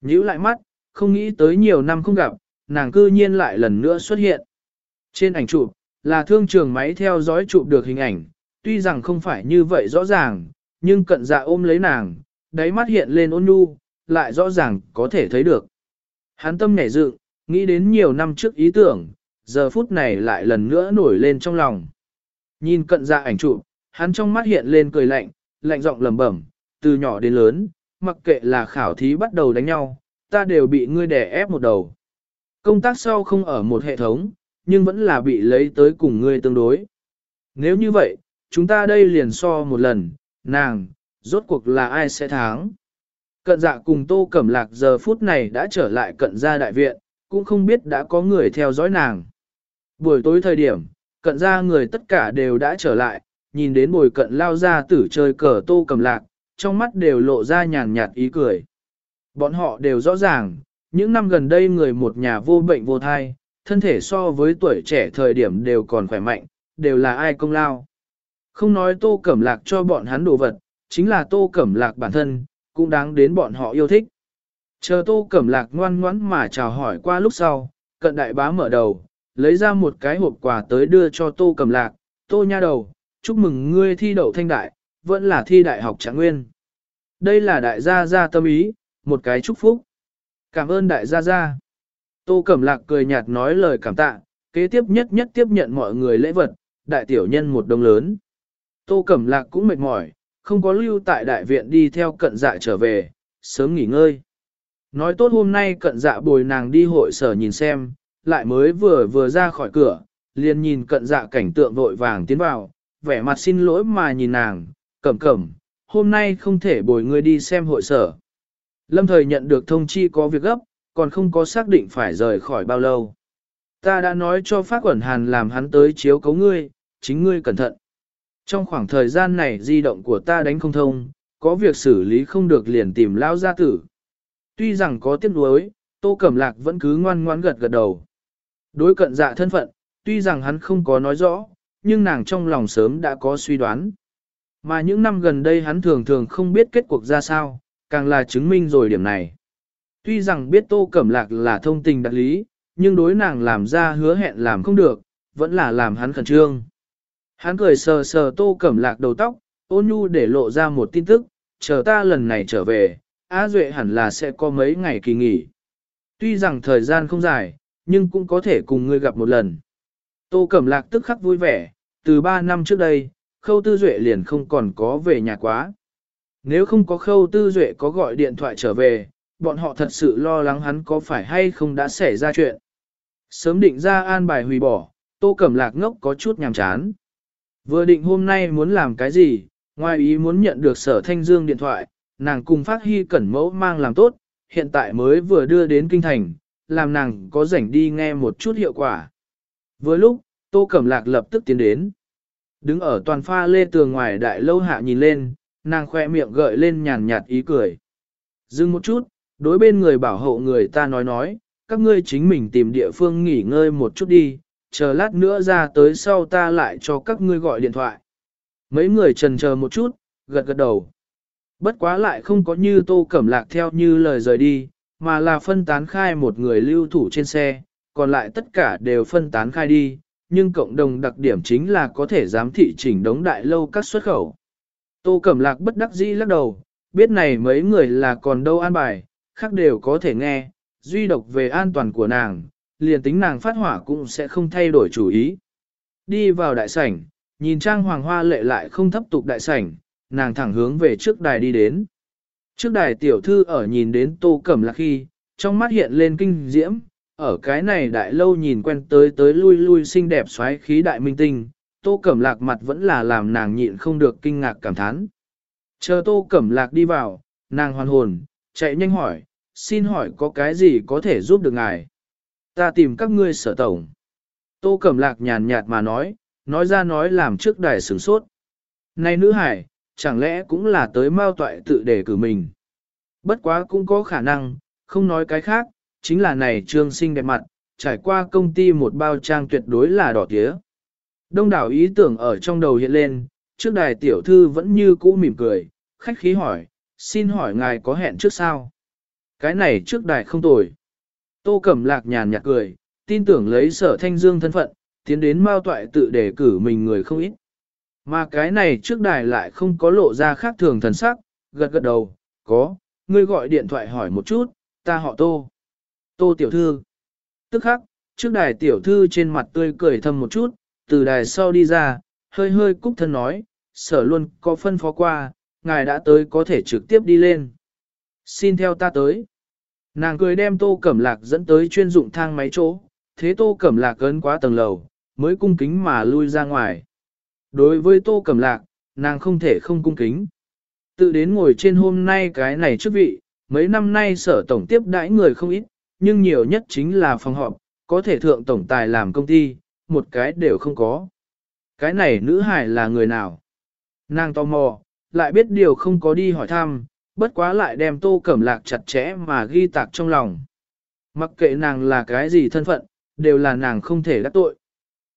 Nhíu lại mắt, không nghĩ tới nhiều năm không gặp, nàng cư nhiên lại lần nữa xuất hiện. Trên ảnh chụp, là thương trường máy theo dõi chụp được hình ảnh, tuy rằng không phải như vậy rõ ràng, nhưng cận dạ ôm lấy nàng, đáy mắt hiện lên ôn nhu, lại rõ ràng có thể thấy được. Hắn tâm nhảy dựng, nghĩ đến nhiều năm trước ý tưởng, giờ phút này lại lần nữa nổi lên trong lòng. Nhìn cận dạ ảnh chụp, hắn trong mắt hiện lên cười lạnh, lạnh giọng lẩm bẩm, từ nhỏ đến lớn, mặc kệ là khảo thí bắt đầu đánh nhau, ta đều bị ngươi đè ép một đầu. Công tác sau không ở một hệ thống, nhưng vẫn là bị lấy tới cùng ngươi tương đối. Nếu như vậy, chúng ta đây liền so một lần, nàng, rốt cuộc là ai sẽ thắng. Cận dạ cùng tô cẩm lạc giờ phút này đã trở lại cận gia đại viện, cũng không biết đã có người theo dõi nàng. Buổi tối thời điểm, cận gia người tất cả đều đã trở lại, nhìn đến bồi cận lao ra tử chơi cờ tô cầm lạc, trong mắt đều lộ ra nhàn nhạt ý cười. Bọn họ đều rõ ràng, những năm gần đây người một nhà vô bệnh vô thai, thân thể so với tuổi trẻ thời điểm đều còn khỏe mạnh, đều là ai công lao. Không nói tô cẩm lạc cho bọn hắn đồ vật, chính là tô cẩm lạc bản thân, cũng đáng đến bọn họ yêu thích. Chờ tô cẩm lạc ngoan ngoãn mà chào hỏi qua lúc sau, cận đại bá mở đầu, lấy ra một cái hộp quà tới đưa cho tô cẩm lạc, tô nha đầu, chúc mừng ngươi thi đậu thanh đại, vẫn là thi đại học trạng nguyên. Đây là đại gia gia tâm ý, một cái chúc phúc. Cảm ơn đại gia gia. Tô Cẩm Lạc cười nhạt nói lời cảm tạ, kế tiếp nhất nhất tiếp nhận mọi người lễ vật, đại tiểu nhân một đồng lớn. Tô Cẩm Lạc cũng mệt mỏi, không có lưu tại đại viện đi theo cận dạ trở về, sớm nghỉ ngơi. Nói tốt hôm nay cận dạ bồi nàng đi hội sở nhìn xem, lại mới vừa vừa ra khỏi cửa, liền nhìn cận dạ cảnh tượng vội vàng tiến vào, vẻ mặt xin lỗi mà nhìn nàng, cẩm cẩm, hôm nay không thể bồi ngươi đi xem hội sở. Lâm thời nhận được thông chi có việc gấp, còn không có xác định phải rời khỏi bao lâu. Ta đã nói cho Phát Quẩn Hàn làm hắn tới chiếu cấu ngươi, chính ngươi cẩn thận. Trong khoảng thời gian này di động của ta đánh không thông, có việc xử lý không được liền tìm lao gia tử. Tuy rằng có tiếc nuối, Tô Cẩm Lạc vẫn cứ ngoan ngoãn gật gật đầu. Đối cận dạ thân phận, tuy rằng hắn không có nói rõ, nhưng nàng trong lòng sớm đã có suy đoán. Mà những năm gần đây hắn thường thường không biết kết cuộc ra sao, càng là chứng minh rồi điểm này. Tuy rằng biết Tô Cẩm Lạc là thông tình đặc lý, nhưng đối nàng làm ra hứa hẹn làm không được, vẫn là làm hắn khẩn trương. Hắn cười sờ sờ Tô Cẩm Lạc đầu tóc, ôn nhu để lộ ra một tin tức, chờ ta lần này trở về, Á Duệ hẳn là sẽ có mấy ngày kỳ nghỉ. Tuy rằng thời gian không dài, nhưng cũng có thể cùng ngươi gặp một lần. Tô Cẩm Lạc tức khắc vui vẻ, từ 3 năm trước đây, Khâu Tư Duệ liền không còn có về nhà quá. Nếu không có Khâu Tư Duệ có gọi điện thoại trở về, bọn họ thật sự lo lắng hắn có phải hay không đã xảy ra chuyện. Sớm định ra an bài hủy bỏ, Tô Cẩm Lạc ngốc có chút nhàm chán. Vừa định hôm nay muốn làm cái gì, ngoài ý muốn nhận được sở thanh dương điện thoại, nàng cùng phát hy cẩn mẫu mang làm tốt, hiện tại mới vừa đưa đến kinh thành, làm nàng có rảnh đi nghe một chút hiệu quả. Vừa lúc, Tô Cẩm Lạc lập tức tiến đến. Đứng ở toàn pha lê tường ngoài đại lâu hạ nhìn lên, nàng khoe miệng gợi lên nhàn nhạt ý cười. Dừng một chút, đối bên người bảo hộ người ta nói nói, các ngươi chính mình tìm địa phương nghỉ ngơi một chút đi, chờ lát nữa ra tới sau ta lại cho các ngươi gọi điện thoại. Mấy người trần chờ một chút, gật gật đầu. Bất quá lại không có như tô cẩm lạc theo như lời rời đi, mà là phân tán khai một người lưu thủ trên xe, còn lại tất cả đều phân tán khai đi, nhưng cộng đồng đặc điểm chính là có thể giám thị chỉnh đống đại lâu các xuất khẩu. Tô Cẩm Lạc bất đắc dĩ lắc đầu, biết này mấy người là còn đâu an bài, khác đều có thể nghe, duy độc về an toàn của nàng, liền tính nàng phát hỏa cũng sẽ không thay đổi chủ ý. Đi vào đại sảnh, nhìn trang hoàng hoa lệ lại không thấp tục đại sảnh, nàng thẳng hướng về trước đài đi đến. Trước đài tiểu thư ở nhìn đến tô cẩm lạc khi, trong mắt hiện lên kinh diễm, ở cái này đại lâu nhìn quen tới tới lui lui xinh đẹp xoáy khí đại minh tinh, tô cẩm lạc mặt vẫn là làm nàng nhịn không được kinh ngạc cảm thán. Chờ tô cẩm lạc đi vào, nàng hoàn hồn, chạy nhanh hỏi, xin hỏi có cái gì có thể giúp được ngài? Ta tìm các ngươi sở tổng. Tô cẩm lạc nhàn nhạt mà nói, nói ra nói làm trước đài sửng sốt. Này nữ hải, chẳng lẽ cũng là tới mao toại tự để cử mình. Bất quá cũng có khả năng, không nói cái khác, chính là này trương sinh đẹp mặt, trải qua công ty một bao trang tuyệt đối là đỏ tía. Đông đảo ý tưởng ở trong đầu hiện lên, trước đài tiểu thư vẫn như cũ mỉm cười, khách khí hỏi, xin hỏi ngài có hẹn trước sao? Cái này trước đài không tồi. Tô Cẩm Lạc nhàn nhạt cười, tin tưởng lấy sở thanh dương thân phận, tiến đến mao toại tự đề cử mình người không ít. Mà cái này trước đài lại không có lộ ra khác thường thần sắc, gật gật đầu, có, ngươi gọi điện thoại hỏi một chút, ta họ tô. Tô tiểu thư. Tức khắc, trước đài tiểu thư trên mặt tươi cười thầm một chút, từ đài sau đi ra, hơi hơi cúc thân nói, sở luôn có phân phó qua, ngài đã tới có thể trực tiếp đi lên. Xin theo ta tới. Nàng cười đem tô cẩm lạc dẫn tới chuyên dụng thang máy chỗ, thế tô cẩm lạc ấn quá tầng lầu, mới cung kính mà lui ra ngoài. Đối với tô cẩm lạc, nàng không thể không cung kính. Tự đến ngồi trên hôm nay cái này trước vị, mấy năm nay sở tổng tiếp đãi người không ít, nhưng nhiều nhất chính là phòng họp, có thể thượng tổng tài làm công ty, một cái đều không có. Cái này nữ hải là người nào? Nàng tò mò, lại biết điều không có đi hỏi thăm, bất quá lại đem tô cẩm lạc chặt chẽ mà ghi tạc trong lòng. Mặc kệ nàng là cái gì thân phận, đều là nàng không thể đắc tội.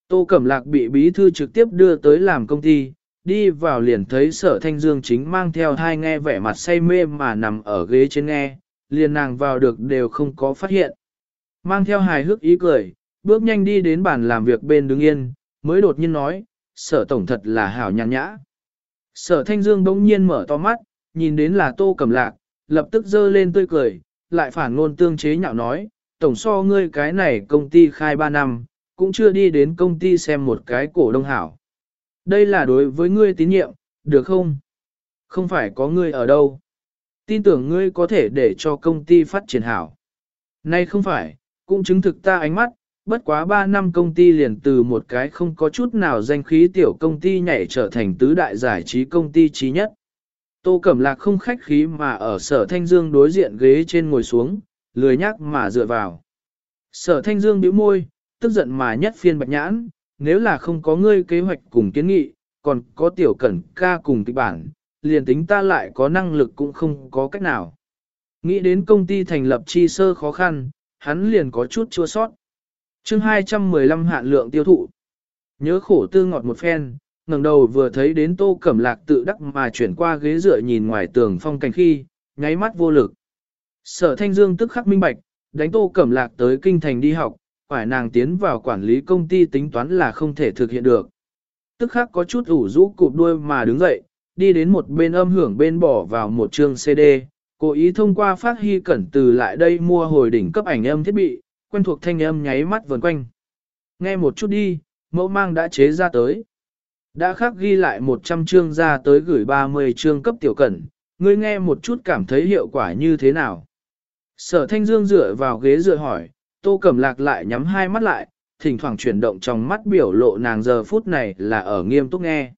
Tô Cẩm Lạc bị bí thư trực tiếp đưa tới làm công ty, đi vào liền thấy sở thanh dương chính mang theo hai nghe vẻ mặt say mê mà nằm ở ghế trên nghe, liền nàng vào được đều không có phát hiện. Mang theo hài hước ý cười, bước nhanh đi đến bàn làm việc bên đứng yên, mới đột nhiên nói, sở tổng thật là hảo nhàn nhã. Sở thanh dương bỗng nhiên mở to mắt, nhìn đến là tô cầm lạc, lập tức giơ lên tươi cười, lại phản ngôn tương chế nhạo nói, tổng so ngươi cái này công ty khai ba năm, cũng chưa đi đến công ty xem một cái cổ đông hảo. Đây là đối với ngươi tín nhiệm, được không? Không phải có ngươi ở đâu. Tin tưởng ngươi có thể để cho công ty phát triển hảo. Nay không phải, cũng chứng thực ta ánh mắt, bất quá 3 năm công ty liền từ một cái không có chút nào danh khí tiểu công ty nhảy trở thành tứ đại giải trí công ty trí nhất. Tô Cẩm Lạc không khách khí mà ở sở thanh dương đối diện ghế trên ngồi xuống, lười nhắc mà dựa vào. Sở thanh dương bĩu môi, tức giận mà nhất phiên bạch nhãn, nếu là không có ngươi kế hoạch cùng kiến nghị, còn có tiểu cẩn ca cùng kịch bản, liền tính ta lại có năng lực cũng không có cách nào. Nghĩ đến công ty thành lập chi sơ khó khăn, hắn liền có chút chua sót. chương 215 hạn lượng tiêu thụ. Nhớ khổ tư ngọt một phen, ngẩng đầu vừa thấy đến tô cẩm lạc tự đắc mà chuyển qua ghế dựa nhìn ngoài tường phong cảnh khi, nháy mắt vô lực. Sở thanh dương tức khắc minh bạch, đánh tô cẩm lạc tới kinh thành đi học, phải nàng tiến vào quản lý công ty tính toán là không thể thực hiện được. Tức khắc có chút ủ rũ cụp đuôi mà đứng dậy, đi đến một bên âm hưởng bên bỏ vào một chương CD, cố ý thông qua phát hy cẩn từ lại đây mua hồi đỉnh cấp ảnh âm thiết bị, quen thuộc thanh âm nháy mắt vần quanh. Nghe một chút đi, mẫu mang đã chế ra tới. Đã khắc ghi lại 100 chương ra tới gửi 30 chương cấp tiểu cẩn, ngươi nghe một chút cảm thấy hiệu quả như thế nào. Sở thanh dương dựa vào ghế dựa hỏi, tô cẩm lạc lại nhắm hai mắt lại, thỉnh thoảng chuyển động trong mắt biểu lộ nàng giờ phút này là ở nghiêm túc nghe.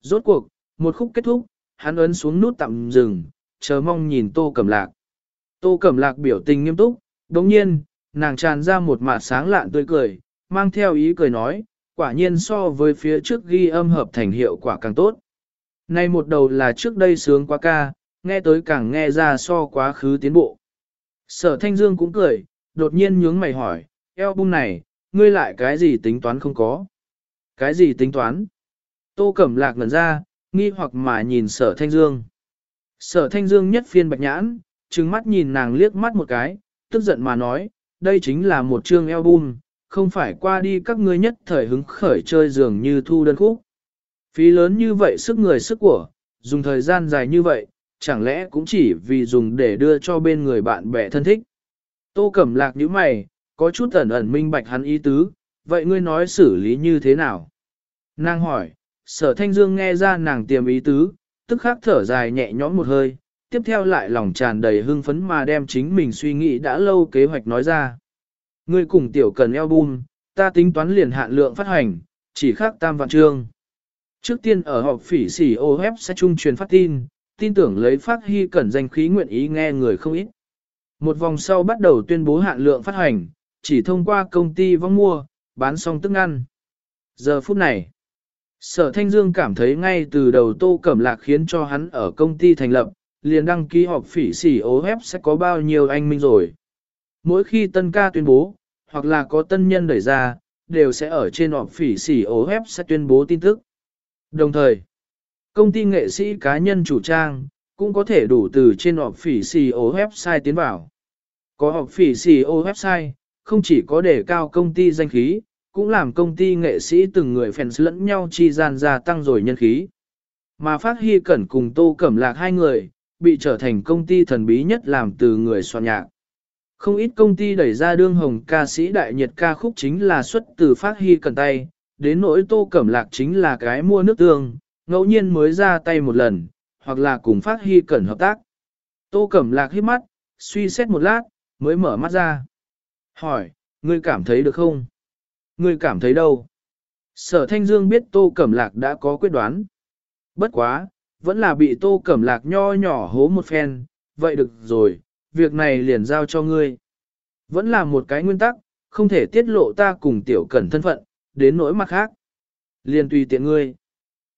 Rốt cuộc, một khúc kết thúc, hắn ấn xuống nút tạm dừng, chờ mong nhìn tô cẩm lạc. Tô cẩm lạc biểu tình nghiêm túc, đồng nhiên, nàng tràn ra một mạt sáng lạn tươi cười, mang theo ý cười nói, quả nhiên so với phía trước ghi âm hợp thành hiệu quả càng tốt. Nay một đầu là trước đây sướng quá ca, nghe tới càng nghe ra so quá khứ tiến bộ. Sở Thanh Dương cũng cười, đột nhiên nhướng mày hỏi, album này, ngươi lại cái gì tính toán không có? Cái gì tính toán? Tô Cẩm Lạc ngẩn ra, nghi hoặc mà nhìn Sở Thanh Dương. Sở Thanh Dương nhất phiên bạch nhãn, trừng mắt nhìn nàng liếc mắt một cái, tức giận mà nói, đây chính là một chương album, không phải qua đi các ngươi nhất thời hứng khởi chơi dường như thu đơn khúc. Phí lớn như vậy sức người sức của, dùng thời gian dài như vậy, chẳng lẽ cũng chỉ vì dùng để đưa cho bên người bạn bè thân thích. Tô Cẩm Lạc như mày, có chút ẩn ẩn minh bạch hắn ý tứ, vậy ngươi nói xử lý như thế nào? Nàng hỏi, sở thanh dương nghe ra nàng tiềm ý tứ, tức khắc thở dài nhẹ nhõm một hơi, tiếp theo lại lòng tràn đầy hưng phấn mà đem chính mình suy nghĩ đã lâu kế hoạch nói ra. Ngươi cùng tiểu cần album, ta tính toán liền hạn lượng phát hành, chỉ khác tam vạn trương. Trước tiên ở họp phỉ xỉ OF sẽ trung truyền phát tin, tin tưởng lấy phát hy cẩn danh khí nguyện ý nghe người không ít. Một vòng sau bắt đầu tuyên bố hạn lượng phát hành, chỉ thông qua công ty vong mua, bán xong tức ăn. Giờ phút này, Sở Thanh Dương cảm thấy ngay từ đầu Tô Cẩm Lạc khiến cho hắn ở công ty thành lập, liền đăng ký họp phỉ xỉ hép sẽ có bao nhiêu anh minh rồi. Mỗi khi tân ca tuyên bố, hoặc là có tân nhân đẩy ra, đều sẽ ở trên họp phỉ xỉ hép sẽ tuyên bố tin tức. Đồng thời, công ty nghệ sĩ cá nhân chủ trang, cũng có thể đủ từ trên họp phỉ CEO website tiến vào. Có họp phỉ CEO website, không chỉ có đề cao công ty danh khí, cũng làm công ty nghệ sĩ từng người fans lẫn nhau chi gian gia tăng rồi nhân khí. Mà phát hy cẩn cùng tô cẩm lạc hai người, bị trở thành công ty thần bí nhất làm từ người soạn nhạc. Không ít công ty đẩy ra đương hồng ca sĩ đại nhiệt ca khúc chính là xuất từ phát hy Cẩn tay, đến nỗi tô cẩm lạc chính là cái mua nước tương, ngẫu nhiên mới ra tay một lần, hoặc là cùng phát hy Cẩn hợp tác. Tô cẩm lạc hít mắt, suy xét một lát, mới mở mắt ra. Hỏi, ngươi cảm thấy được không? Ngươi cảm thấy đâu? Sở Thanh Dương biết Tô Cẩm Lạc đã có quyết đoán. Bất quá, vẫn là bị Tô Cẩm Lạc nho nhỏ hố một phen, vậy được rồi, việc này liền giao cho ngươi. Vẫn là một cái nguyên tắc, không thể tiết lộ ta cùng tiểu cẩn thân phận, đến nỗi mặt khác. Liền tùy tiện ngươi.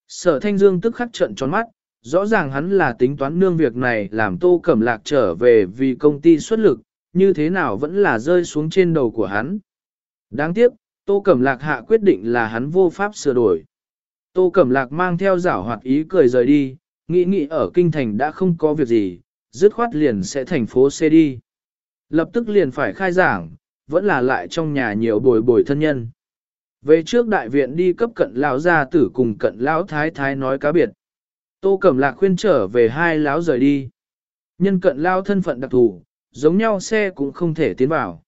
Sở Thanh Dương tức khắc trận tròn mắt, rõ ràng hắn là tính toán nương việc này làm Tô Cẩm Lạc trở về vì công ty xuất lực, như thế nào vẫn là rơi xuống trên đầu của hắn. Đáng tiếc, Tô Cẩm Lạc hạ quyết định là hắn vô pháp sửa đổi. Tô Cẩm Lạc mang theo giảo hoạt ý cười rời đi, nghĩ nghĩ ở kinh thành đã không có việc gì, dứt khoát liền sẽ thành phố C đi. Lập tức liền phải khai giảng, vẫn là lại trong nhà nhiều bồi bồi thân nhân. Về trước đại viện đi cấp cận lão gia tử cùng cận lão thái thái nói cá biệt. Tô Cẩm Lạc khuyên trở về hai lão rời đi. Nhân cận lao thân phận đặc thù, giống nhau xe cũng không thể tiến vào.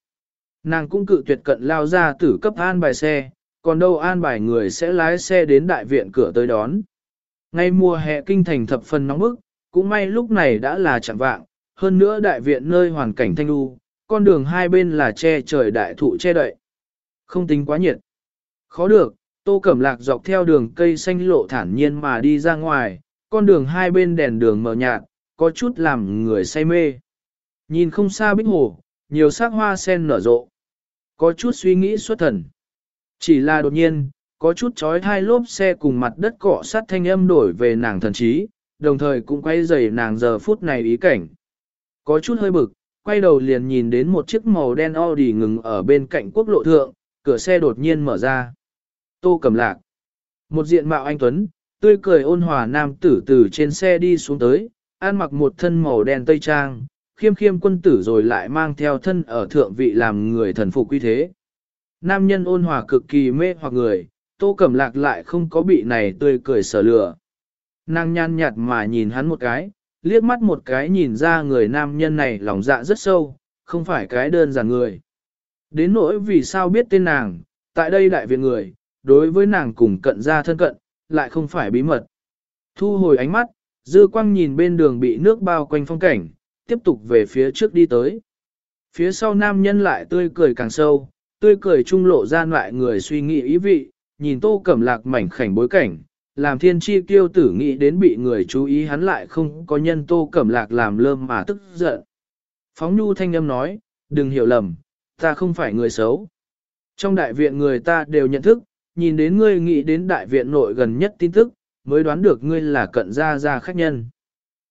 Nàng cũng cự tuyệt cận lao ra tử cấp an bài xe, còn đâu an bài người sẽ lái xe đến đại viện cửa tới đón. Ngay mùa hè kinh thành thập phần nóng bức, cũng may lúc này đã là chẳng vạng, hơn nữa đại viện nơi hoàn cảnh thanh lưu, con đường hai bên là che trời đại thụ che đậy. Không tính quá nhiệt. Khó được, tô cẩm lạc dọc theo đường cây xanh lộ thản nhiên mà đi ra ngoài, con đường hai bên đèn đường mờ nhạt, có chút làm người say mê. Nhìn không xa bích hồ, nhiều sắc hoa sen nở rộ. Có chút suy nghĩ xuất thần. Chỉ là đột nhiên, có chút chói hai lốp xe cùng mặt đất cọ sát thanh âm đổi về nàng thần trí, đồng thời cũng quay dày nàng giờ phút này ý cảnh. Có chút hơi bực, quay đầu liền nhìn đến một chiếc màu đen Audi ngừng ở bên cạnh quốc lộ thượng, cửa xe đột nhiên mở ra. Tô cầm lạc. Một diện mạo anh Tuấn, tươi cười ôn hòa nam tử từ trên xe đi xuống tới, ăn mặc một thân màu đen tây trang, khiêm khiêm quân tử rồi lại mang theo thân ở thượng vị làm người thần phục quy thế. Nam nhân ôn hòa cực kỳ mê hoặc người, tô cẩm lạc lại không có bị này tươi cười sở lừa. Nàng nhăn nhạt mà nhìn hắn một cái, liếc mắt một cái nhìn ra người nam nhân này lòng dạ rất sâu, không phải cái đơn giản người. Đến nỗi vì sao biết tên nàng, tại đây đại viện người, đối với nàng cùng cận ra thân cận, lại không phải bí mật. Thu hồi ánh mắt, dư quang nhìn bên đường bị nước bao quanh phong cảnh, tiếp tục về phía trước đi tới. Phía sau nam nhân lại tươi cười càng sâu, tươi cười trung lộ ra loại người suy nghĩ ý vị, nhìn tô cẩm lạc mảnh khảnh bối cảnh, làm thiên chi kiêu tử nghĩ đến bị người chú ý hắn lại không có nhân tô cẩm lạc làm lơm mà tức giận. Phóng nhu thanh âm nói, đừng hiểu lầm, ta không phải người xấu. Trong đại viện người ta đều nhận thức, nhìn đến ngươi nghĩ đến đại viện nội gần nhất tin tức, mới đoán được ngươi là cận gia gia khách nhân.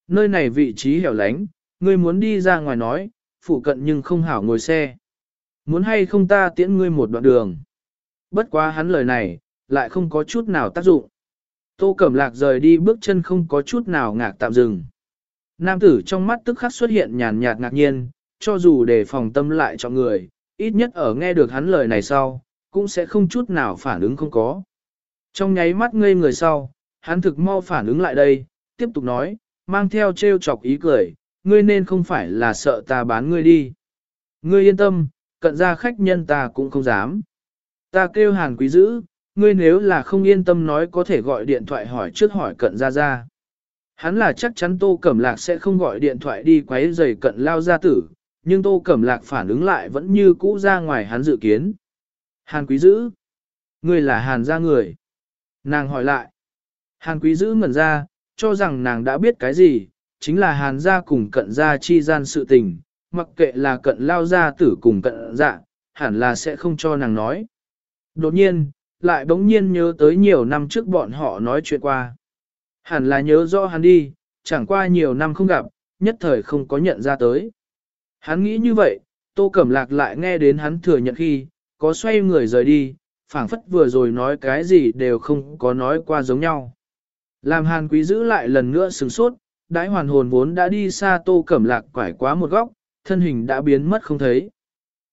Nơi này vị trí hẻo lánh, ngươi muốn đi ra ngoài nói, phụ cận nhưng không hảo ngồi xe. Muốn hay không ta tiễn ngươi một đoạn đường. Bất quá hắn lời này, lại không có chút nào tác dụng. Tô Cẩm Lạc rời đi bước chân không có chút nào ngạc tạm dừng. Nam tử trong mắt tức khắc xuất hiện nhàn nhạt ngạc nhiên, cho dù để phòng tâm lại cho người, ít nhất ở nghe được hắn lời này sau, cũng sẽ không chút nào phản ứng không có. Trong nháy mắt ngây người sau, hắn thực mau phản ứng lại đây, tiếp tục nói, mang theo trêu chọc ý cười, ngươi nên không phải là sợ ta bán ngươi đi. Ngươi yên tâm, cận ra khách nhân ta cũng không dám. Ta kêu hàn quý dữ, ngươi nếu là không yên tâm nói có thể gọi điện thoại hỏi trước hỏi cận ra ra. Hắn là chắc chắn Tô Cẩm Lạc sẽ không gọi điện thoại đi quấy rầy cận lao gia tử, nhưng Tô Cẩm Lạc phản ứng lại vẫn như cũ ra ngoài hắn dự kiến. Hàn quý dữ, ngươi là hàn gia người. Nàng hỏi lại. Hàn quý dữ ngẩn ra, cho rằng nàng đã biết cái gì, chính là hàn gia cùng cận gia chi gian sự tình, mặc kệ là cận lao gia tử cùng cận dạ, hẳn là sẽ không cho nàng nói. Đột nhiên, lại bỗng nhiên nhớ tới nhiều năm trước bọn họ nói chuyện qua. Hẳn là nhớ rõ hắn đi, chẳng qua nhiều năm không gặp, nhất thời không có nhận ra tới. Hắn nghĩ như vậy, Tô Cẩm Lạc lại nghe đến hắn thừa nhận khi, có xoay người rời đi, phảng phất vừa rồi nói cái gì đều không có nói qua giống nhau. Làm hàn quý giữ lại lần nữa sừng sốt, đãi hoàn hồn vốn đã đi xa tô cẩm lạc quải quá một góc, thân hình đã biến mất không thấy.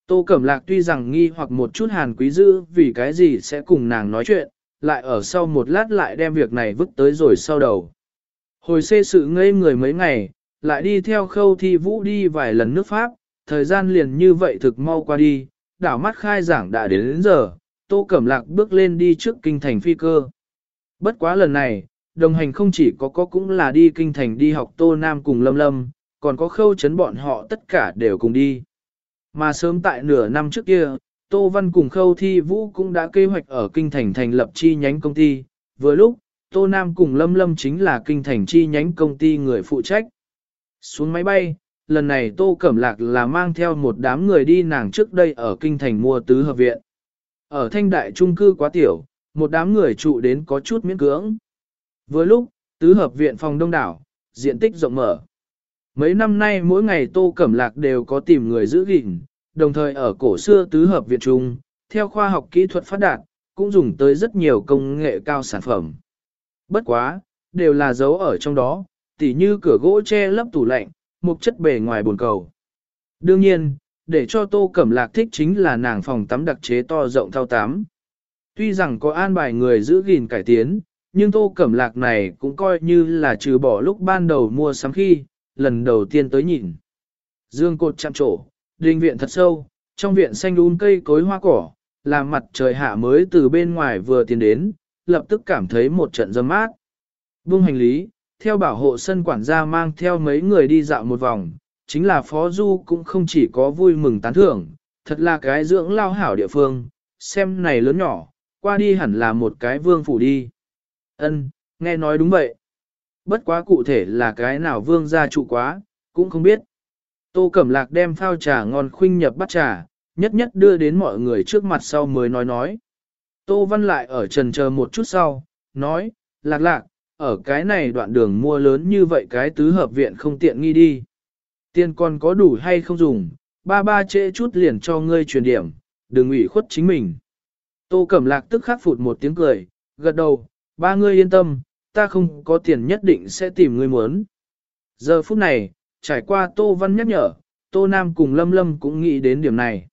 Tô Cẩm Lạc tuy rằng nghi hoặc một chút hàn quý dư vì cái gì sẽ cùng nàng nói chuyện, lại ở sau một lát lại đem việc này vứt tới rồi sau đầu. Hồi xê sự ngây người mấy ngày, lại đi theo khâu thi vũ đi vài lần nước Pháp, thời gian liền như vậy thực mau qua đi, đảo mắt khai giảng đã đến, đến giờ, Tô Cẩm Lạc bước lên đi trước kinh thành phi cơ. Bất quá lần này, đồng hành không chỉ có có cũng là đi kinh thành đi học Tô Nam cùng Lâm Lâm, còn có khâu chấn bọn họ tất cả đều cùng đi. Mà sớm tại nửa năm trước kia, Tô Văn cùng khâu thi vũ cũng đã kế hoạch ở kinh thành thành lập chi nhánh công ty, vừa lúc, Tô Nam cùng Lâm Lâm chính là kinh thành chi nhánh công ty người phụ trách. Xuống máy bay, lần này Tô Cẩm Lạc là mang theo một đám người đi nàng trước đây ở kinh thành mua tứ hợp viện. Ở thanh đại trung cư quá tiểu, một đám người trụ đến có chút miễn cưỡng. Với lúc, tứ hợp viện phòng đông đảo, diện tích rộng mở. Mấy năm nay mỗi ngày Tô Cẩm Lạc đều có tìm người giữ gìn, đồng thời ở cổ xưa tứ hợp viện trung, theo khoa học kỹ thuật phát đạt, cũng dùng tới rất nhiều công nghệ cao sản phẩm. Bất quá, đều là dấu ở trong đó, tỉ như cửa gỗ che lấp tủ lạnh, một chất bề ngoài buồn cầu. Đương nhiên, để cho Tô Cẩm Lạc thích chính là nàng phòng tắm đặc chế to rộng thao tám. Tuy rằng có an bài người giữ gìn cải tiến, nhưng Tô Cẩm Lạc này cũng coi như là trừ bỏ lúc ban đầu mua sắm khi, lần đầu tiên tới nhìn. Dương cột chạm trổ, đình viện thật sâu, trong viện xanh um cây cối hoa cỏ, làm mặt trời hạ mới từ bên ngoài vừa tiến đến, lập tức cảm thấy một trận dâm mát. Buông hành lý, theo bảo hộ sân quản gia mang theo mấy người đi dạo một vòng, chính là Phó Du cũng không chỉ có vui mừng tán thưởng, thật là cái dưỡng lao hảo địa phương, xem này lớn nhỏ, qua đi hẳn là một cái vương phủ đi. Ân, nghe nói đúng vậy. Bất quá cụ thể là cái nào vương gia trụ quá, cũng không biết. Tô Cẩm Lạc đem phao trà ngon khuynh nhập bắt trà, nhất nhất đưa đến mọi người trước mặt sau mới nói nói. Tô Văn lại ở trần chờ một chút sau, nói, lạc lạc, ở cái này đoạn đường mua lớn như vậy cái tứ hợp viện không tiện nghi đi. Tiền còn có đủ hay không dùng, ba ba trễ chút liền cho ngươi truyền điểm, đừng ủy khuất chính mình. Tô Cẩm Lạc tức khắc phụt một tiếng cười, gật đầu, ba ngươi yên tâm, ta không có tiền nhất định sẽ tìm ngươi muốn. Giờ phút này, trải qua Tô Văn nhắc nhở, Tô Nam cùng Lâm Lâm cũng nghĩ đến điểm này.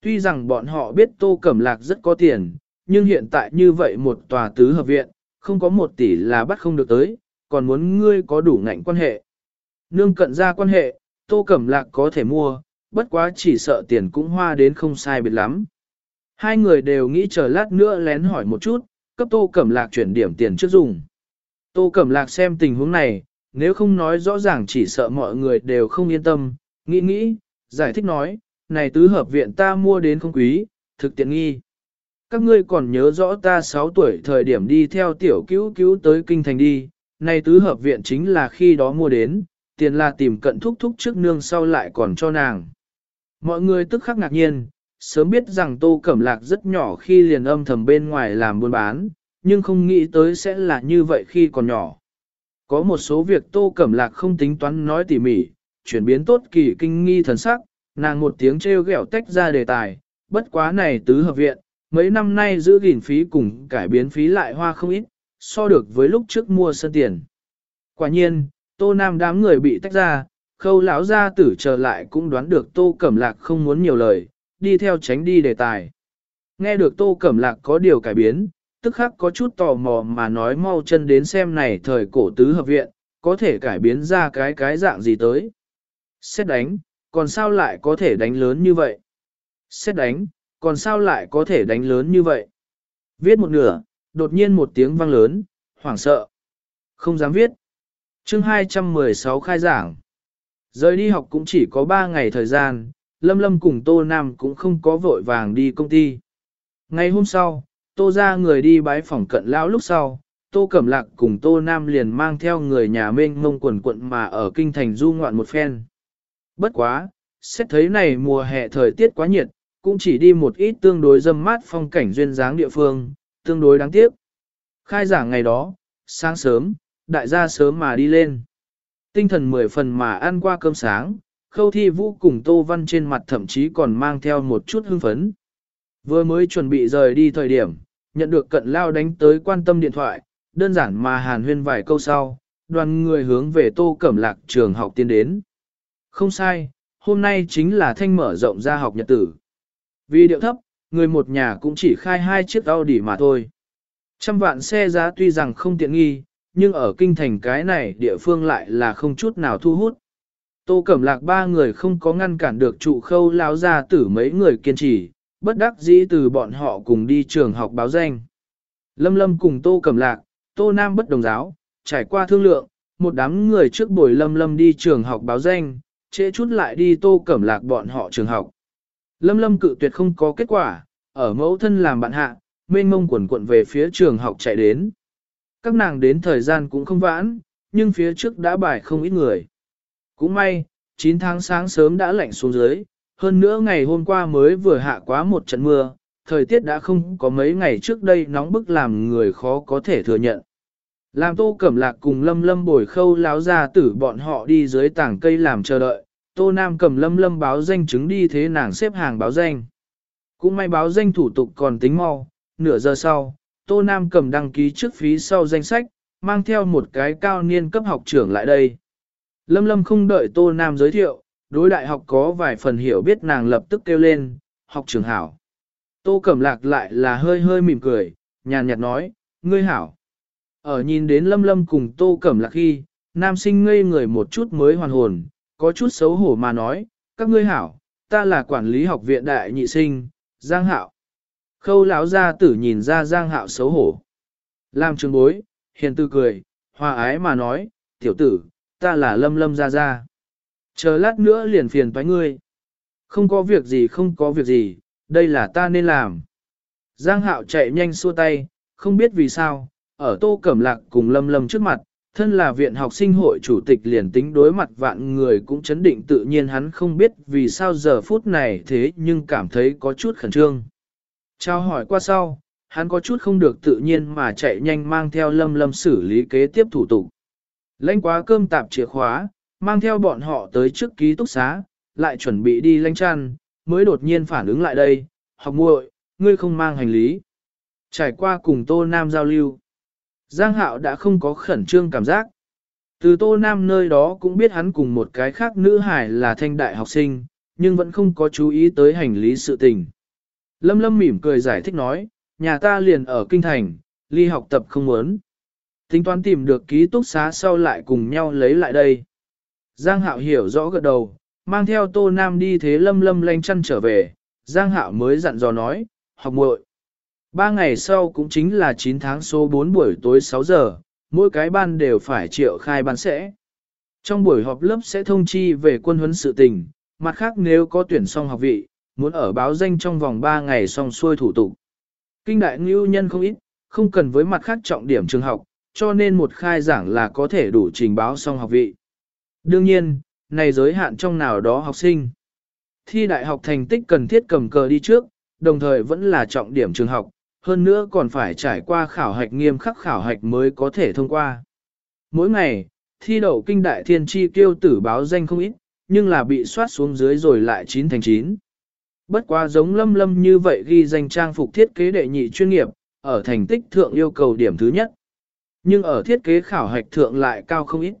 Tuy rằng bọn họ biết Tô Cẩm Lạc rất có tiền, nhưng hiện tại như vậy một tòa tứ hợp viện, không có một tỷ là bắt không được tới, còn muốn ngươi có đủ ngạnh quan hệ. Nương cận ra quan hệ, Tô Cẩm Lạc có thể mua, bất quá chỉ sợ tiền cũng hoa đến không sai biệt lắm. Hai người đều nghĩ chờ lát nữa lén hỏi một chút, cấp Tô Cẩm Lạc chuyển điểm tiền trước dùng. Tô Cẩm Lạc xem tình huống này, nếu không nói rõ ràng chỉ sợ mọi người đều không yên tâm, nghĩ nghĩ, giải thích nói, này tứ hợp viện ta mua đến không quý, thực tiện nghi. Các ngươi còn nhớ rõ ta 6 tuổi thời điểm đi theo tiểu cứu cứu tới kinh thành đi, này tứ hợp viện chính là khi đó mua đến, tiền là tìm cận thúc thúc trước nương sau lại còn cho nàng. Mọi người tức khắc ngạc nhiên, sớm biết rằng Tô Cẩm Lạc rất nhỏ khi liền âm thầm bên ngoài làm buôn bán, nhưng không nghĩ tới sẽ là như vậy khi còn nhỏ. Có một số việc Tô Cẩm Lạc không tính toán nói tỉ mỉ, chuyển biến tốt kỳ kinh nghi thần sắc, nàng một tiếng trêu ghẹo tách ra đề tài, bất quá này tứ hợp viện, mấy năm nay giữ gìn phí cùng cải biến phí lại hoa không ít, so được với lúc trước mua sân tiền. Quả nhiên, Tô Nam đám người bị tách ra, khâu lão gia tử trở lại cũng đoán được Tô Cẩm Lạc không muốn nhiều lời, đi theo tránh đi đề tài. Nghe được Tô Cẩm Lạc có điều cải biến, tức khắc có chút tò mò mà nói mau chân đến xem này thời cổ tứ hợp viện, có thể cải biến ra cái cái dạng gì tới. Xét đánh, còn sao lại có thể đánh lớn như vậy? Xét đánh, còn sao lại có thể đánh lớn như vậy? Viết một nửa, đột nhiên một tiếng vang lớn, hoảng sợ. Không dám viết. chương 216 khai giảng. Rời đi học cũng chỉ có 3 ngày thời gian, Lâm Lâm cùng Tô Nam cũng không có vội vàng đi công ty. Ngày hôm sau, Tô ra người đi bái phòng cận lão lúc sau, Tô Cẩm Lạc cùng Tô Nam liền mang theo người nhà mênh mông quần quận mà ở kinh thành du ngoạn một phen. Bất quá, xét thấy này mùa hè thời tiết quá nhiệt, cũng chỉ đi một ít tương đối dâm mát phong cảnh duyên dáng địa phương, tương đối đáng tiếc. Khai giảng ngày đó, sáng sớm, đại gia sớm mà đi lên. Tinh thần mười phần mà ăn qua cơm sáng, khâu thi vũ cùng Tô Văn trên mặt thậm chí còn mang theo một chút hưng phấn. Vừa mới chuẩn bị rời đi thời điểm, nhận được cận lao đánh tới quan tâm điện thoại, đơn giản mà hàn huyên vài câu sau, đoàn người hướng về Tô Cẩm Lạc trường học tiến đến. Không sai, hôm nay chính là thanh mở rộng ra học nhật tử. Vì điệu thấp, người một nhà cũng chỉ khai hai chiếc Audi mà thôi. Trăm vạn xe giá tuy rằng không tiện nghi, nhưng ở kinh thành cái này địa phương lại là không chút nào thu hút. Tô Cẩm Lạc ba người không có ngăn cản được trụ khâu lao ra tử mấy người kiên trì, bất đắc dĩ từ bọn họ cùng đi trường học báo danh. Lâm Lâm cùng Tô Cẩm Lạc, Tô Nam bất đồng giáo, trải qua thương lượng, một đám người trước buổi Lâm Lâm đi trường học báo danh, trễ chút lại đi Tô Cẩm Lạc bọn họ trường học. Lâm Lâm cự tuyệt không có kết quả, ở mẫu thân làm bạn hạ, mênh mông quần quận về phía trường học chạy đến. Các nàng đến thời gian cũng không vãn, nhưng phía trước đã bài không ít người. Cũng may, 9 tháng sáng sớm đã lạnh xuống dưới, hơn nữa ngày hôm qua mới vừa hạ quá một trận mưa, thời tiết đã không có mấy ngày trước đây nóng bức làm người khó có thể thừa nhận. Làm tô cẩm lạc cùng lâm lâm bồi khâu láo ra tử bọn họ đi dưới tảng cây làm chờ đợi, tô nam cầm lâm lâm báo danh chứng đi thế nàng xếp hàng báo danh. Cũng may báo danh thủ tục còn tính mau, nửa giờ sau, tô nam cầm đăng ký trước phí sau danh sách, mang theo một cái cao niên cấp học trưởng lại đây. Lâm lâm không đợi tô nam giới thiệu, đối đại học có vài phần hiểu biết nàng lập tức kêu lên, học trưởng hảo. Tô Cẩm Lạc lại là hơi hơi mỉm cười, nhàn nhạt nói, ngươi hảo. Ở nhìn đến Lâm Lâm cùng Tô Cẩm Lạc khi, nam sinh ngây người một chút mới hoàn hồn, có chút xấu hổ mà nói, các ngươi hảo, ta là quản lý học viện đại nhị sinh, Giang Hạo. Khâu lão gia tử nhìn ra Giang Hạo xấu hổ. Làm trường bối, hiền tư cười, hòa ái mà nói, tiểu tử, ta là Lâm Lâm gia gia. Chờ lát nữa liền phiền toái ngươi. Không có việc gì không có việc gì, đây là ta nên làm. Giang hạo chạy nhanh xua tay, không biết vì sao, ở tô cẩm lạc cùng lâm lâm trước mặt, thân là viện học sinh hội chủ tịch liền tính đối mặt vạn người cũng chấn định tự nhiên hắn không biết vì sao giờ phút này thế nhưng cảm thấy có chút khẩn trương. Trao hỏi qua sau, hắn có chút không được tự nhiên mà chạy nhanh mang theo lâm lâm xử lý kế tiếp thủ tục. Lãnh quá cơm tạp chìa khóa, mang theo bọn họ tới trước ký túc xá, lại chuẩn bị đi lãnh chăn, mới đột nhiên phản ứng lại đây, học muội, ngươi không mang hành lý. Trải qua cùng Tô Nam giao lưu, Giang Hạo đã không có khẩn trương cảm giác. Từ Tô Nam nơi đó cũng biết hắn cùng một cái khác nữ hải là thanh đại học sinh, nhưng vẫn không có chú ý tới hành lý sự tình. Lâm Lâm mỉm cười giải thích nói, nhà ta liền ở Kinh Thành, ly học tập không muốn. Tính toán tìm được ký túc xá sau lại cùng nhau lấy lại đây. Giang Hạo hiểu rõ gật đầu, mang theo Tô Nam đi thế lâm lâm lanh chăn trở về, Giang Hạo mới dặn dò nói, học muội. Ba ngày sau cũng chính là 9 tháng số 4 buổi tối 6 giờ, mỗi cái ban đều phải triệu khai ban sẽ. Trong buổi họp lớp sẽ thông chi về quân huấn sự tình, mặt khác nếu có tuyển xong học vị, muốn ở báo danh trong vòng 3 ngày xong xuôi thủ tục. Kinh đại ngưu nhân không ít, không cần với mặt khác trọng điểm trường học, cho nên một khai giảng là có thể đủ trình báo xong học vị. Đương nhiên, này giới hạn trong nào đó học sinh. Thi đại học thành tích cần thiết cầm cờ đi trước, đồng thời vẫn là trọng điểm trường học, hơn nữa còn phải trải qua khảo hạch nghiêm khắc khảo hạch mới có thể thông qua. Mỗi ngày, thi đậu kinh đại thiên chi tiêu tử báo danh không ít, nhưng là bị soát xuống dưới rồi lại 9 thành 9. Bất quá giống lâm lâm như vậy ghi danh trang phục thiết kế đệ nhị chuyên nghiệp, ở thành tích thượng yêu cầu điểm thứ nhất. Nhưng ở thiết kế khảo hạch thượng lại cao không ít.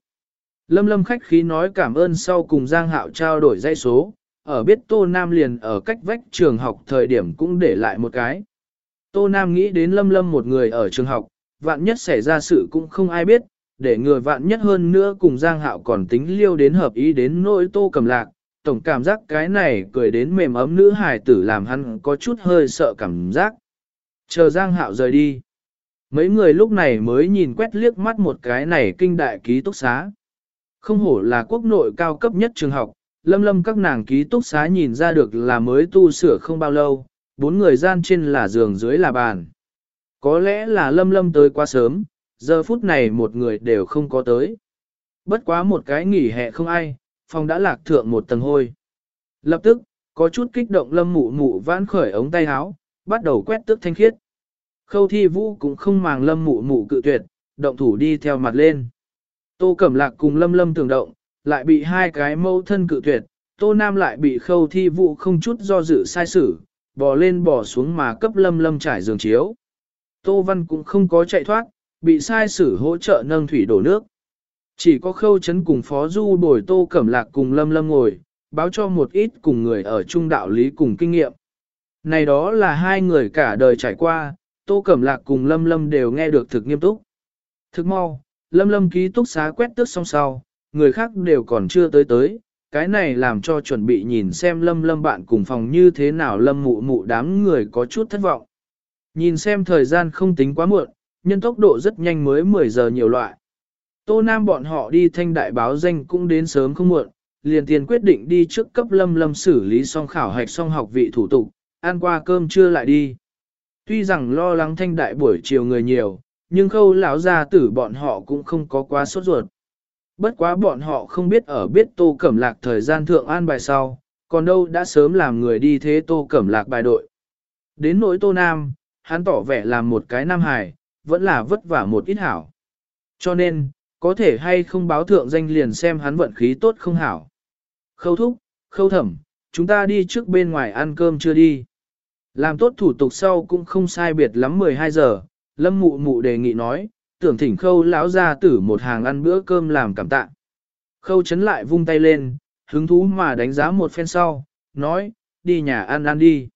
Lâm lâm khách khí nói cảm ơn sau cùng Giang Hạo trao đổi dây số, ở biết Tô Nam liền ở cách vách trường học thời điểm cũng để lại một cái. Tô Nam nghĩ đến lâm lâm một người ở trường học, vạn nhất xảy ra sự cũng không ai biết, để người vạn nhất hơn nữa cùng Giang Hạo còn tính liêu đến hợp ý đến nỗi Tô cầm lạc, tổng cảm giác cái này cười đến mềm ấm nữ hài tử làm hắn có chút hơi sợ cảm giác. Chờ Giang Hạo rời đi. Mấy người lúc này mới nhìn quét liếc mắt một cái này kinh đại ký túc xá. Không hổ là quốc nội cao cấp nhất trường học, lâm lâm các nàng ký túc xá nhìn ra được là mới tu sửa không bao lâu, bốn người gian trên là giường dưới là bàn. Có lẽ là lâm lâm tới quá sớm, giờ phút này một người đều không có tới. Bất quá một cái nghỉ hè không ai, phòng đã lạc thượng một tầng hôi. Lập tức, có chút kích động lâm mụ mụ vãn khởi ống tay áo, bắt đầu quét tước thanh khiết. Khâu thi vũ cũng không màng lâm mụ mụ cự tuyệt, động thủ đi theo mặt lên. Tô Cẩm Lạc cùng Lâm Lâm tưởng động, lại bị hai cái mâu thân cự tuyệt, Tô Nam lại bị khâu thi vụ không chút do dự sai sử, bò lên bò xuống mà cấp Lâm Lâm trải giường chiếu. Tô Văn cũng không có chạy thoát, bị sai sử hỗ trợ nâng thủy đổ nước. Chỉ có khâu chấn cùng Phó Du bồi Tô Cẩm Lạc cùng Lâm Lâm ngồi, báo cho một ít cùng người ở trung đạo lý cùng kinh nghiệm. Này đó là hai người cả đời trải qua, Tô Cẩm Lạc cùng Lâm Lâm đều nghe được thực nghiêm túc. Thực mau, lâm lâm ký túc xá quét tước xong sau, người khác đều còn chưa tới tới, cái này làm cho chuẩn bị nhìn xem lâm lâm bạn cùng phòng như thế nào lâm mụ mụ đám người có chút thất vọng. Nhìn xem thời gian không tính quá muộn, nhân tốc độ rất nhanh mới 10 giờ nhiều loại. Tô Nam bọn họ đi thanh đại báo danh cũng đến sớm không muộn, liền tiền quyết định đi trước cấp lâm lâm xử lý xong khảo hạch xong học vị thủ tục, ăn qua cơm trưa lại đi. Tuy rằng lo lắng thanh đại buổi chiều người nhiều, nhưng khâu lão gia tử bọn họ cũng không có quá sốt ruột. Bất quá bọn họ không biết ở biết tô cẩm lạc thời gian thượng an bài sau, còn đâu đã sớm làm người đi thế tô cẩm lạc bài đội. Đến nỗi tô nam, hắn tỏ vẻ làm một cái nam hài, vẫn là vất vả một ít hảo. Cho nên, có thể hay không báo thượng danh liền xem hắn vận khí tốt không hảo. Khâu thúc, khâu thẩm, chúng ta đi trước bên ngoài ăn cơm chưa đi. Làm tốt thủ tục sau cũng không sai biệt lắm 12 giờ, lâm mụ mụ đề nghị nói, tưởng thỉnh khâu lão ra tử một hàng ăn bữa cơm làm cảm tạ. Khâu chấn lại vung tay lên, hứng thú mà đánh giá một phen sau, nói, đi nhà ăn ăn đi.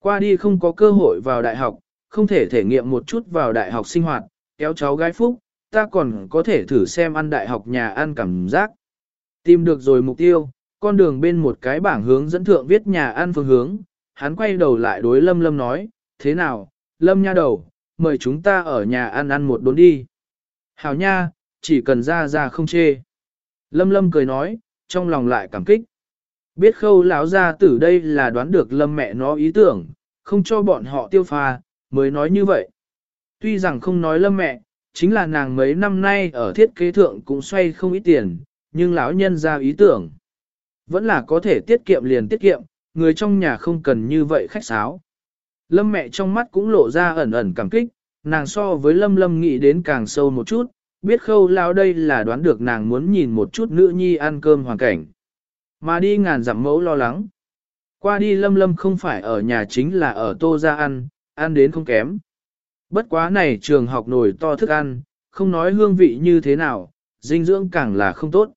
Qua đi không có cơ hội vào đại học, không thể thể nghiệm một chút vào đại học sinh hoạt, kéo cháu gái phúc, ta còn có thể thử xem ăn đại học nhà ăn cảm giác. Tìm được rồi mục tiêu, con đường bên một cái bảng hướng dẫn thượng viết nhà ăn phương hướng, hắn quay đầu lại đối Lâm Lâm nói, thế nào, Lâm nha đầu, mời chúng ta ở nhà ăn ăn một đốn đi. Hảo nha, chỉ cần ra ra không chê. Lâm Lâm cười nói, trong lòng lại cảm kích. Biết khâu lão ra tử đây là đoán được Lâm mẹ nó ý tưởng, không cho bọn họ tiêu pha, mới nói như vậy. Tuy rằng không nói Lâm mẹ, chính là nàng mấy năm nay ở thiết kế thượng cũng xoay không ít tiền, nhưng lão nhân ra ý tưởng. Vẫn là có thể tiết kiệm liền tiết kiệm, người trong nhà không cần như vậy khách sáo. Lâm mẹ trong mắt cũng lộ ra ẩn ẩn cảm kích, nàng so với lâm lâm nghĩ đến càng sâu một chút, biết khâu lao đây là đoán được nàng muốn nhìn một chút nữ nhi ăn cơm hoàn cảnh. Mà đi ngàn dặm mẫu lo lắng. Qua đi lâm lâm không phải ở nhà chính là ở tô ra ăn, ăn đến không kém. Bất quá này trường học nổi to thức ăn, không nói hương vị như thế nào, dinh dưỡng càng là không tốt.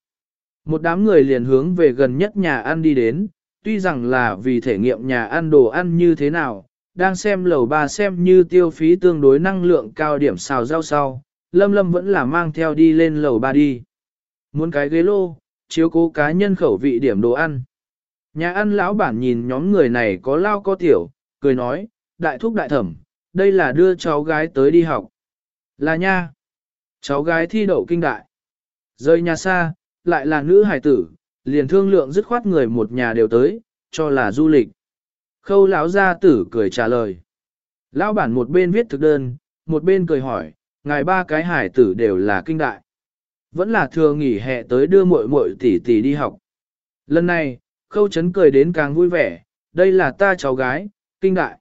Một đám người liền hướng về gần nhất nhà ăn đi đến, tuy rằng là vì thể nghiệm nhà ăn đồ ăn như thế nào, đang xem lầu ba xem như tiêu phí tương đối năng lượng cao điểm xào rau sau, lâm lâm vẫn là mang theo đi lên lầu ba đi. Muốn cái ghế lô, chiếu cố cá nhân khẩu vị điểm đồ ăn. Nhà ăn lão bản nhìn nhóm người này có lao có tiểu, cười nói, đại thúc đại thẩm, đây là đưa cháu gái tới đi học. Là nha. Cháu gái thi đậu kinh đại. Rơi nhà xa, lại là nữ hải tử, liền thương lượng dứt khoát người một nhà đều tới, cho là du lịch. Khâu lão gia tử cười trả lời. Lão bản một bên viết thực đơn, một bên cười hỏi, ngài ba cái hải tử đều là kinh đại. Vẫn là thừa nghỉ hè tới đưa muội muội tỷ tỷ đi học. Lần này, khâu chấn cười đến càng vui vẻ, đây là ta cháu gái, kinh đại.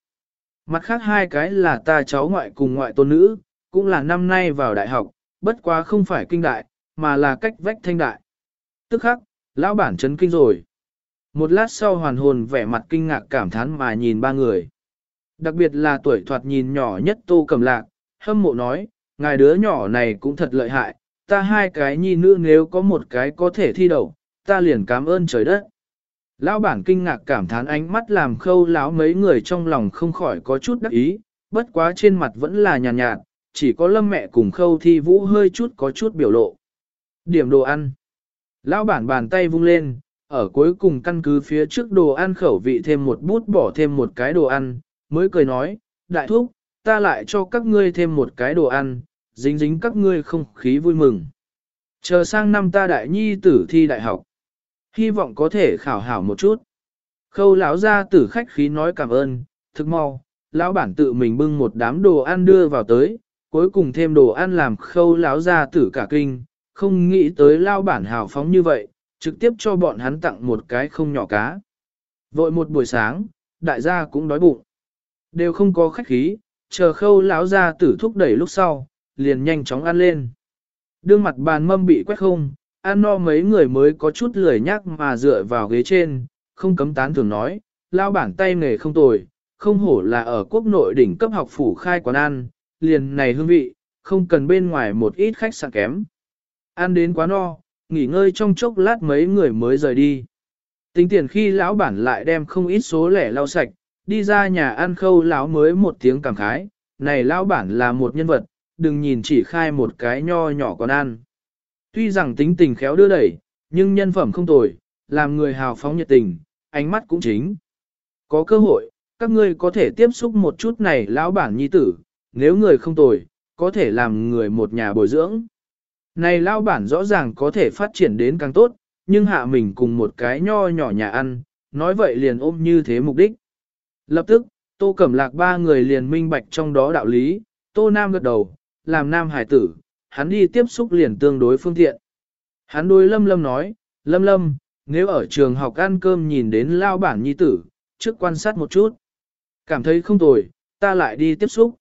Mặt khác hai cái là ta cháu ngoại cùng ngoại tôn nữ, cũng là năm nay vào đại học, bất quá không phải kinh đại, mà là cách vách thanh đại. Tức khắc, lão bản chấn kinh rồi. Một lát sau hoàn hồn vẻ mặt kinh ngạc cảm thán mà nhìn ba người. Đặc biệt là tuổi thoạt nhìn nhỏ nhất tô cầm lạc, hâm mộ nói, ngài đứa nhỏ này cũng thật lợi hại, ta hai cái nhi nữ nếu có một cái có thể thi đậu, ta liền cảm ơn trời đất. Lão bản kinh ngạc cảm thán ánh mắt làm khâu lão mấy người trong lòng không khỏi có chút đắc ý, bất quá trên mặt vẫn là nhàn nhạt, nhạt, chỉ có lâm mẹ cùng khâu thi vũ hơi chút có chút biểu lộ. Điểm đồ ăn. Lão bản bàn tay vung lên, ở cuối cùng căn cứ phía trước đồ ăn khẩu vị thêm một bút bỏ thêm một cái đồ ăn, mới cười nói, đại thúc, ta lại cho các ngươi thêm một cái đồ ăn, dính dính các ngươi không khí vui mừng. Chờ sang năm ta đại nhi tử thi đại học. Hy vọng có thể khảo hảo một chút. Khâu lão ra tử khách khí nói cảm ơn, thức mau, lão bản tự mình bưng một đám đồ ăn đưa vào tới, cuối cùng thêm đồ ăn làm khâu lão ra tử cả kinh, không nghĩ tới lao bản hào phóng như vậy, trực tiếp cho bọn hắn tặng một cái không nhỏ cá. Vội một buổi sáng, đại gia cũng đói bụng. Đều không có khách khí, chờ khâu lão ra tử thúc đẩy lúc sau, liền nhanh chóng ăn lên. Đương mặt bàn mâm bị quét không, ăn no mấy người mới có chút lười nhắc mà dựa vào ghế trên, không cấm tán thường nói, lao bản tay nghề không tồi, không hổ là ở quốc nội đỉnh cấp học phủ khai quán ăn, liền này hương vị, không cần bên ngoài một ít khách sạn kém. Ăn đến quá no, nghỉ ngơi trong chốc lát mấy người mới rời đi. Tính tiền khi lão bản lại đem không ít số lẻ lau sạch, đi ra nhà ăn khâu lão mới một tiếng cảm khái, này lão bản là một nhân vật, đừng nhìn chỉ khai một cái nho nhỏ còn ăn. Tuy rằng tính tình khéo đưa đẩy, nhưng nhân phẩm không tồi, làm người hào phóng nhiệt tình, ánh mắt cũng chính. Có cơ hội, các ngươi có thể tiếp xúc một chút này lão bản nhi tử, nếu người không tồi, có thể làm người một nhà bồi dưỡng. Này lao bản rõ ràng có thể phát triển đến càng tốt, nhưng hạ mình cùng một cái nho nhỏ nhà ăn, nói vậy liền ôm như thế mục đích. Lập tức, Tô Cẩm Lạc ba người liền minh bạch trong đó đạo lý, Tô Nam gật đầu, làm Nam hải tử, hắn đi tiếp xúc liền tương đối phương tiện. Hắn đối Lâm Lâm nói, Lâm Lâm, nếu ở trường học ăn cơm nhìn đến lao bản nhi tử, trước quan sát một chút. Cảm thấy không tồi, ta lại đi tiếp xúc.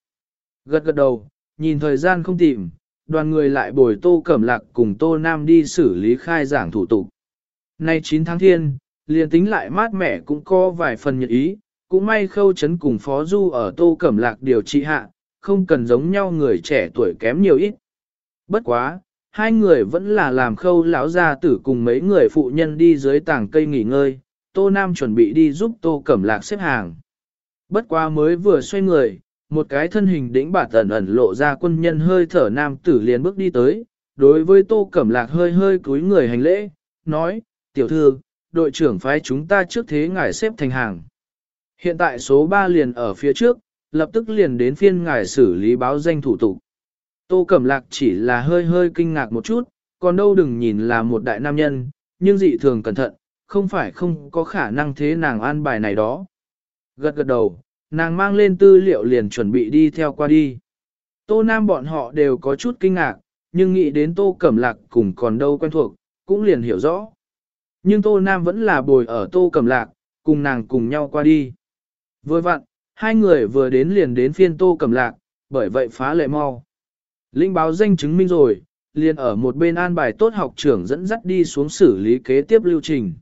Gật gật đầu, nhìn thời gian không tìm, đoàn người lại bồi Tô Cẩm Lạc cùng Tô Nam đi xử lý khai giảng thủ tục. Nay 9 tháng thiên, liền tính lại mát mẻ cũng có vài phần nhật ý, cũng may khâu chấn cùng Phó Du ở Tô Cẩm Lạc điều trị hạ, không cần giống nhau người trẻ tuổi kém nhiều ít. Bất quá, hai người vẫn là làm khâu lão gia tử cùng mấy người phụ nhân đi dưới tảng cây nghỉ ngơi, Tô Nam chuẩn bị đi giúp Tô Cẩm Lạc xếp hàng. Bất quá mới vừa xoay người, một cái thân hình đĩnh bạt ẩn ẩn lộ ra quân nhân hơi thở nam tử liền bước đi tới, đối với Tô Cẩm Lạc hơi hơi cúi người hành lễ, nói, tiểu thư, đội trưởng phái chúng ta trước thế ngài xếp thành hàng. Hiện tại số 3 liền ở phía trước, lập tức liền đến phiên ngài xử lý báo danh thủ tục. Tô Cẩm Lạc chỉ là hơi hơi kinh ngạc một chút, còn đâu đừng nhìn là một đại nam nhân, nhưng dị thường cẩn thận, không phải không có khả năng thế nàng an bài này đó. Gật gật đầu, nàng mang lên tư liệu liền chuẩn bị đi theo qua đi. Tô Nam bọn họ đều có chút kinh ngạc, nhưng nghĩ đến Tô Cẩm Lạc cùng còn đâu quen thuộc, cũng liền hiểu rõ. Nhưng Tô Nam vẫn là bồi ở Tô Cẩm Lạc, cùng nàng cùng nhau qua đi. Vừa vặn, hai người vừa đến liền đến phiên Tô Cẩm Lạc, bởi vậy phá lệ mau. Linh báo danh chứng minh rồi, liền ở một bên an bài tốt học trưởng dẫn dắt đi xuống xử lý kế tiếp lưu trình.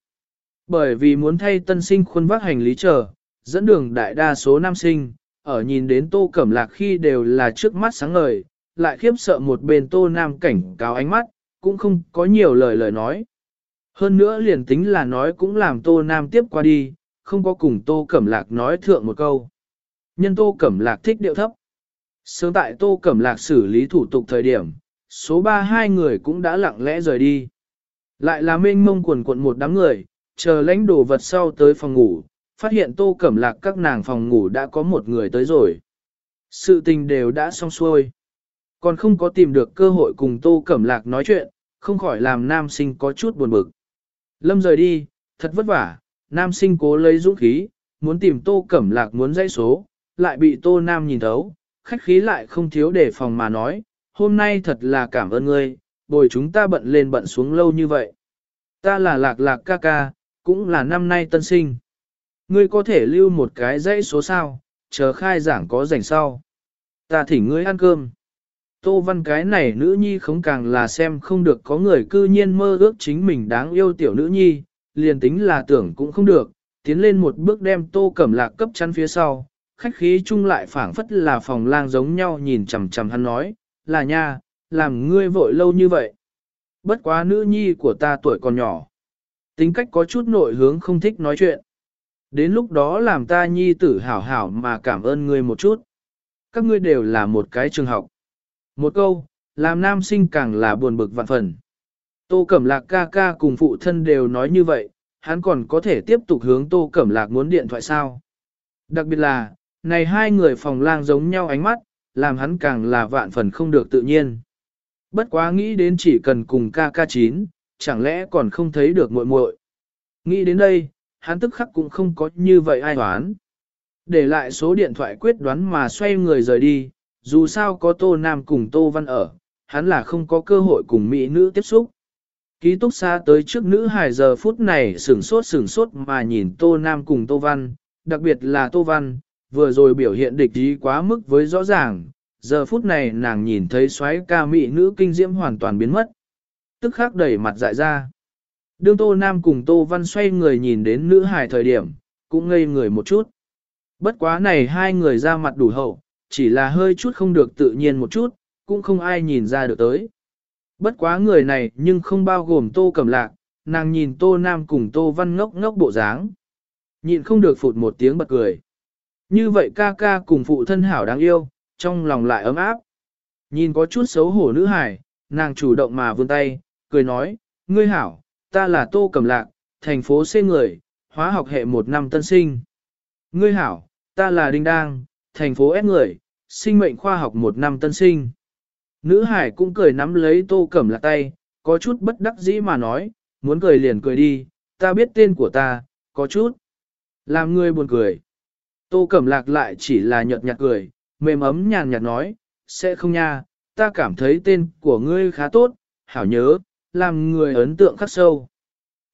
Bởi vì muốn thay tân sinh khuôn vác hành lý chờ, dẫn đường đại đa số nam sinh, ở nhìn đến tô cẩm lạc khi đều là trước mắt sáng ngời, lại khiếp sợ một bên tô nam cảnh cáo ánh mắt, cũng không có nhiều lời lời nói. Hơn nữa liền tính là nói cũng làm tô nam tiếp qua đi, không có cùng tô cẩm lạc nói thượng một câu. Nhân tô cẩm lạc thích điệu thấp. Sớm tại tô cẩm lạc xử lý thủ tục thời điểm, số 3 hai người cũng đã lặng lẽ rời đi. Lại là mênh mông quần quận một đám người, chờ lãnh đồ vật sau tới phòng ngủ, phát hiện tô cẩm lạc các nàng phòng ngủ đã có một người tới rồi. Sự tình đều đã xong xuôi. Còn không có tìm được cơ hội cùng tô cẩm lạc nói chuyện, không khỏi làm nam sinh có chút buồn bực. Lâm rời đi, thật vất vả, nam sinh cố lấy dũng khí, muốn tìm tô cẩm lạc muốn dãy số, lại bị tô nam nhìn thấu, khách khí lại không thiếu đề phòng mà nói, hôm nay thật là cảm ơn ngươi, bồi chúng ta bận lên bận xuống lâu như vậy. Ta là lạc lạc ca ca, cũng là năm nay tân sinh. Ngươi có thể lưu một cái dãy số sao, chờ khai giảng có rảnh sau. Ta thỉnh ngươi ăn cơm. Tô văn cái này nữ nhi không càng là xem không được có người cư nhiên mơ ước chính mình đáng yêu tiểu nữ nhi, liền tính là tưởng cũng không được, tiến lên một bước đem tô cẩm lạc cấp chắn phía sau, khách khí chung lại phảng phất là phòng lang giống nhau nhìn chằm chằm hắn nói, là nha, làm ngươi vội lâu như vậy. Bất quá nữ nhi của ta tuổi còn nhỏ. Tính cách có chút nội hướng không thích nói chuyện. Đến lúc đó làm ta nhi tử hảo hảo mà cảm ơn ngươi một chút. Các ngươi đều là một cái trường học. Một câu, làm nam sinh càng là buồn bực vạn phần. Tô Cẩm Lạc ca ca cùng phụ thân đều nói như vậy, hắn còn có thể tiếp tục hướng Tô Cẩm Lạc muốn điện thoại sao. Đặc biệt là, này hai người phòng lang giống nhau ánh mắt, làm hắn càng là vạn phần không được tự nhiên. Bất quá nghĩ đến chỉ cần cùng ca ca chín, chẳng lẽ còn không thấy được muội muội. Nghĩ đến đây, hắn tức khắc cũng không có như vậy ai hoán. Để lại số điện thoại quyết đoán mà xoay người rời đi, dù sao có Tô Nam cùng Tô Văn ở, hắn là không có cơ hội cùng mỹ nữ tiếp xúc. Ký túc xa tới trước nữ hài giờ phút này sửng sốt sửng sốt mà nhìn Tô Nam cùng Tô Văn, đặc biệt là Tô Văn, vừa rồi biểu hiện địch ý quá mức với rõ ràng, giờ phút này nàng nhìn thấy xoáy ca mỹ nữ kinh diễm hoàn toàn biến mất. Tức khắc đẩy mặt dại ra. Đương Tô Nam cùng Tô Văn xoay người nhìn đến nữ hài thời điểm, cũng ngây người một chút. Bất quá này hai người ra mặt đủ hậu, chỉ là hơi chút không được tự nhiên một chút, cũng không ai nhìn ra được tới. Bất quá người này nhưng không bao gồm Tô Cẩm Lạc, nàng nhìn Tô Nam cùng Tô Văn ngốc ngốc bộ dáng. Nhịn không được phụt một tiếng bật cười. Như vậy ca ca cùng phụ thân hảo đáng yêu, trong lòng lại ấm áp. Nhìn có chút xấu hổ nữ hải, nàng chủ động mà vươn tay, cười nói, ngươi hảo, ta là Tô Cẩm Lạc, thành phố C người, hóa học hệ một năm tân sinh. Ngươi hảo, ta là Đinh Đang, thành phố S người, sinh mệnh khoa học một năm tân sinh. Nữ hải cũng cười nắm lấy Tô Cẩm Lạc tay, có chút bất đắc dĩ mà nói, muốn cười liền cười đi, ta biết tên của ta, có chút. Làm ngươi buồn cười. Tô Cẩm Lạc lại chỉ là nhợt nhạt cười, mềm ấm nhàn nhạt nói, sẽ không nha, ta cảm thấy tên của ngươi khá tốt, hảo nhớ, làm người ấn tượng khắc sâu.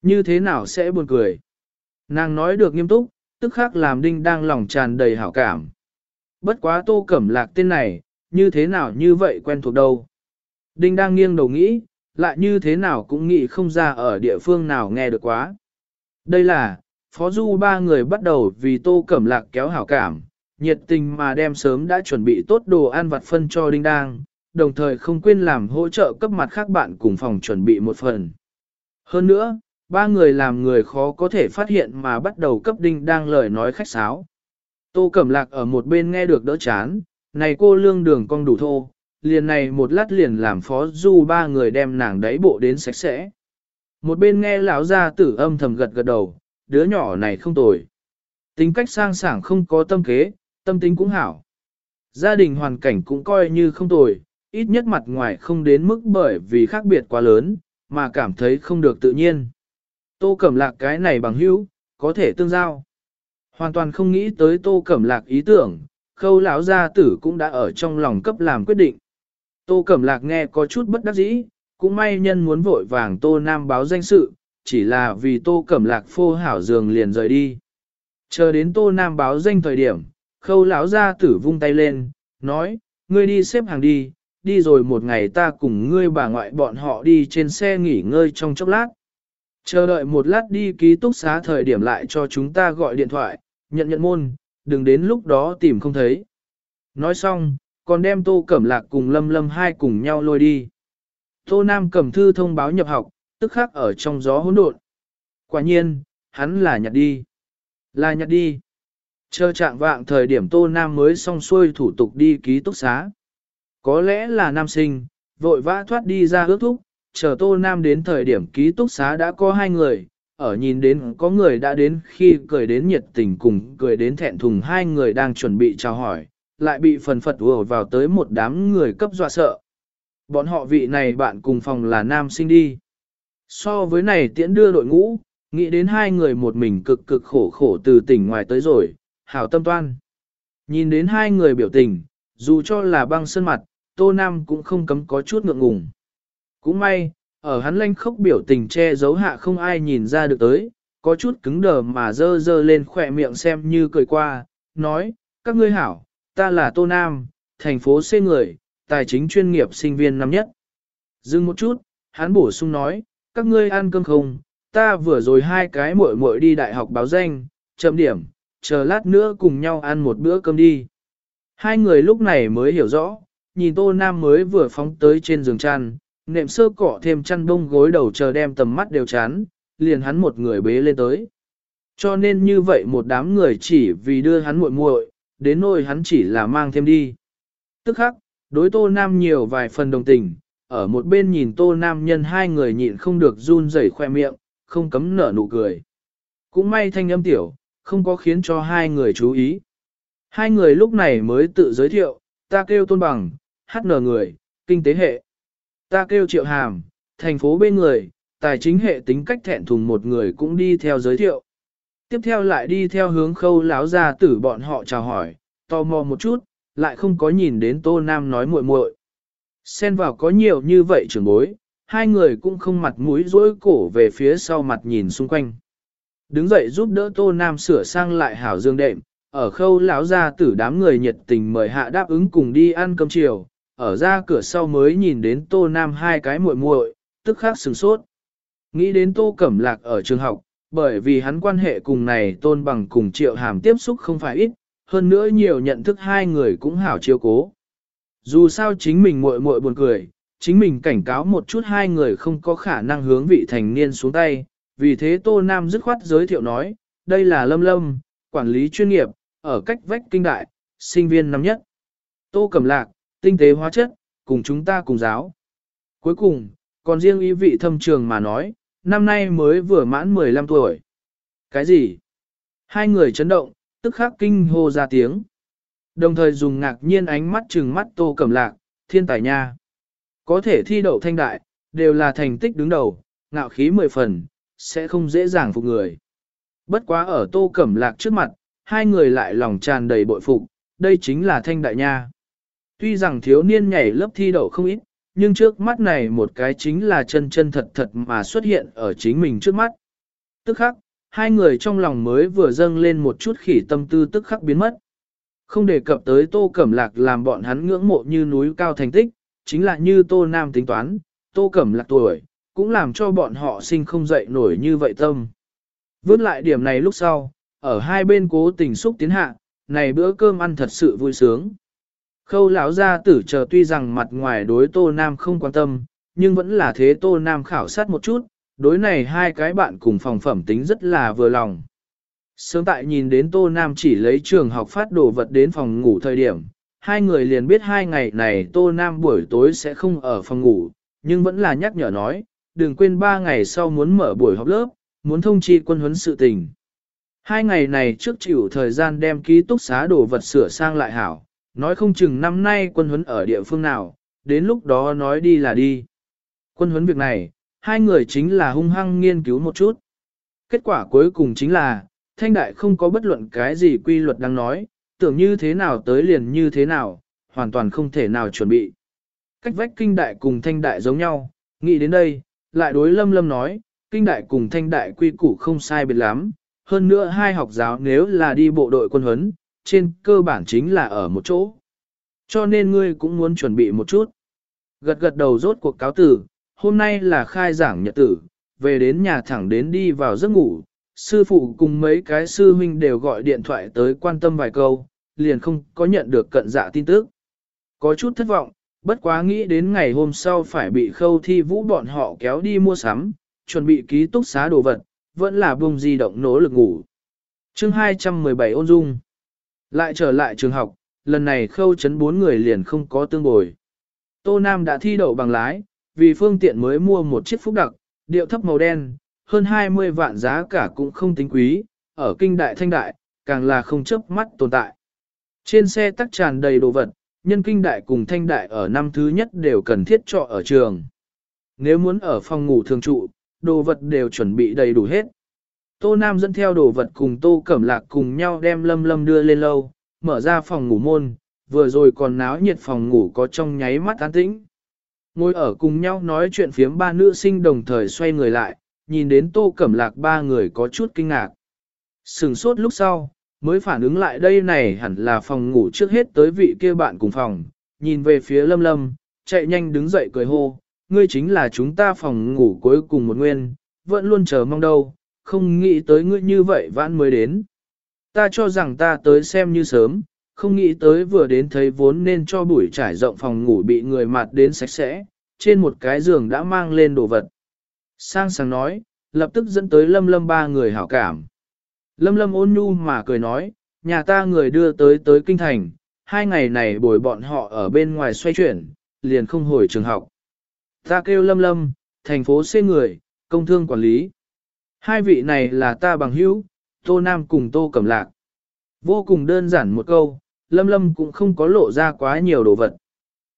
Như thế nào sẽ buồn cười? Nàng nói được nghiêm túc, tức khắc làm đinh đang lòng tràn đầy hảo cảm. Bất quá tô cẩm lạc tên này, như thế nào như vậy quen thuộc đâu. Đinh đang nghiêng đầu nghĩ, lại như thế nào cũng nghĩ không ra ở địa phương nào nghe được quá. Đây là, Phó Du ba người bắt đầu vì tô cẩm lạc kéo hảo cảm, nhiệt tình mà đem sớm đã chuẩn bị tốt đồ ăn vặt phân cho Đinh Đang, đồng thời không quên làm hỗ trợ cấp mặt khác bạn cùng phòng chuẩn bị một phần. Hơn nữa, ba người làm người khó có thể phát hiện mà bắt đầu cấp Đinh Đang lời nói khách sáo. Tô Cẩm Lạc ở một bên nghe được đỡ chán, này cô lương đường cong đủ thô, liền này một lát liền làm phó du ba người đem nàng đáy bộ đến sạch sẽ. Một bên nghe lão gia tử âm thầm gật gật đầu, đứa nhỏ này không tồi. Tính cách sang sảng không có tâm kế, tâm tính cũng hảo. Gia đình hoàn cảnh cũng coi như không tồi, ít nhất mặt ngoài không đến mức bởi vì khác biệt quá lớn, mà cảm thấy không được tự nhiên. Tô Cẩm Lạc cái này bằng hữu, có thể tương giao. Hoàn toàn không nghĩ tới Tô Cẩm Lạc ý tưởng, khâu lão gia tử cũng đã ở trong lòng cấp làm quyết định. Tô Cẩm Lạc nghe có chút bất đắc dĩ, cũng may nhân muốn vội vàng Tô Nam báo danh sự, chỉ là vì Tô Cẩm Lạc phô hảo giường liền rời đi. Chờ đến Tô Nam báo danh thời điểm, khâu lão gia tử vung tay lên, nói, ngươi đi xếp hàng đi, đi rồi một ngày ta cùng ngươi bà ngoại bọn họ đi trên xe nghỉ ngơi trong chốc lát. Chờ đợi một lát đi ký túc xá thời điểm lại cho chúng ta gọi điện thoại, nhận nhận môn, đừng đến lúc đó tìm không thấy. Nói xong, còn đem tô cẩm lạc cùng lâm lâm hai cùng nhau lôi đi. Tô Nam cầm thư thông báo nhập học, tức khắc ở trong gió hỗn độn. Quả nhiên, hắn là nhặt đi. Là nhặt đi. Chờ trạng vạng thời điểm Tô Nam mới xong xuôi thủ tục đi ký túc xá. Có lẽ là nam sinh, vội vã thoát đi ra ước thúc, chờ Tô Nam đến thời điểm ký túc xá đã có hai người, ở nhìn đến có người đã đến khi cười đến nhiệt tình cùng cười đến thẹn thùng hai người đang chuẩn bị chào hỏi, lại bị phần phật vừa vào tới một đám người cấp dọa sợ. Bọn họ vị này bạn cùng phòng là nam sinh đi. So với này tiễn đưa đội ngũ, nghĩ đến hai người một mình cực cực khổ khổ từ tỉnh ngoài tới rồi, hảo tâm toan. Nhìn đến hai người biểu tình, dù cho là băng sơn mặt, Tô Nam cũng không cấm có chút ngượng ngùng. Cũng may, ở hắn lanh khốc biểu tình che giấu hạ không ai nhìn ra được tới, có chút cứng đờ mà dơ dơ lên khỏe miệng xem như cười qua, nói, các ngươi hảo, ta là Tô Nam, thành phố C người, tài chính chuyên nghiệp sinh viên năm nhất. Dừng một chút, hắn bổ sung nói, các ngươi ăn cơm không, ta vừa rồi hai cái muội muội đi đại học báo danh, chậm điểm, chờ lát nữa cùng nhau ăn một bữa cơm đi. Hai người lúc này mới hiểu rõ, nhìn Tô Nam mới vừa phóng tới trên giường chăn, nệm sơ cỏ thêm chăn bông gối đầu chờ đem tầm mắt đều chán, liền hắn một người bế lên tới. Cho nên như vậy một đám người chỉ vì đưa hắn muội muội, đến nỗi hắn chỉ là mang thêm đi. Tức khắc, đối Tô Nam nhiều vài phần đồng tình, ở một bên nhìn Tô Nam nhân hai người nhịn không được run rẩy khoe miệng, không cấm nở nụ cười. Cũng may thanh âm tiểu, không có khiến cho hai người chú ý. Hai người lúc này mới tự giới thiệu, ta kêu tôn bằng, HN người, kinh tế hệ. Ta kêu triệu hàm, thành phố bên người, tài chính hệ tính cách thẹn thùng một người cũng đi theo giới thiệu. Tiếp theo lại đi theo hướng khâu láo ra tử bọn họ chào hỏi, tò mò một chút, lại không có nhìn đến tô nam nói muội muội. Xen vào có nhiều như vậy trưởng bối, hai người cũng không mặt mũi dối cổ về phía sau mặt nhìn xung quanh. Đứng dậy giúp đỡ tô nam sửa sang lại hảo dương đệm, ở khâu lão gia tử đám người nhiệt tình mời hạ đáp ứng cùng đi ăn cơm chiều, ở ra cửa sau mới nhìn đến tô nam hai cái muội muội, tức khắc sửng sốt. Nghĩ đến tô cẩm lạc ở trường học, bởi vì hắn quan hệ cùng này tôn bằng cùng triệu hàm tiếp xúc không phải ít, hơn nữa nhiều nhận thức hai người cũng hảo chiêu cố. Dù sao chính mình muội muội buồn cười, chính mình cảnh cáo một chút hai người không có khả năng hướng vị thành niên xuống tay, vì thế Tô Nam dứt khoát giới thiệu nói, đây là Lâm Lâm, quản lý chuyên nghiệp, ở cách vách kinh đại, sinh viên năm nhất. Tô Cẩm Lạc, tinh tế hóa chất, cùng chúng ta cùng giáo. Cuối cùng, còn riêng ý vị thâm trường mà nói, năm nay mới vừa mãn 15 tuổi. Cái gì? Hai người chấn động, tức khắc kinh hô ra tiếng. Đồng thời dùng ngạc nhiên ánh mắt trừng mắt tô cẩm lạc, thiên tài nha. Có thể thi đậu thanh đại, đều là thành tích đứng đầu, ngạo khí mười phần, sẽ không dễ dàng phục người. Bất quá ở tô cẩm lạc trước mặt, hai người lại lòng tràn đầy bội phục, đây chính là thanh đại nha. Tuy rằng thiếu niên nhảy lớp thi đậu không ít, nhưng trước mắt này một cái chính là chân chân thật thật mà xuất hiện ở chính mình trước mắt. Tức khắc, hai người trong lòng mới vừa dâng lên một chút khỉ tâm tư tức khắc biến mất. Không đề cập tới Tô Cẩm Lạc làm bọn hắn ngưỡng mộ như núi cao thành tích, chính là như Tô Nam tính toán, Tô Cẩm Lạc tuổi, cũng làm cho bọn họ sinh không dậy nổi như vậy tâm. Vớt lại điểm này lúc sau, ở hai bên cố tình xúc tiến hạ, này bữa cơm ăn thật sự vui sướng. Khâu lão gia tử chờ tuy rằng mặt ngoài đối Tô Nam không quan tâm, nhưng vẫn là thế Tô Nam khảo sát một chút, đối này hai cái bạn cùng phòng phẩm tính rất là vừa lòng. Sớm tại nhìn đến Tô Nam chỉ lấy trường học phát đồ vật đến phòng ngủ thời điểm, hai người liền biết hai ngày này Tô Nam buổi tối sẽ không ở phòng ngủ, nhưng vẫn là nhắc nhở nói, đừng quên ba ngày sau muốn mở buổi học lớp, muốn thông chi quân huấn sự tình. Hai ngày này trước chịu thời gian đem ký túc xá đồ vật sửa sang lại hảo, nói không chừng năm nay quân huấn ở địa phương nào, đến lúc đó nói đi là đi. Quân huấn việc này, hai người chính là hung hăng nghiên cứu một chút. Kết quả cuối cùng chính là, thanh đại không có bất luận cái gì quy luật đang nói, tưởng như thế nào tới liền như thế nào, hoàn toàn không thể nào chuẩn bị. Cách vách kinh đại cùng thanh đại giống nhau, nghĩ đến đây, lại đối lâm lâm nói, kinh đại cùng thanh đại quy củ không sai biệt lắm, hơn nữa hai học giáo nếu là đi bộ đội quân huấn, trên cơ bản chính là ở một chỗ. Cho nên ngươi cũng muốn chuẩn bị một chút. Gật gật đầu rốt cuộc cáo tử, hôm nay là khai giảng nhật tử, về đến nhà thẳng đến đi vào giấc ngủ, sư phụ cùng mấy cái sư huynh đều gọi điện thoại tới quan tâm vài câu, liền không có nhận được cận dạ tin tức. Có chút thất vọng, bất quá nghĩ đến ngày hôm sau phải bị khâu thi vũ bọn họ kéo đi mua sắm, chuẩn bị ký túc xá đồ vật, vẫn là bông di động nỗ lực ngủ. chương 217 ôn dung. Lại trở lại trường học, lần này khâu chấn bốn người liền không có tương bồi. Tô Nam đã thi đậu bằng lái, vì phương tiện mới mua một chiếc phúc đặc, điệu thấp màu đen, hơn 20 vạn giá cả cũng không tính quý, ở kinh đại thanh đại, càng là không chớp mắt tồn tại. Trên xe tắc tràn đầy đồ vật, nhân kinh đại cùng thanh đại ở năm thứ nhất đều cần thiết trọ ở trường. Nếu muốn ở phòng ngủ thường trụ, đồ vật đều chuẩn bị đầy đủ hết. Tô Nam dẫn theo đồ vật cùng Tô Cẩm Lạc cùng nhau đem Lâm Lâm đưa lên lâu, mở ra phòng ngủ môn, vừa rồi còn náo nhiệt phòng ngủ có trong nháy mắt an tĩnh. Ngồi ở cùng nhau nói chuyện phiếm ba nữ sinh đồng thời xoay người lại, nhìn đến Tô Cẩm Lạc ba người có chút kinh ngạc. Sừng sốt lúc sau, mới phản ứng lại đây này hẳn là phòng ngủ trước hết tới vị kia bạn cùng phòng, nhìn về phía Lâm Lâm, chạy nhanh đứng dậy cười hô, ngươi chính là chúng ta phòng ngủ cuối cùng một nguyên, vẫn luôn chờ mong đâu, không nghĩ tới ngươi như vậy vãn mới đến. Ta cho rằng ta tới xem như sớm, không nghĩ tới vừa đến thấy vốn nên cho buổi trải rộng phòng ngủ bị người mặt đến sạch sẽ, trên một cái giường đã mang lên đồ vật. Sang sáng nói, lập tức dẫn tới lâm lâm ba người hảo cảm. Lâm lâm ôn nhu mà cười nói, nhà ta người đưa tới tới kinh thành, hai ngày này bồi bọn họ ở bên ngoài xoay chuyển, liền không hồi trường học. Ta kêu lâm lâm, thành phố xê người, công thương quản lý. Hai vị này là ta bằng hữu, Tô Nam cùng Tô Cẩm Lạc. Vô cùng đơn giản một câu, Lâm Lâm cũng không có lộ ra quá nhiều đồ vật.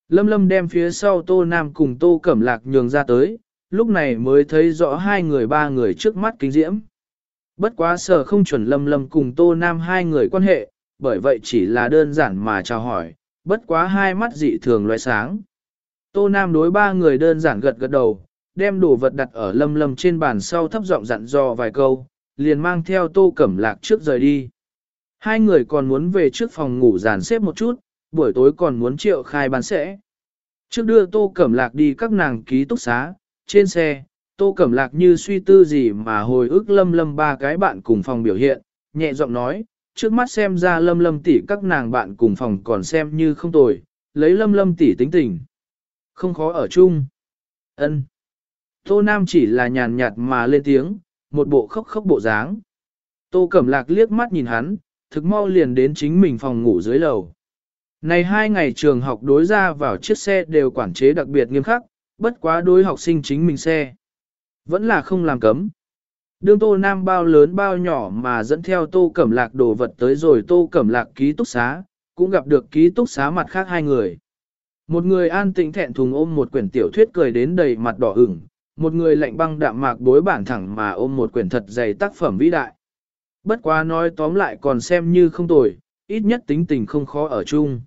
Lâm Lâm đem phía sau Tô Nam cùng Tô Cẩm Lạc nhường ra tới, lúc này mới thấy rõ hai người ba người trước mắt kính diễm. Bất quá sở không chuẩn Lâm Lâm cùng Tô Nam hai người quan hệ, bởi vậy chỉ là đơn giản mà chào hỏi, bất quá hai mắt dị thường loại sáng. Tô Nam đối ba người đơn giản gật gật đầu, đem đồ vật đặt ở Lâm Lâm trên bàn sau thấp giọng dặn dò vài câu, liền mang theo Tô Cẩm Lạc trước rời đi. Hai người còn muốn về trước phòng ngủ dàn xếp một chút, buổi tối còn muốn triệu khai bán sẽ. Trước đưa Tô Cẩm Lạc đi các nàng ký túc xá, trên xe, Tô Cẩm Lạc như suy tư gì mà hồi ức lâm lâm ba cái bạn cùng phòng biểu hiện, nhẹ giọng nói, trước mắt xem ra lâm lâm tỷ các nàng bạn cùng phòng còn xem như không tồi, lấy lâm lâm tỷ tính tình. Không khó ở chung. ân Tô Nam chỉ là nhàn nhạt mà lên tiếng, một bộ khóc khóc bộ dáng. Tô Cẩm Lạc liếc mắt nhìn hắn, thực mau liền đến chính mình phòng ngủ dưới lầu. Này hai ngày trường học đối ra vào chiếc xe đều quản chế đặc biệt nghiêm khắc, bất quá đối học sinh chính mình xe. Vẫn là không làm cấm. Đương tô nam bao lớn bao nhỏ mà dẫn theo tô cẩm lạc đồ vật tới rồi tô cẩm lạc ký túc xá, cũng gặp được ký túc xá mặt khác hai người. Một người an tĩnh thẹn thùng ôm một quyển tiểu thuyết cười đến đầy mặt đỏ ửng, một người lạnh băng đạm mạc đối bản thẳng mà ôm một quyển thật dày tác phẩm vĩ đại. Bất quá nói tóm lại còn xem như không tồi, ít nhất tính tình không khó ở chung.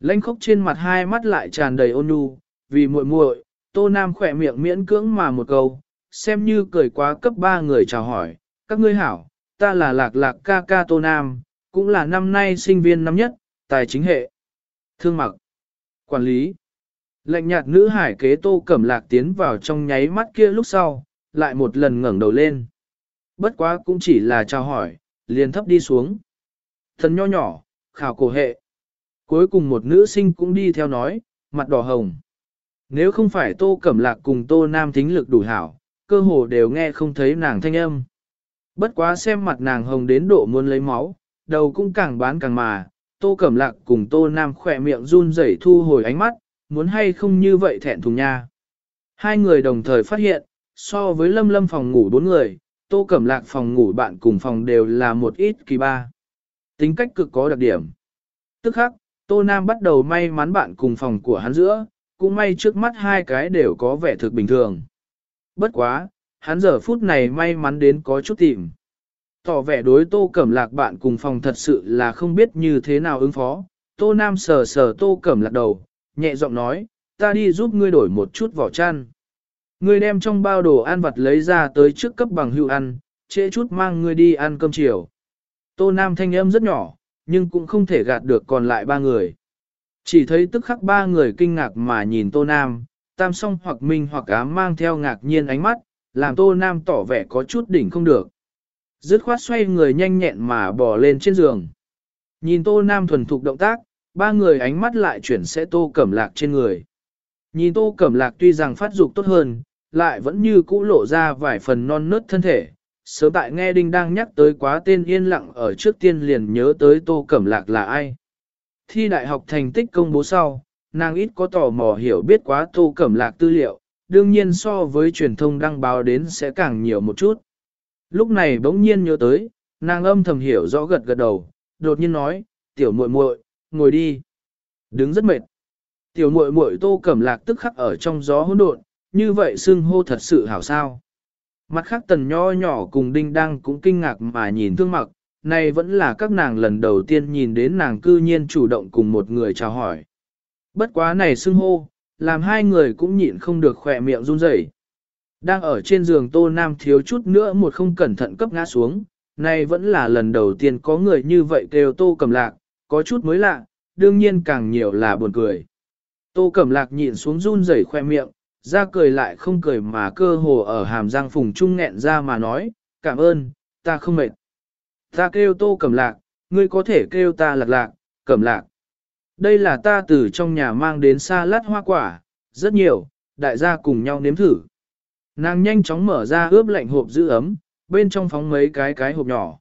Lãnh khốc trên mặt hai mắt lại tràn đầy ôn nhu, vì muội muội, Tô Nam khỏe miệng miễn cưỡng mà một câu, xem như cười quá cấp ba người chào hỏi, các ngươi hảo, ta là lạc lạc ca ca Tô Nam, cũng là năm nay sinh viên năm nhất, tài chính hệ, thương mặc, quản lý lạnh nhạt nữ hải kế Tô Cẩm Lạc tiến vào trong nháy mắt kia lúc sau, lại một lần ngẩng đầu lên. Bất quá cũng chỉ là chào hỏi, liền thấp đi xuống. Thần nho nhỏ, khảo cổ hệ. Cuối cùng một nữ sinh cũng đi theo nói, mặt đỏ hồng. Nếu không phải Tô Cẩm Lạc cùng Tô Nam thính lực đủ hảo, cơ hồ đều nghe không thấy nàng thanh âm. Bất quá xem mặt nàng hồng đến độ muốn lấy máu, đầu cũng càng bán càng mà, Tô Cẩm Lạc cùng Tô Nam khỏe miệng run rẩy thu hồi ánh mắt, muốn hay không như vậy thẹn thùng nha. Hai người đồng thời phát hiện, so với lâm lâm phòng ngủ bốn người, Tô Cẩm Lạc phòng ngủ bạn cùng phòng đều là một ít kỳ ba. Tính cách cực có đặc điểm. Tức khắc, Tô Nam bắt đầu may mắn bạn cùng phòng của hắn giữa, cũng may trước mắt hai cái đều có vẻ thực bình thường. Bất quá, hắn giờ phút này may mắn đến có chút tìm. Tỏ vẻ đối Tô Cẩm Lạc bạn cùng phòng thật sự là không biết như thế nào ứng phó. Tô Nam sờ sờ Tô Cẩm Lạc đầu, nhẹ giọng nói, ta đi giúp ngươi đổi một chút vỏ chăn. Ngươi đem trong bao đồ ăn vặt lấy ra tới trước cấp bằng hữu ăn, trễ chút mang ngươi đi ăn cơm chiều. Tô Nam thanh âm rất nhỏ, nhưng cũng không thể gạt được còn lại ba người. Chỉ thấy tức khắc ba người kinh ngạc mà nhìn Tô Nam, tam song hoặc minh hoặc ám mang theo ngạc nhiên ánh mắt, làm Tô Nam tỏ vẻ có chút đỉnh không được. Dứt khoát xoay người nhanh nhẹn mà bò lên trên giường. Nhìn Tô Nam thuần thục động tác, ba người ánh mắt lại chuyển sẽ Tô Cẩm Lạc trên người. Nhìn Tô Cẩm Lạc tuy rằng phát dục tốt hơn, lại vẫn như cũ lộ ra vài phần non nớt thân thể. Sớm tại nghe Đinh đang nhắc tới quá tên yên lặng ở trước tiên liền nhớ tới Tô Cẩm Lạc là ai. Thi đại học thành tích công bố sau, nàng ít có tò mò hiểu biết quá Tô Cẩm Lạc tư liệu, đương nhiên so với truyền thông đăng báo đến sẽ càng nhiều một chút. Lúc này bỗng nhiên nhớ tới, nàng âm thầm hiểu rõ gật gật đầu, đột nhiên nói, tiểu muội muội, ngồi đi. Đứng rất mệt. Tiểu muội muội Tô Cẩm Lạc tức khắc ở trong gió hỗn độn, như vậy xưng hô thật sự hảo sao. Mặt khác tần nho nhỏ cùng đinh đăng cũng kinh ngạc mà nhìn thương mặc, này vẫn là các nàng lần đầu tiên nhìn đến nàng cư nhiên chủ động cùng một người chào hỏi. Bất quá này xưng hô, làm hai người cũng nhịn không được khỏe miệng run rẩy. Đang ở trên giường Tô Nam thiếu chút nữa một không cẩn thận cấp ngã xuống, này vẫn là lần đầu tiên có người như vậy kêu Tô cầm Lạc, có chút mới lạ, đương nhiên càng nhiều là buồn cười. Tô Cẩm Lạc nhịn xuống run rẩy khoe miệng, ra cười lại không cười mà cơ hồ ở hàm răng phùng trung nghẹn ra mà nói, cảm ơn, ta không mệt. Ta kêu Tô Cẩm Lạc, ngươi có thể kêu ta lạc lạc, Cẩm Lạc. Đây là ta từ trong nhà mang đến xa lát hoa quả, rất nhiều, đại gia cùng nhau nếm thử. Nàng nhanh chóng mở ra ướp lạnh hộp giữ ấm, bên trong phóng mấy cái cái hộp nhỏ.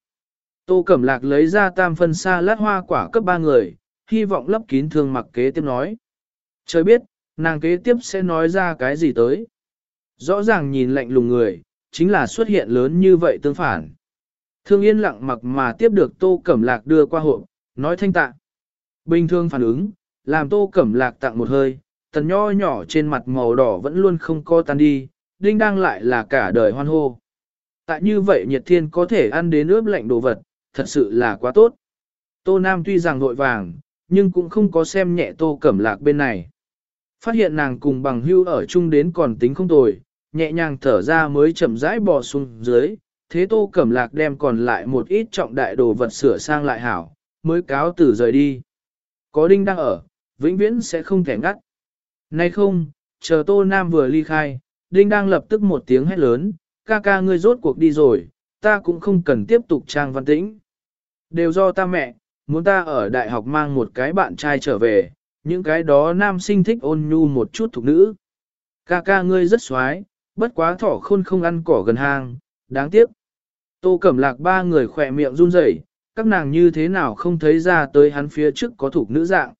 Tô Cẩm Lạc lấy ra tam phân xa lát hoa quả cấp ba người, hy vọng lấp kín thương mặc kế tiếp nói. Trời biết, nàng kế tiếp sẽ nói ra cái gì tới. Rõ ràng nhìn lạnh lùng người, chính là xuất hiện lớn như vậy tương phản. Thương yên lặng mặc mà tiếp được Tô Cẩm Lạc đưa qua hộp, nói thanh tạ. Bình thường phản ứng, làm Tô Cẩm Lạc tặng một hơi, tần nho nhỏ trên mặt màu đỏ vẫn luôn không co tan đi, đinh đang lại là cả đời hoan hô. Tại như vậy nhiệt thiên có thể ăn đến ướp lạnh đồ vật, thật sự là quá tốt. Tô Nam tuy rằng nội vàng, nhưng cũng không có xem nhẹ Tô Cẩm Lạc bên này. Phát hiện nàng cùng bằng hưu ở chung đến còn tính không tồi, nhẹ nhàng thở ra mới chậm rãi bò xuống dưới, thế Tô Cẩm Lạc đem còn lại một ít trọng đại đồ vật sửa sang lại hảo, mới cáo tử rời đi. Có đinh đang ở, vĩnh viễn sẽ không thể ngắt. Nay không, chờ Tô Nam vừa ly khai, đinh đang lập tức một tiếng hét lớn, ca ca ngươi rốt cuộc đi rồi, ta cũng không cần tiếp tục trang văn tĩnh. Đều do ta mẹ, muốn ta ở đại học mang một cái bạn trai trở về, những cái đó nam sinh thích ôn nhu một chút thuộc nữ. Ca ca ngươi rất xoái, bất quá thỏ khôn không ăn cỏ gần hang, đáng tiếc. Tô Cẩm Lạc ba người khỏe miệng run rẩy, các nàng như thế nào không thấy ra tới hắn phía trước có thuộc nữ dạng.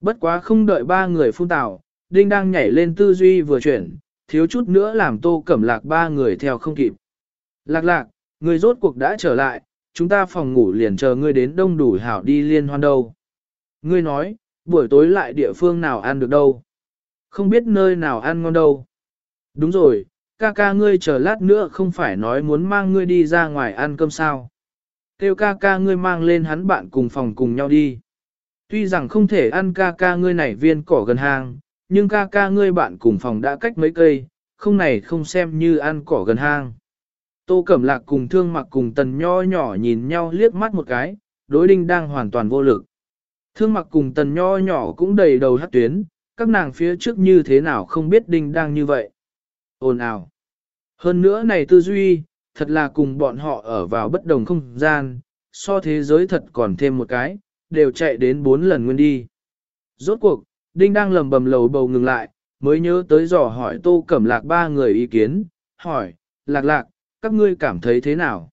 Bất quá không đợi ba người phun tảo, Đinh đang nhảy lên tư duy vừa chuyển, thiếu chút nữa làm tô cẩm lạc ba người theo không kịp. Lạc lạc, Ngươi rốt cuộc đã trở lại, chúng ta phòng ngủ liền chờ ngươi đến đông đủ hảo đi liên hoan đâu. Ngươi nói, buổi tối lại địa phương nào ăn được đâu. Không biết nơi nào ăn ngon đâu. Đúng rồi, ca ca ngươi chờ lát nữa không phải nói muốn mang ngươi đi ra ngoài ăn cơm sao. Kêu ca ca ngươi mang lên hắn bạn cùng phòng cùng nhau đi. Tuy rằng không thể ăn ca ca ngươi này viên cỏ gần hang, nhưng ca ca ngươi bạn cùng phòng đã cách mấy cây, không này không xem như ăn cỏ gần hang. Tô Cẩm Lạc cùng thương mặc cùng tần nho nhỏ nhìn nhau liếc mắt một cái, đối đinh đang hoàn toàn vô lực. Thương mặc cùng tần nho nhỏ cũng đầy đầu hát tuyến, các nàng phía trước như thế nào không biết đinh đang như vậy. Ồn ào. Hơn nữa này tư duy, thật là cùng bọn họ ở vào bất đồng không gian, so thế giới thật còn thêm một cái, đều chạy đến bốn lần nguyên đi. Rốt cuộc, Đinh đang lầm bầm lầu bầu ngừng lại, mới nhớ tới dò hỏi Tô Cẩm Lạc ba người ý kiến, hỏi, Lạc Lạc, các ngươi cảm thấy thế nào?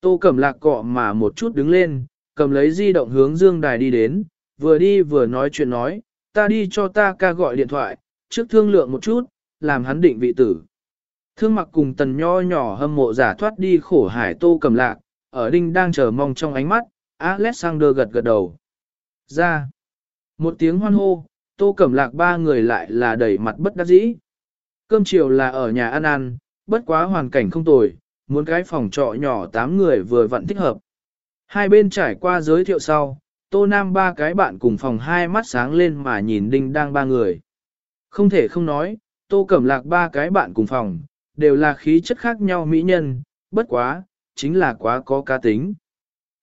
Tô Cẩm Lạc cọ mà một chút đứng lên, cầm lấy di động hướng Dương Đài đi đến, vừa đi vừa nói chuyện nói, ta đi cho ta ca gọi điện thoại, trước thương lượng một chút, làm hắn định vị tử. Thương mặc cùng tần nho nhỏ hâm mộ giả thoát đi khổ hải Tô Cẩm Lạc, ở đinh đang chờ mong trong ánh mắt, Alexander gật gật đầu. Ra. Một tiếng hoan hô, Tô Cẩm Lạc ba người lại là đẩy mặt bất đắc dĩ. Cơm chiều là ở nhà ăn ăn, bất quá hoàn cảnh không tồi, muốn cái phòng trọ nhỏ 8 người vừa vặn thích hợp. Hai bên trải qua giới thiệu sau, Tô Nam ba cái bạn cùng phòng hai mắt sáng lên mà nhìn Đinh đang ba người. Không thể không nói, Tô Cẩm Lạc ba cái bạn cùng phòng, đều là khí chất khác nhau mỹ nhân, bất quá, chính là quá có cá tính.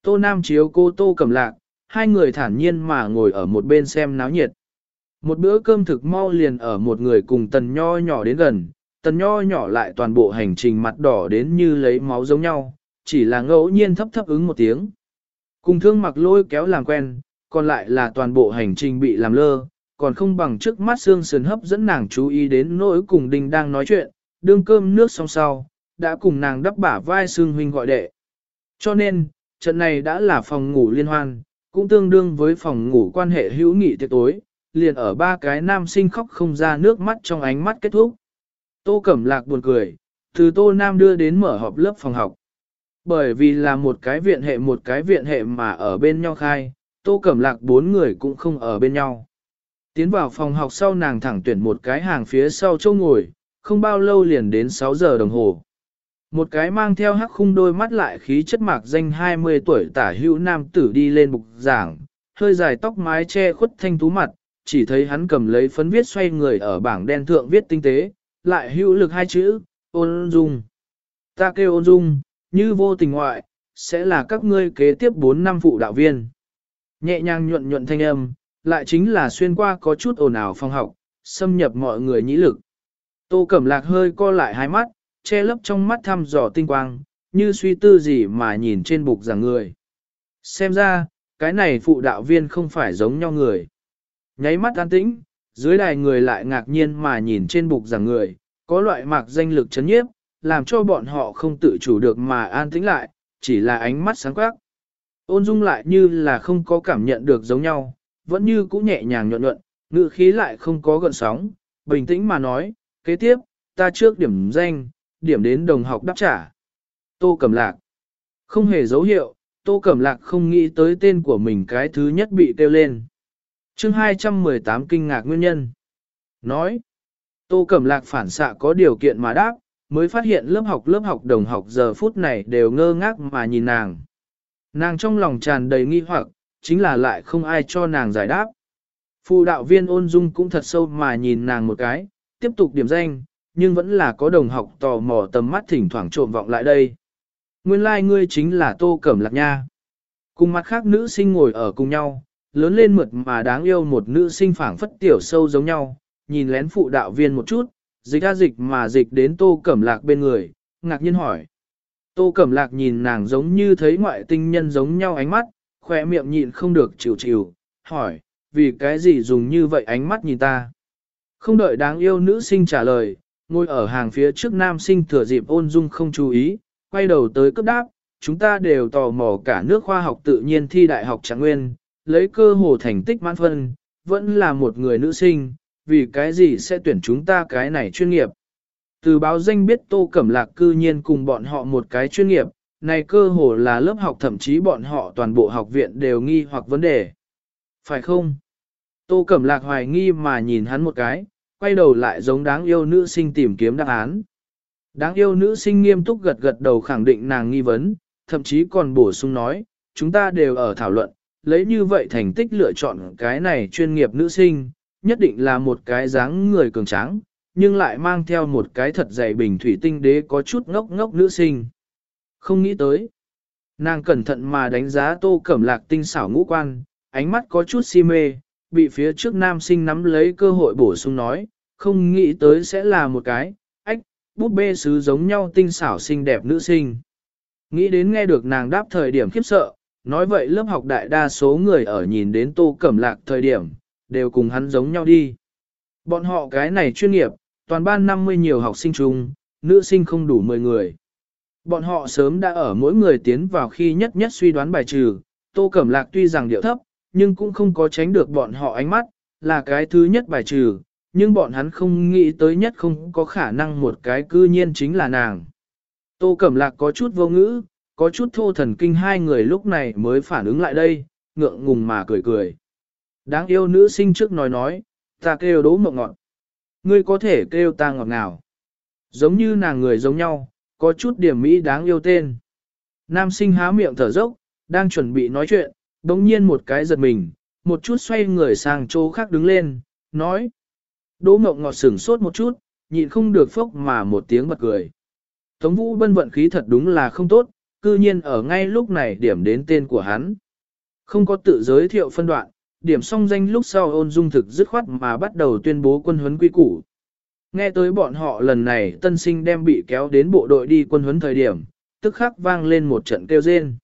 Tô Nam chiếu cô Tô Cẩm Lạc, hai người thản nhiên mà ngồi ở một bên xem náo nhiệt. Một bữa cơm thực mau liền ở một người cùng tần nho nhỏ đến gần, tần nho nhỏ lại toàn bộ hành trình mặt đỏ đến như lấy máu giống nhau, chỉ là ngẫu nhiên thấp thấp ứng một tiếng. Cùng thương mặc lôi kéo làm quen, còn lại là toàn bộ hành trình bị làm lơ, còn không bằng trước mắt xương sườn hấp dẫn nàng chú ý đến nỗi cùng đình đang nói chuyện, đương cơm nước xong sau, đã cùng nàng đắp bả vai xương huynh gọi đệ. Cho nên, trận này đã là phòng ngủ liên hoan, cũng tương đương với phòng ngủ quan hệ hữu nghị tiệc tối, liền ở ba cái nam sinh khóc không ra nước mắt trong ánh mắt kết thúc. Tô Cẩm Lạc buồn cười, từ Tô Nam đưa đến mở họp lớp phòng học. Bởi vì là một cái viện hệ một cái viện hệ mà ở bên nhau khai, Tô Cẩm Lạc bốn người cũng không ở bên nhau. Tiến vào phòng học sau nàng thẳng tuyển một cái hàng phía sau chỗ ngồi, không bao lâu liền đến 6 giờ đồng hồ. Một cái mang theo hắc khung đôi mắt lại khí chất mạc danh 20 tuổi tả hữu nam tử đi lên bục giảng, hơi dài tóc mái che khuất thanh tú mặt, chỉ thấy hắn cầm lấy phấn viết xoay người ở bảng đen thượng viết tinh tế, lại hữu lực hai chữ, ôn dung. Ta kêu ôn dung, như vô tình ngoại, sẽ là các ngươi kế tiếp 4 năm phụ đạo viên. Nhẹ nhàng nhuận nhuận thanh âm, lại chính là xuyên qua có chút ồn ào phong học, xâm nhập mọi người nhĩ lực. Tô Cẩm Lạc hơi co lại hai mắt, che lấp trong mắt thăm dò tinh quang, như suy tư gì mà nhìn trên bục giảng người. Xem ra, cái này phụ đạo viên không phải giống nhau người. Nháy mắt an tĩnh, dưới đài người lại ngạc nhiên mà nhìn trên bục giảng người, có loại mạc danh lực chấn nhiếp, làm cho bọn họ không tự chủ được mà an tĩnh lại, chỉ là ánh mắt sáng quắc. Ôn dung lại như là không có cảm nhận được giống nhau, vẫn như cũ nhẹ nhàng nhuận nhuận, ngự khí lại không có gợn sóng, bình tĩnh mà nói, kế tiếp, ta trước điểm danh, điểm đến đồng học đáp trả. Tô Cẩm Lạc. Không hề dấu hiệu, Tô Cẩm Lạc không nghĩ tới tên của mình cái thứ nhất bị kêu lên chương 218 kinh ngạc nguyên nhân. Nói, Tô Cẩm Lạc phản xạ có điều kiện mà đáp, mới phát hiện lớp học lớp học đồng học giờ phút này đều ngơ ngác mà nhìn nàng. Nàng trong lòng tràn đầy nghi hoặc, chính là lại không ai cho nàng giải đáp. Phụ đạo viên ôn dung cũng thật sâu mà nhìn nàng một cái, tiếp tục điểm danh, nhưng vẫn là có đồng học tò mò tầm mắt thỉnh thoảng trộm vọng lại đây. Nguyên lai like ngươi chính là Tô Cẩm Lạc Nha. Cùng mặt khác nữ sinh ngồi ở cùng nhau, lớn lên mượt mà đáng yêu một nữ sinh phảng phất tiểu sâu giống nhau, nhìn lén phụ đạo viên một chút, dịch ra dịch mà dịch đến Tô Cẩm Lạc bên người, ngạc nhiên hỏi. Tô Cẩm Lạc nhìn nàng giống như thấy ngoại tinh nhân giống nhau ánh mắt, khỏe miệng nhịn không được chịu chịu, hỏi, vì cái gì dùng như vậy ánh mắt nhìn ta? Không đợi đáng yêu nữ sinh trả lời, ngồi ở hàng phía trước nam sinh thừa dịp ôn dung không chú ý, quay đầu tới cấp đáp, chúng ta đều tò mò cả nước khoa học tự nhiên thi đại học trạng nguyên, lấy cơ hồ thành tích mãn phân, vẫn là một người nữ sinh, vì cái gì sẽ tuyển chúng ta cái này chuyên nghiệp. Từ báo danh biết Tô Cẩm Lạc cư nhiên cùng bọn họ một cái chuyên nghiệp, này cơ hồ là lớp học thậm chí bọn họ toàn bộ học viện đều nghi hoặc vấn đề. Phải không? Tô Cẩm Lạc hoài nghi mà nhìn hắn một cái, quay đầu lại giống đáng yêu nữ sinh tìm kiếm đáp án. Đáng yêu nữ sinh nghiêm túc gật gật đầu khẳng định nàng nghi vấn, thậm chí còn bổ sung nói, chúng ta đều ở thảo luận, lấy như vậy thành tích lựa chọn cái này chuyên nghiệp nữ sinh, nhất định là một cái dáng người cường tráng, nhưng lại mang theo một cái thật dày bình thủy tinh đế có chút ngốc ngốc nữ sinh. Không nghĩ tới. Nàng cẩn thận mà đánh giá tô cẩm lạc tinh xảo ngũ quan, ánh mắt có chút si mê, bị phía trước nam sinh nắm lấy cơ hội bổ sung nói, không nghĩ tới sẽ là một cái, ách, búp bê sứ giống nhau tinh xảo xinh đẹp nữ sinh. Nghĩ đến nghe được nàng đáp thời điểm khiếp sợ, nói vậy lớp học đại đa số người ở nhìn đến tô cẩm lạc thời điểm, đều cùng hắn giống nhau đi. Bọn họ cái này chuyên nghiệp, toàn ban 50 nhiều học sinh chung, nữ sinh không đủ 10 người. Bọn họ sớm đã ở mỗi người tiến vào khi nhất nhất suy đoán bài trừ, Tô Cẩm Lạc tuy rằng điệu thấp, nhưng cũng không có tránh được bọn họ ánh mắt, là cái thứ nhất bài trừ, nhưng bọn hắn không nghĩ tới nhất không có khả năng một cái cư nhiên chính là nàng. Tô Cẩm Lạc có chút vô ngữ, có chút thô thần kinh hai người lúc này mới phản ứng lại đây, ngượng ngùng mà cười cười. Đáng yêu nữ sinh trước nói nói, ta kêu đố mộng ngọt. Ngươi có thể kêu ta ngọt ngào. Giống như nàng người giống nhau, có chút điểm mỹ đáng yêu tên. Nam sinh há miệng thở dốc, đang chuẩn bị nói chuyện, đống nhiên một cái giật mình, một chút xoay người sang chỗ khác đứng lên, nói. Đỗ mộng ngọt sửng sốt một chút, nhịn không được phốc mà một tiếng bật cười. Tống vũ bân vận khí thật đúng là không tốt, cư nhiên ở ngay lúc này điểm đến tên của hắn. Không có tự giới thiệu phân đoạn, điểm xong danh lúc sau ôn dung thực dứt khoát mà bắt đầu tuyên bố quân huấn quy củ. Nghe tới bọn họ lần này tân sinh đem bị kéo đến bộ đội đi quân huấn thời điểm, tức khắc vang lên một trận kêu rên.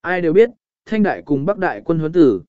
Ai đều biết, thanh đại cùng bắc đại quân huấn tử,